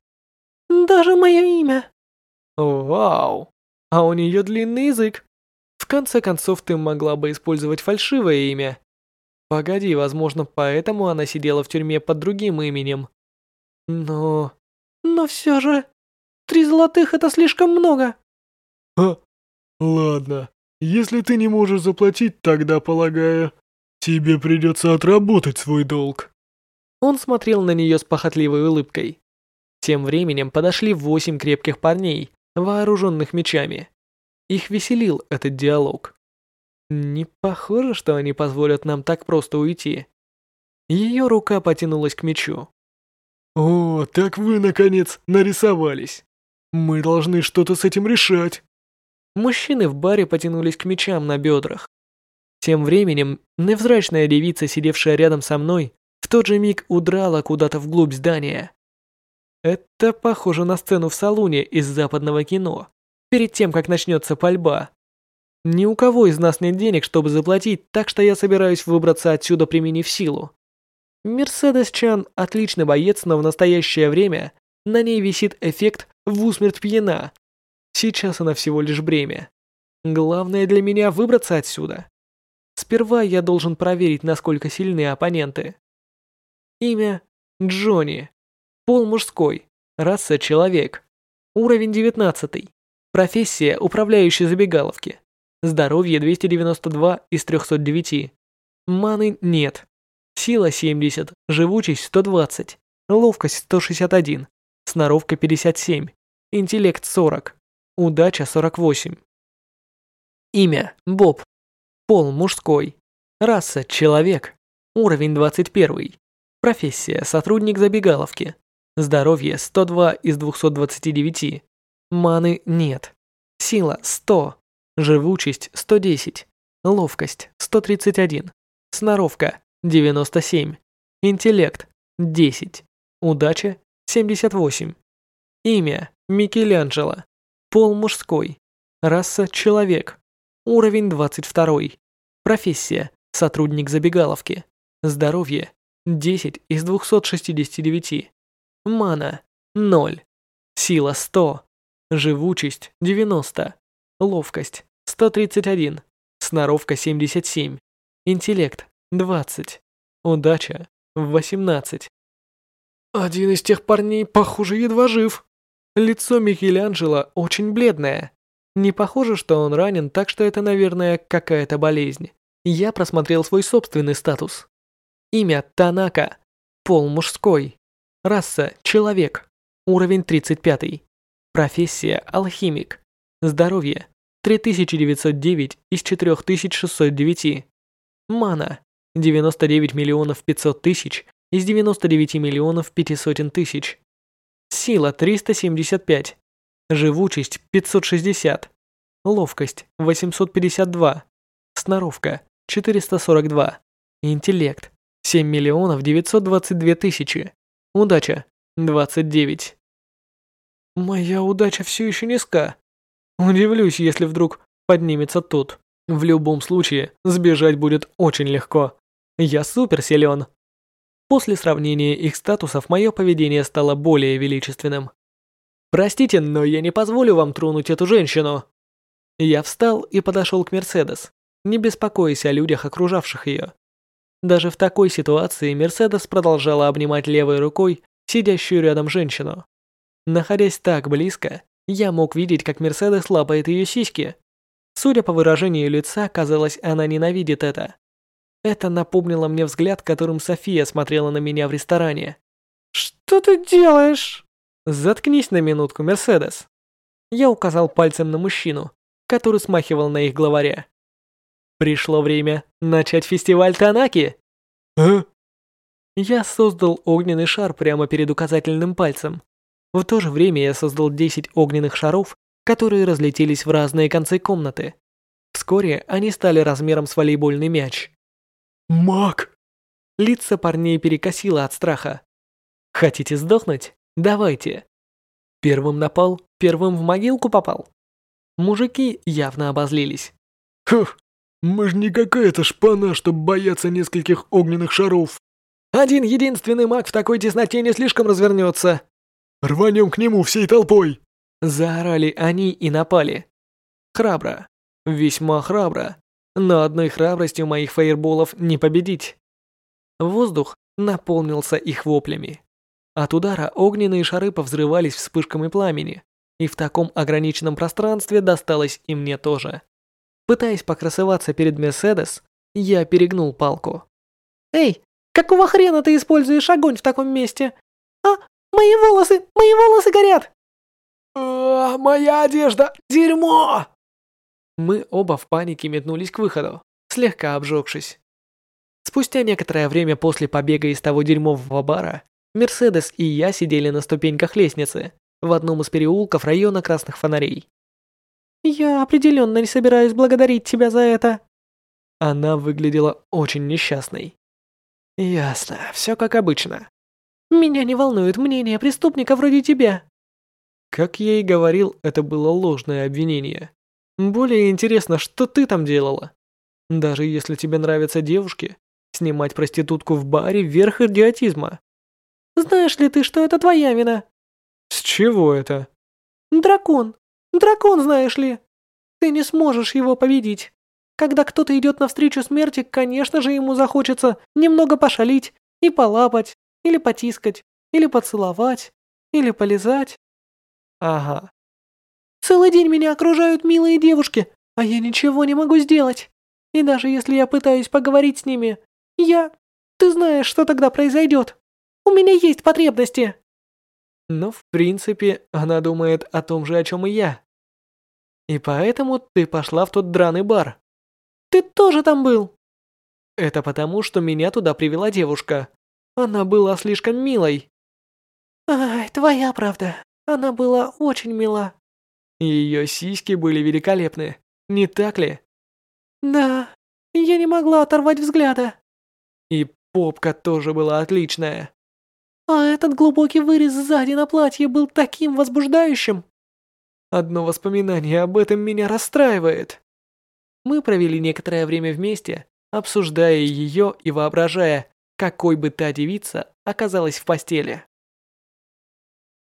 Даже мое имя. Вау. А у нее длинный язык. В конце концов, ты могла бы использовать фальшивое имя. Погоди, возможно, поэтому она сидела в тюрьме под другим именем. Но... Но все же... Три золотых — это слишком много. А, ладно. Если ты не можешь заплатить, тогда, полагаю, тебе придется отработать свой долг». Он смотрел на нее с похотливой улыбкой. Тем временем подошли восемь крепких парней, вооруженных мечами. Их веселил этот диалог. Не похоже, что они позволят нам так просто уйти. Ее рука потянулась к мечу. О, так вы, наконец, нарисовались. Мы должны что-то с этим решать. Мужчины в баре потянулись к мечам на бедрах. Тем временем, невзрачная девица, сидевшая рядом со мной, в тот же миг удрала куда-то вглубь здания. Это похоже на сцену в салоне из западного кино, перед тем, как начнется пальба. Ни у кого из нас нет денег, чтобы заплатить, так что я собираюсь выбраться отсюда, применив силу. Мерседес Чан отличный боец, но в настоящее время на ней висит эффект в усмерть пьяна. Сейчас она всего лишь бремя. Главное для меня выбраться отсюда. Сперва я должен проверить, насколько сильны оппоненты. Имя Джонни. Пол мужской. Раса человек. Уровень 19. Профессия управляющий забегаловки. Здоровье 292 из 309. Маны нет. Сила 70, живучесть 120, ловкость 161, сноровка 57, интеллект 40, удача 48. Имя Боб. Пол мужской. Раса человек. Уровень 21. Профессия сотрудник забегаловки. Здоровье 102 из 229. Маны нет. Сила 100. Живучесть 110. Ловкость 131. Сноровка 97. Интеллект 10. Удача 78. Имя Микеланджело. Пол мужской. Раса человек. Уровень 22. Профессия сотрудник забегаловки. Здоровье 10 из 269. Мана 0. Сила 100. Живучесть 90. Ловкость 131. Сноровка 77. Интеллект 20. Удача 18. Один из тех парней, похоже, едва жив. Лицо Микеланджело очень бледное. Не похоже, что он ранен, так что это, наверное, какая-то болезнь. Я просмотрел свой собственный статус. Имя Танака. Пол мужской. Раса – человек. Уровень 35. Профессия – алхимик. Здоровье – 3909 из 4609. Мана – 99 миллионов 500 тысяч из 99 миллионов 500 тысяч. Сила – 375. Живучесть – 560. Ловкость – 852. Сноровка – 442. Интеллект – 7 миллионов 922 тысячи. Удача – 29. Моя удача все еще низка. Удивлюсь, если вдруг поднимется тут. В любом случае, сбежать будет очень легко. Я супер силен. После сравнения их статусов, мое поведение стало более величественным. «Простите, но я не позволю вам тронуть эту женщину». Я встал и подошел к Мерседес, не беспокоясь о людях, окружавших ее. Даже в такой ситуации Мерседес продолжала обнимать левой рукой сидящую рядом женщину. Находясь так близко, я мог видеть, как Мерседес лапает ее сиськи. Судя по выражению лица, казалось, она ненавидит это. Это напомнило мне взгляд, которым София смотрела на меня в ресторане. «Что ты делаешь?» «Заткнись на минутку, Мерседес». Я указал пальцем на мужчину, который смахивал на их главаря. Пришло время начать фестиваль Танаки. А? Я создал огненный шар прямо перед указательным пальцем. В то же время я создал 10 огненных шаров, которые разлетелись в разные концы комнаты. Вскоре они стали размером с волейбольный мяч. Маг! Лица парней перекосило от страха. Хотите сдохнуть? Давайте. Первым напал, первым в могилку попал. Мужики явно обозлились. Хух, мы ж не какая-то шпана, чтобы бояться нескольких огненных шаров. Один единственный маг в такой тесноте не слишком развернется. Рванем к нему всей толпой. Заорали они и напали. Храбро. Весьма храбро. Но одной храбростью моих фаерболов не победить. Воздух наполнился их воплями. От удара огненные шары повзрывались вспышками пламени, и в таком ограниченном пространстве досталось и мне тоже. Пытаясь покрасоваться перед Мерседес, я перегнул палку. «Эй, какого хрена ты используешь огонь в таком месте? А, мои волосы, мои волосы горят!» «А, моя одежда, дерьмо!» Мы оба в панике метнулись к выходу, слегка обжегшись. Спустя некоторое время после побега из того дерьмового бара, Мерседес и я сидели на ступеньках лестницы в одном из переулков района красных фонарей. «Я определенно не собираюсь благодарить тебя за это». Она выглядела очень несчастной. «Ясно, все как обычно». «Меня не волнует мнение преступника вроде тебя». Как я и говорил, это было ложное обвинение. Более интересно, что ты там делала? Даже если тебе нравятся девушки, снимать проститутку в баре – верх идиотизма. Знаешь ли ты, что это твоя вина? С чего это? Дракон. Дракон, знаешь ли. Ты не сможешь его победить. Когда кто-то идет навстречу смерти, конечно же, ему захочется немного пошалить и полапать, или потискать, или поцеловать, или полизать. Ага. Целый день меня окружают милые девушки, а я ничего не могу сделать. И даже если я пытаюсь поговорить с ними, я... Ты знаешь, что тогда произойдет. У меня есть потребности. Но в принципе, она думает о том же, о чем и я. И поэтому ты пошла в тот драный бар. Ты тоже там был. Это потому, что меня туда привела девушка. Она была слишком милой. Ай, твоя правда. Она была очень мила. Ее сиськи были великолепны, не так ли? Да, я не могла оторвать взгляда. И попка тоже была отличная. А этот глубокий вырез сзади на платье был таким возбуждающим. Одно воспоминание об этом меня расстраивает. Мы провели некоторое время вместе, обсуждая ее и воображая, какой бы та девица оказалась в постели.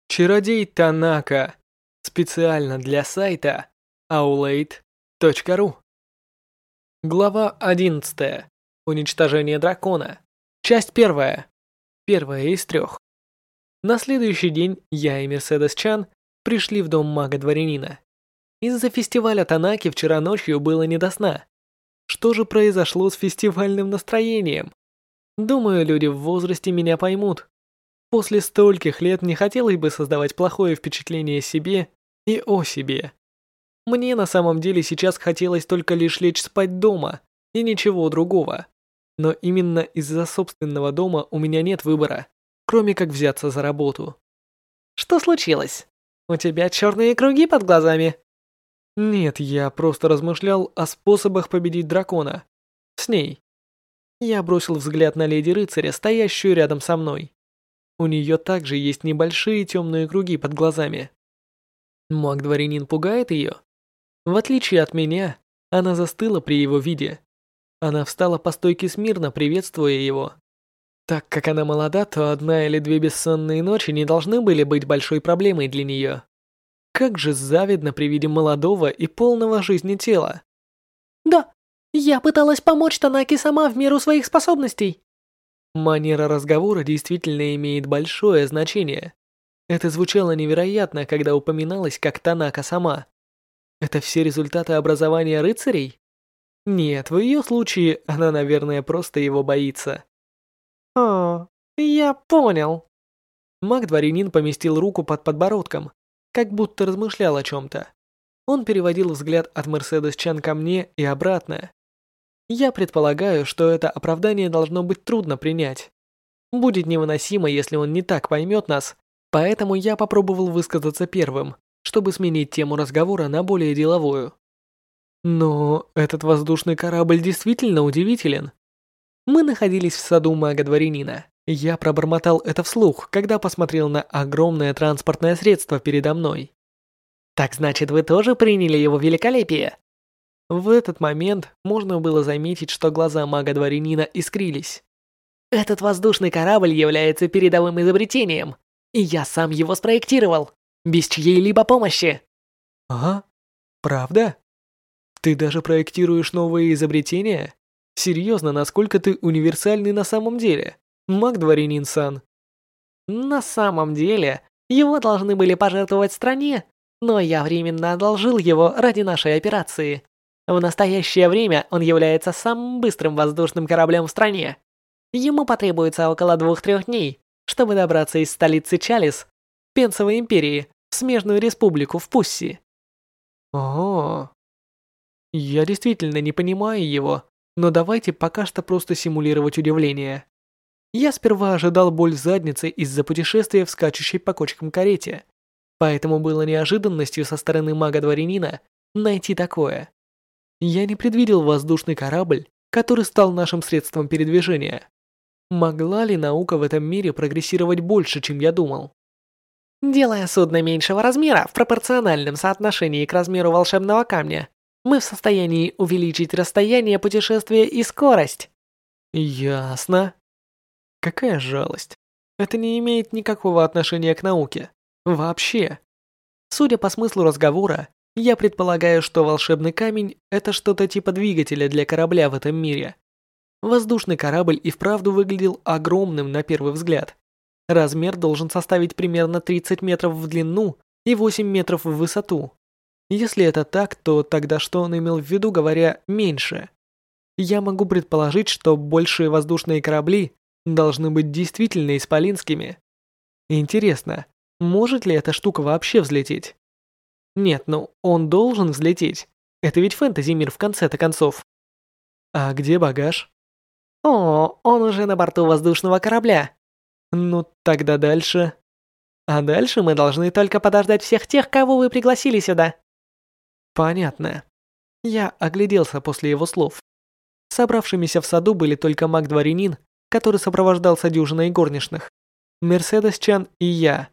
Чародей Танака. Специально для сайта aulade.ru Глава 11. Уничтожение дракона. Часть первая. Первая из трех. На следующий день я и Мерседес Чан пришли в дом мага-дворянина. Из-за фестиваля Танаки вчера ночью было не до сна. Что же произошло с фестивальным настроением? Думаю, люди в возрасте меня поймут. После стольких лет не хотелось бы создавать плохое впечатление себе и о себе. Мне на самом деле сейчас хотелось только лишь лечь спать дома и ничего другого. Но именно из-за собственного дома у меня нет выбора, кроме как взяться за работу. Что случилось? У тебя черные круги под глазами? Нет, я просто размышлял о способах победить дракона. С ней. Я бросил взгляд на леди рыцаря, стоящую рядом со мной. У нее также есть небольшие темные круги под глазами. Маг-дворянин пугает ее? В отличие от меня, она застыла при его виде. Она встала по стойке смирно, приветствуя его. Так как она молода, то одна или две бессонные ночи не должны были быть большой проблемой для нее. Как же завидно при виде молодого и полного жизни тела. Да, я пыталась помочь Танаке сама в меру своих способностей. Манера разговора действительно имеет большое значение. Это звучало невероятно, когда упоминалось как Танака сама. Это все результаты образования рыцарей? Нет, в ее случае она, наверное, просто его боится. О, я понял. Маг-дворянин поместил руку под подбородком, как будто размышлял о чем-то. Он переводил взгляд от Мерседес Чан ко мне и обратно. Я предполагаю, что это оправдание должно быть трудно принять. Будет невыносимо, если он не так поймет нас, поэтому я попробовал высказаться первым, чтобы сменить тему разговора на более деловую. Но этот воздушный корабль действительно удивителен. Мы находились в саду мага-дворянина. Я пробормотал это вслух, когда посмотрел на огромное транспортное средство передо мной. «Так значит, вы тоже приняли его великолепие?» В этот момент можно было заметить, что глаза мага-дворянина искрились. «Этот воздушный корабль является передовым изобретением, и я сам его спроектировал, без чьей-либо помощи». «Ага, правда?» Ты даже проектируешь новые изобретения? Серьезно, насколько ты универсальный на самом деле? Маг Дворянин Сан. На самом деле, его должны были пожертвовать стране, но я временно одолжил его ради нашей операции. В настоящее время он является самым быстрым воздушным кораблем в стране. Ему потребуется около двух-трех дней, чтобы добраться из столицы Чалис, Пенсовой империи, в смежную республику в Пусси. О, я действительно не понимаю его, но давайте пока что просто симулировать удивление. Я сперва ожидал боль в заднице из-за путешествия в скачущей по кочкам карете, поэтому было неожиданностью со стороны мага-дворянина найти такое. Я не предвидел воздушный корабль, который стал нашим средством передвижения. Могла ли наука в этом мире прогрессировать больше, чем я думал? Делая судно меньшего размера в пропорциональном соотношении к размеру волшебного камня, мы в состоянии увеличить расстояние путешествия и скорость. Ясно. Какая жалость. Это не имеет никакого отношения к науке. Вообще. Судя по смыслу разговора, я предполагаю, что волшебный камень – это что-то типа двигателя для корабля в этом мире. Воздушный корабль и вправду выглядел огромным на первый взгляд. Размер должен составить примерно 30 метров в длину и 8 метров в высоту. Если это так, то тогда что он имел в виду, говоря «меньше»? Я могу предположить, что большие воздушные корабли должны быть действительно исполинскими. Интересно, может ли эта штука вообще взлететь? Нет, ну он должен взлететь. Это ведь фэнтези-мир в конце-то концов. А где багаж? О, он уже на борту воздушного корабля. Ну, тогда дальше. А дальше мы должны только подождать всех тех, кого вы пригласили сюда. Понятно. Я огляделся после его слов. Собравшимися в саду были только маг-дворянин, который сопровождался дюжиной горничных, Мерседес Чан и я.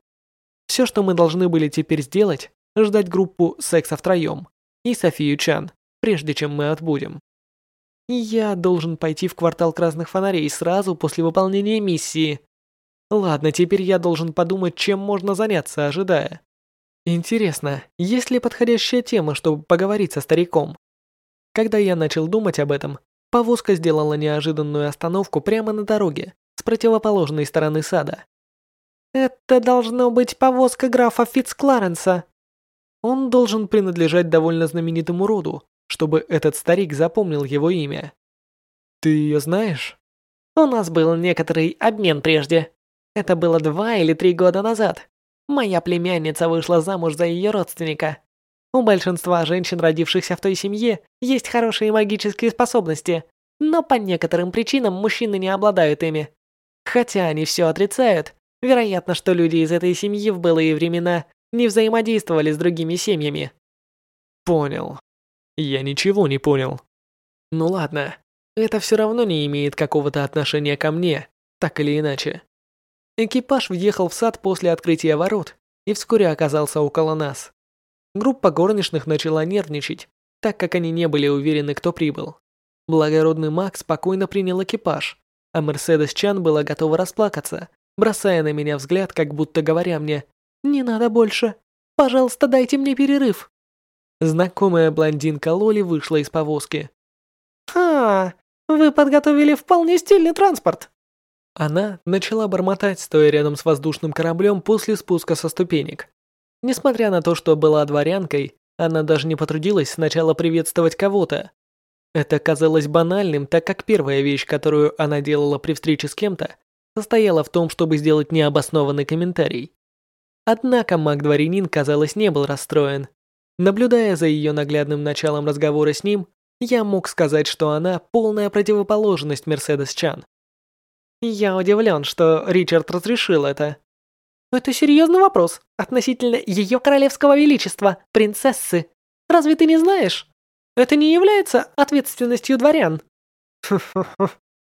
Все, что мы должны были теперь сделать, ждать группу секса втроем и Софию Чан, прежде чем мы отбудем. Я должен пойти в квартал красных фонарей сразу после выполнения миссии. Ладно, теперь я должен подумать, чем можно заняться, ожидая. Интересно, есть ли подходящая тема, чтобы поговорить со стариком? Когда я начал думать об этом, повозка сделала неожиданную остановку прямо на дороге, с противоположной стороны сада. «Это должно быть повозка графа Фицкларенса», он должен принадлежать довольно знаменитому роду, чтобы этот старик запомнил его имя. Ты ее знаешь? У нас был некоторый обмен прежде. Это было два или три года назад. Моя племянница вышла замуж за ее родственника. У большинства женщин, родившихся в той семье, есть хорошие магические способности, но по некоторым причинам мужчины не обладают ими. Хотя они все отрицают, вероятно, что люди из этой семьи в былые времена не взаимодействовали с другими семьями. Понял. Я ничего не понял. Ну ладно, это все равно не имеет какого-то отношения ко мне, так или иначе. Экипаж въехал в сад после открытия ворот и вскоре оказался около нас. Группа горничных начала нервничать, так как они не были уверены, кто прибыл. Благородный маг спокойно принял экипаж, а Мерседес Чан была готова расплакаться, бросая на меня взгляд, как будто говоря мне «Не надо больше. Пожалуйста, дайте мне перерыв». Знакомая блондинка Лоли вышла из повозки. «А, вы подготовили вполне стильный транспорт». Она начала бормотать, стоя рядом с воздушным кораблем после спуска со ступенек. Несмотря на то, что была дворянкой, она даже не потрудилась сначала приветствовать кого-то. Это казалось банальным, так как первая вещь, которую она делала при встрече с кем-то, состояла в том, чтобы сделать необоснованный комментарий. Однако маг-дворянин, казалось, не был расстроен. Наблюдая за ее наглядным началом разговора с ним, я мог сказать, что она полная противоположность Мерседес Чан. Я удивлен, что Ричард разрешил это. Это серьезный вопрос относительно ее королевского величества, принцессы. Разве ты не знаешь? Это не является ответственностью дворян.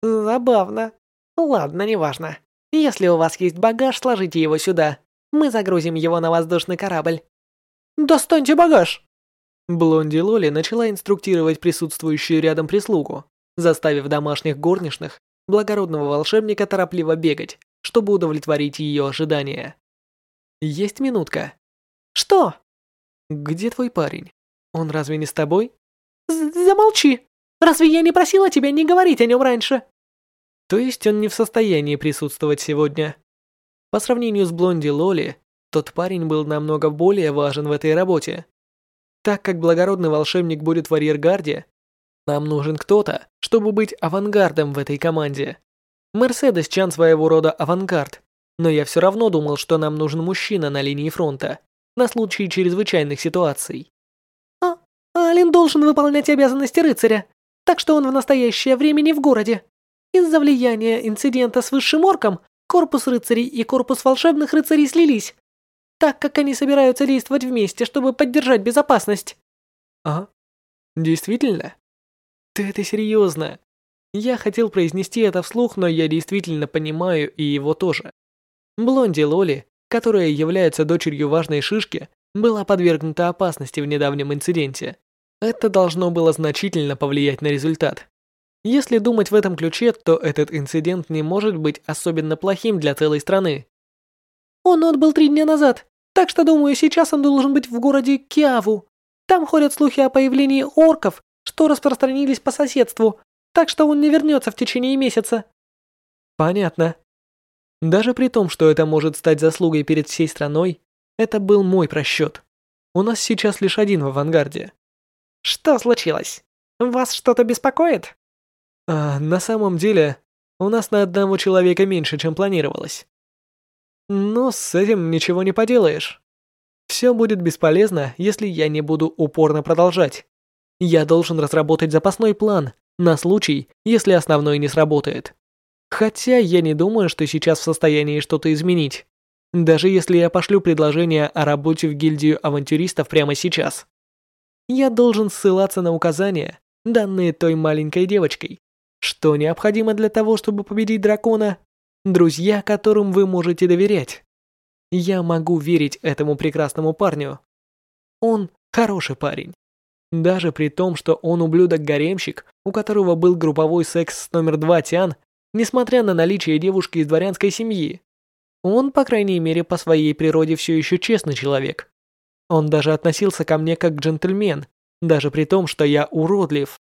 Забавно. Ладно, неважно. Если у вас есть багаж, сложите его сюда. Мы загрузим его на воздушный корабль. Достаньте багаж!» Блонди Лоли начала инструктировать присутствующую рядом прислугу, заставив домашних горничных, благородного волшебника торопливо бегать, чтобы удовлетворить ее ожидания. «Есть минутка». «Что?» «Где твой парень? Он разве не с тобой?» «Замолчи! Разве я не просила тебя не говорить о нем раньше?» «То есть он не в состоянии присутствовать сегодня?» По сравнению с Блонди Лоли, тот парень был намного более важен в этой работе. Так как благородный волшебник будет в арьергарде, нам нужен кто-то, чтобы быть авангардом в этой команде. Мерседес Чан своего рода авангард, но я все равно думал, что нам нужен мужчина на линии фронта, на случай чрезвычайных ситуаций. А, Ален должен выполнять обязанности рыцаря, так что он в настоящее время не в городе. Из-за влияния инцидента с высшим орком, корпус рыцарей и корпус волшебных рыцарей слились, так как они собираются действовать вместе, чтобы поддержать безопасность. А? Действительно? Ты это серьезно? Я хотел произнести это вслух, но я действительно понимаю и его тоже. Блонди Лоли, которая является дочерью важной шишки, была подвергнута опасности в недавнем инциденте. Это должно было значительно повлиять на результат. Если думать в этом ключе, то этот инцидент не может быть особенно плохим для целой страны. Он отбыл три дня назад, так что, думаю, сейчас он должен быть в городе Киаву. Там ходят слухи о появлении орков, что распространились по соседству, так что он не вернется в течение месяца. Понятно. Даже при том, что это может стать заслугой перед всей страной, это был мой просчет. У нас сейчас лишь один в авангарде. Что случилось? Вас что-то беспокоит? А, на самом деле, у нас на одного человека меньше, чем планировалось. Но с этим ничего не поделаешь. Все будет бесполезно, если я не буду упорно продолжать. Я должен разработать запасной план на случай, если основной не сработает. Хотя я не думаю, что сейчас в состоянии что-то изменить. Даже если я пошлю предложение о работе в гильдию авантюристов прямо сейчас. Я должен ссылаться на указания, данные той маленькой девочкой. Что необходимо для того, чтобы победить дракона? Друзья, которым вы можете доверять. Я могу верить этому прекрасному парню. Он хороший парень. Даже при том, что он ублюдок-гаремщик, у которого был групповой секс с номер два Тян, несмотря на наличие девушки из дворянской семьи. Он, по крайней мере, по своей природе все еще честный человек. Он даже относился ко мне как джентльмен, даже при том, что я уродлив.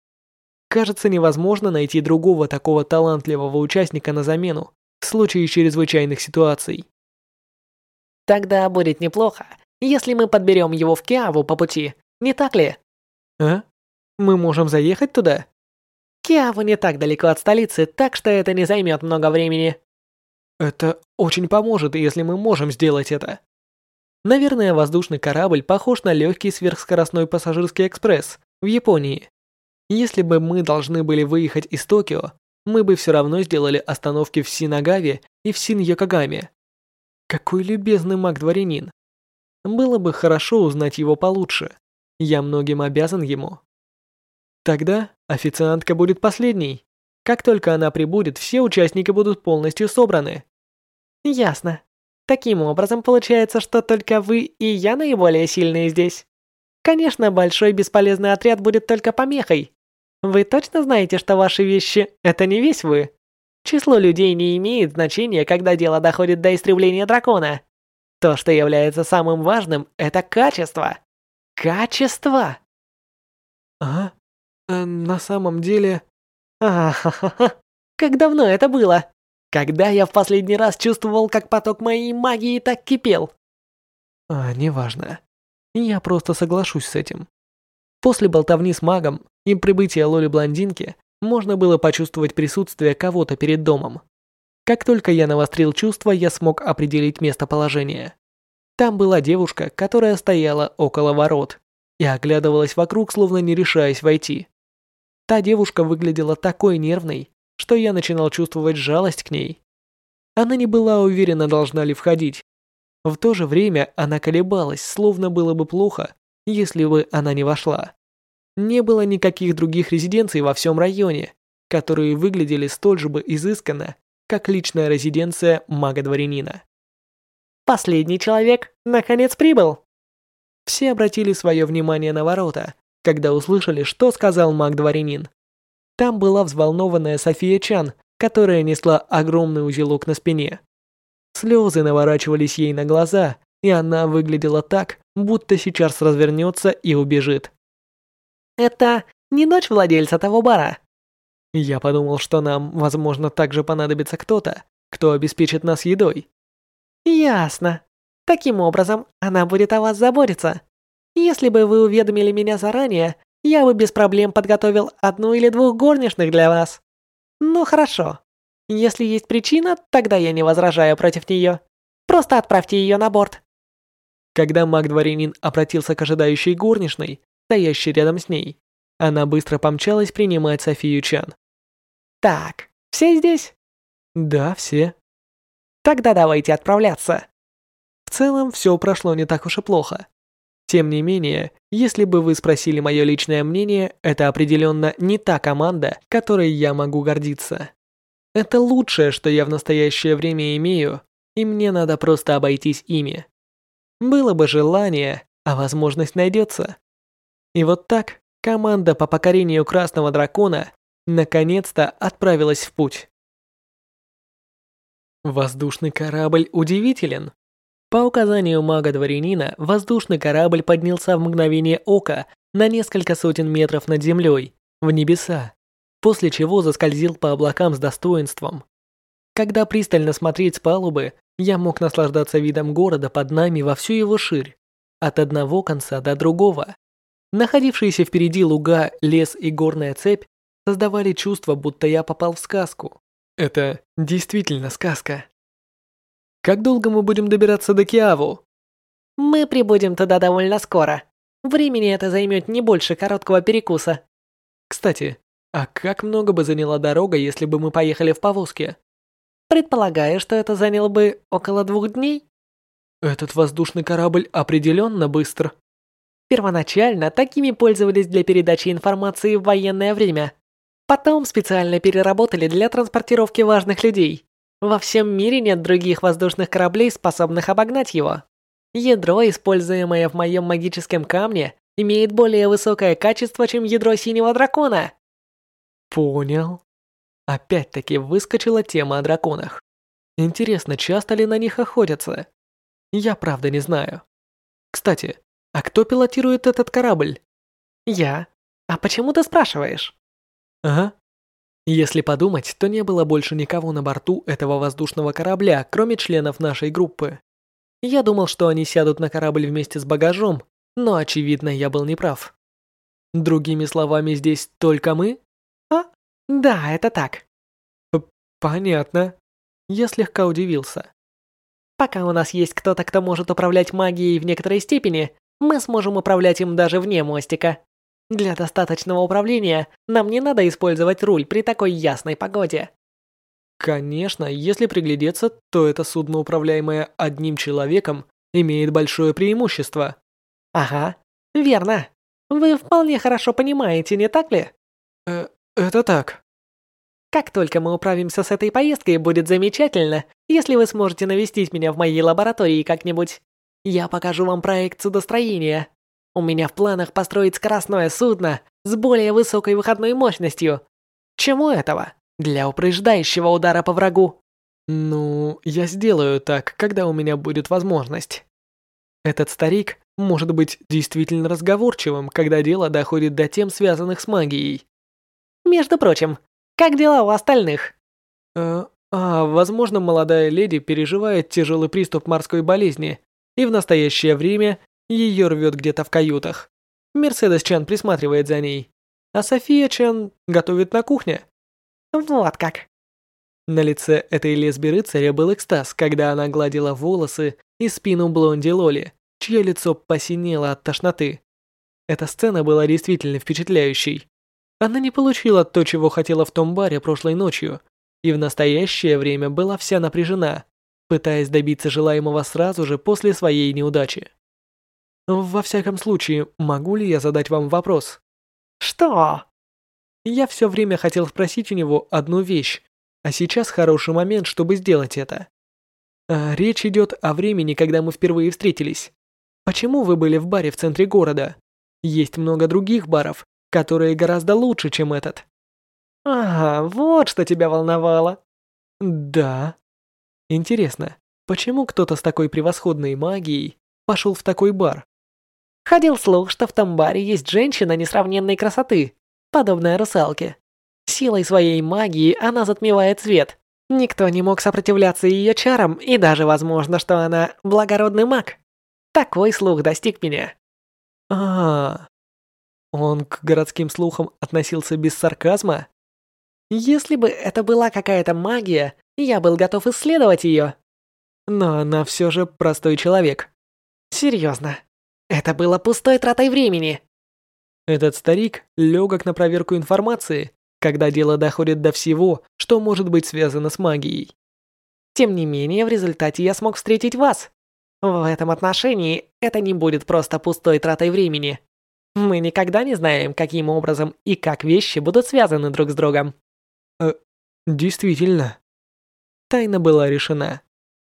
Кажется, невозможно найти другого такого талантливого участника на замену в случае чрезвычайных ситуаций. Тогда будет неплохо, если мы подберем его в Киаву по пути, не так ли? А? Мы можем заехать туда? Киаву не так далеко от столицы, так что это не займет много времени. Это очень поможет, если мы можем сделать это. Наверное, воздушный корабль похож на легкий сверхскоростной пассажирский экспресс в Японии. Если бы мы должны были выехать из Токио, мы бы все равно сделали остановки в Синагаве и в Синьякогаме. Какой любезный маг-дворянин. Было бы хорошо узнать его получше. Я многим обязан ему. Тогда официантка будет последней. Как только она прибудет, все участники будут полностью собраны. Ясно. Таким образом, получается, что только вы и я наиболее сильные здесь. Конечно, большой бесполезный отряд будет только помехой. Вы точно знаете, что ваши вещи — это не весь вы? Число людей не имеет значения, когда дело доходит до истребления дракона. То, что является самым важным, это качество. Качество! А? а на самом деле... Ахахаха. Как давно это было? Когда я в последний раз чувствовал, как поток моей магии так кипел? А, неважно. Я просто соглашусь с этим. После болтовни с магом и прибытия Лоли-блондинки можно было почувствовать присутствие кого-то перед домом. Как только я навострил чувства, я смог определить местоположение. Там была девушка, которая стояла около ворот и оглядывалась вокруг, словно не решаясь войти. Та девушка выглядела такой нервной, что я начинал чувствовать жалость к ней. Она не была уверена, должна ли входить. В то же время она колебалась, словно было бы плохо, если бы она не вошла. Не было никаких других резиденций во всем районе, которые выглядели столь же бы изысканно, как личная резиденция мага-дворянина. Последний человек, наконец, прибыл. Все обратили свое внимание на ворота, когда услышали, что сказал маг-дворянин. Там была взволнованная София Чан, которая несла огромный узелок на спине. Слезы наворачивались ей на глаза, и она выглядела так, будто сейчас развернется и убежит. «Это не дочь владельца того бара?» Я подумал, что нам, возможно, также понадобится кто-то, кто обеспечит нас едой. Ясно. Таким образом, она будет о вас заботиться. Если бы вы уведомили меня заранее, я бы без проблем подготовил одну или двух горничных для вас. Ну хорошо. Если есть причина, тогда я не возражаю против нее. Просто отправьте ее на борт. Когда маг-дворянин обратился к ожидающей горничной, стоящей рядом с ней, она быстро помчалась принимать Софию Чан. Так, Все здесь? Да, все. Тогда давайте отправляться. В целом, все прошло не так уж и плохо. Тем не менее, если бы вы спросили мое личное мнение, это определенно не та команда, которой я могу гордиться. Это лучшее, что я в настоящее время имею, и мне надо просто обойтись ими. Было бы желание, а возможность найдется. И вот так команда по покорению Красного Дракона наконец-то отправилась в путь. Воздушный корабль удивителен. По указанию мага-дворянина, воздушный корабль поднялся в мгновение ока на несколько сотен метров над землей, в небеса, после чего заскользил по облакам с достоинством. Когда пристально смотреть с палубы, я мог наслаждаться видом города под нами во всю его ширь, от одного конца до другого. Находившиеся впереди луга, лес и горная цепь создавали чувство, будто я попал в сказку. Это действительно сказка. Как долго мы будем добираться до Киаву? Мы прибудем туда довольно скоро. Времени это займет не больше короткого перекуса. Кстати, а как много бы заняла дорога, если бы мы поехали в повозке? Предполагаю, что это заняло бы около двух дней. Этот воздушный корабль определенно быстр. Первоначально такими пользовались для передачи информации в военное время. Потом специально переработали для транспортировки важных людей. Во всем мире нет других воздушных кораблей, способных обогнать его. Ядро, используемое в моем магическом камне, имеет более высокое качество, чем ядро синего дракона. Понял. Опять-таки выскочила тема о драконах. Интересно, часто ли на них охотятся? Я правда не знаю. Кстати, а кто пилотирует этот корабль? Я. А почему ты спрашиваешь? Ага, если подумать, то не было больше никого на борту этого воздушного корабля, кроме членов нашей группы. Я думал, что они сядут на корабль вместе с багажом, но, очевидно, я был неправ. Другими словами, здесь только мы? А? Да, это так. П Понятно. Я слегка удивился. Пока у нас есть кто-то, кто может управлять магией в некоторой степени, мы сможем управлять им даже вне мостика. Для достаточного управления нам не надо использовать руль при такой ясной погоде. Конечно, если приглядеться, то это судно, управляемое одним человеком, имеет большое преимущество. Ага, верно. Вы вполне хорошо понимаете, не так ли? Э, это так. Как только мы управимся с этой поездкой, будет замечательно, если вы сможете навестить меня в моей лаборатории как-нибудь. Я покажу вам проект судостроения. У меня в планах построить скоростное судно с более высокой выходной мощностью. Чему этого? Для упреждающего удара по врагу. Ну, я сделаю так, когда у меня будет возможность. Этот старик может быть действительно разговорчивым, когда дело доходит до тем, связанных с магией. Между прочим, как дела у остальных? Э, а, возможно, молодая леди переживает тяжелый приступ морской болезни и в настоящее время ее рвет где-то в каютах. Мерседес Чан присматривает за ней. А София Чан готовит на кухне. Вот как. На лице этой лесби-рыцаря был экстаз, когда она гладила волосы и спину блонди Лоли, чье лицо посинело от тошноты. Эта сцена была действительно впечатляющей. Она не получила то, чего хотела в том баре прошлой ночью, и в настоящее время была вся напряжена, пытаясь добиться желаемого сразу же после своей неудачи. Во всяком случае, могу ли я задать вам вопрос? Что? Я все время хотел спросить у него одну вещь, а сейчас хороший момент, чтобы сделать это. А, речь идет о времени, когда мы впервые встретились. Почему вы были в баре в центре города? Есть много других баров, которые гораздо лучше, чем этот. Ага, вот что тебя волновало. Да. Интересно, почему кто-то с такой превосходной магией пошел в такой бар? Ходил слух, что в том баре есть женщина несравненной красоты, подобная русалке. Силой своей магии она затмевает свет. Никто не мог сопротивляться ее чарам, и даже возможно, что она благородный маг. Такой слух достиг меня. А, -а, -а. он к городским слухам относился без сарказма? Если бы это была какая-то магия, я был готов исследовать ее. Но она все же простой человек. Серьезно, это было пустой тратой времени. Этот старик легок на проверку информации когда дело доходит до всего, что может быть связано с магией. Тем не менее, в результате я смог встретить вас. В этом отношении это не будет просто пустой тратой времени. Мы никогда не знаем, каким образом и как вещи будут связаны друг с другом. Э, действительно. Тайна была решена.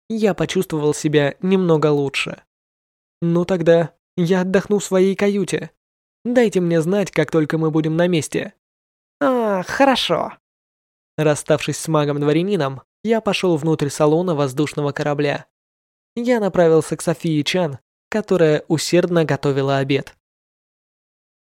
Я почувствовал себя немного лучше. Ну тогда я отдохну в своей каюте. Дайте мне знать, как только мы будем на месте. А, хорошо. Расставшись с магом-дворянином, я пошел внутрь салона воздушного корабля. Я направился к Софии Чан, которая усердно готовила обед.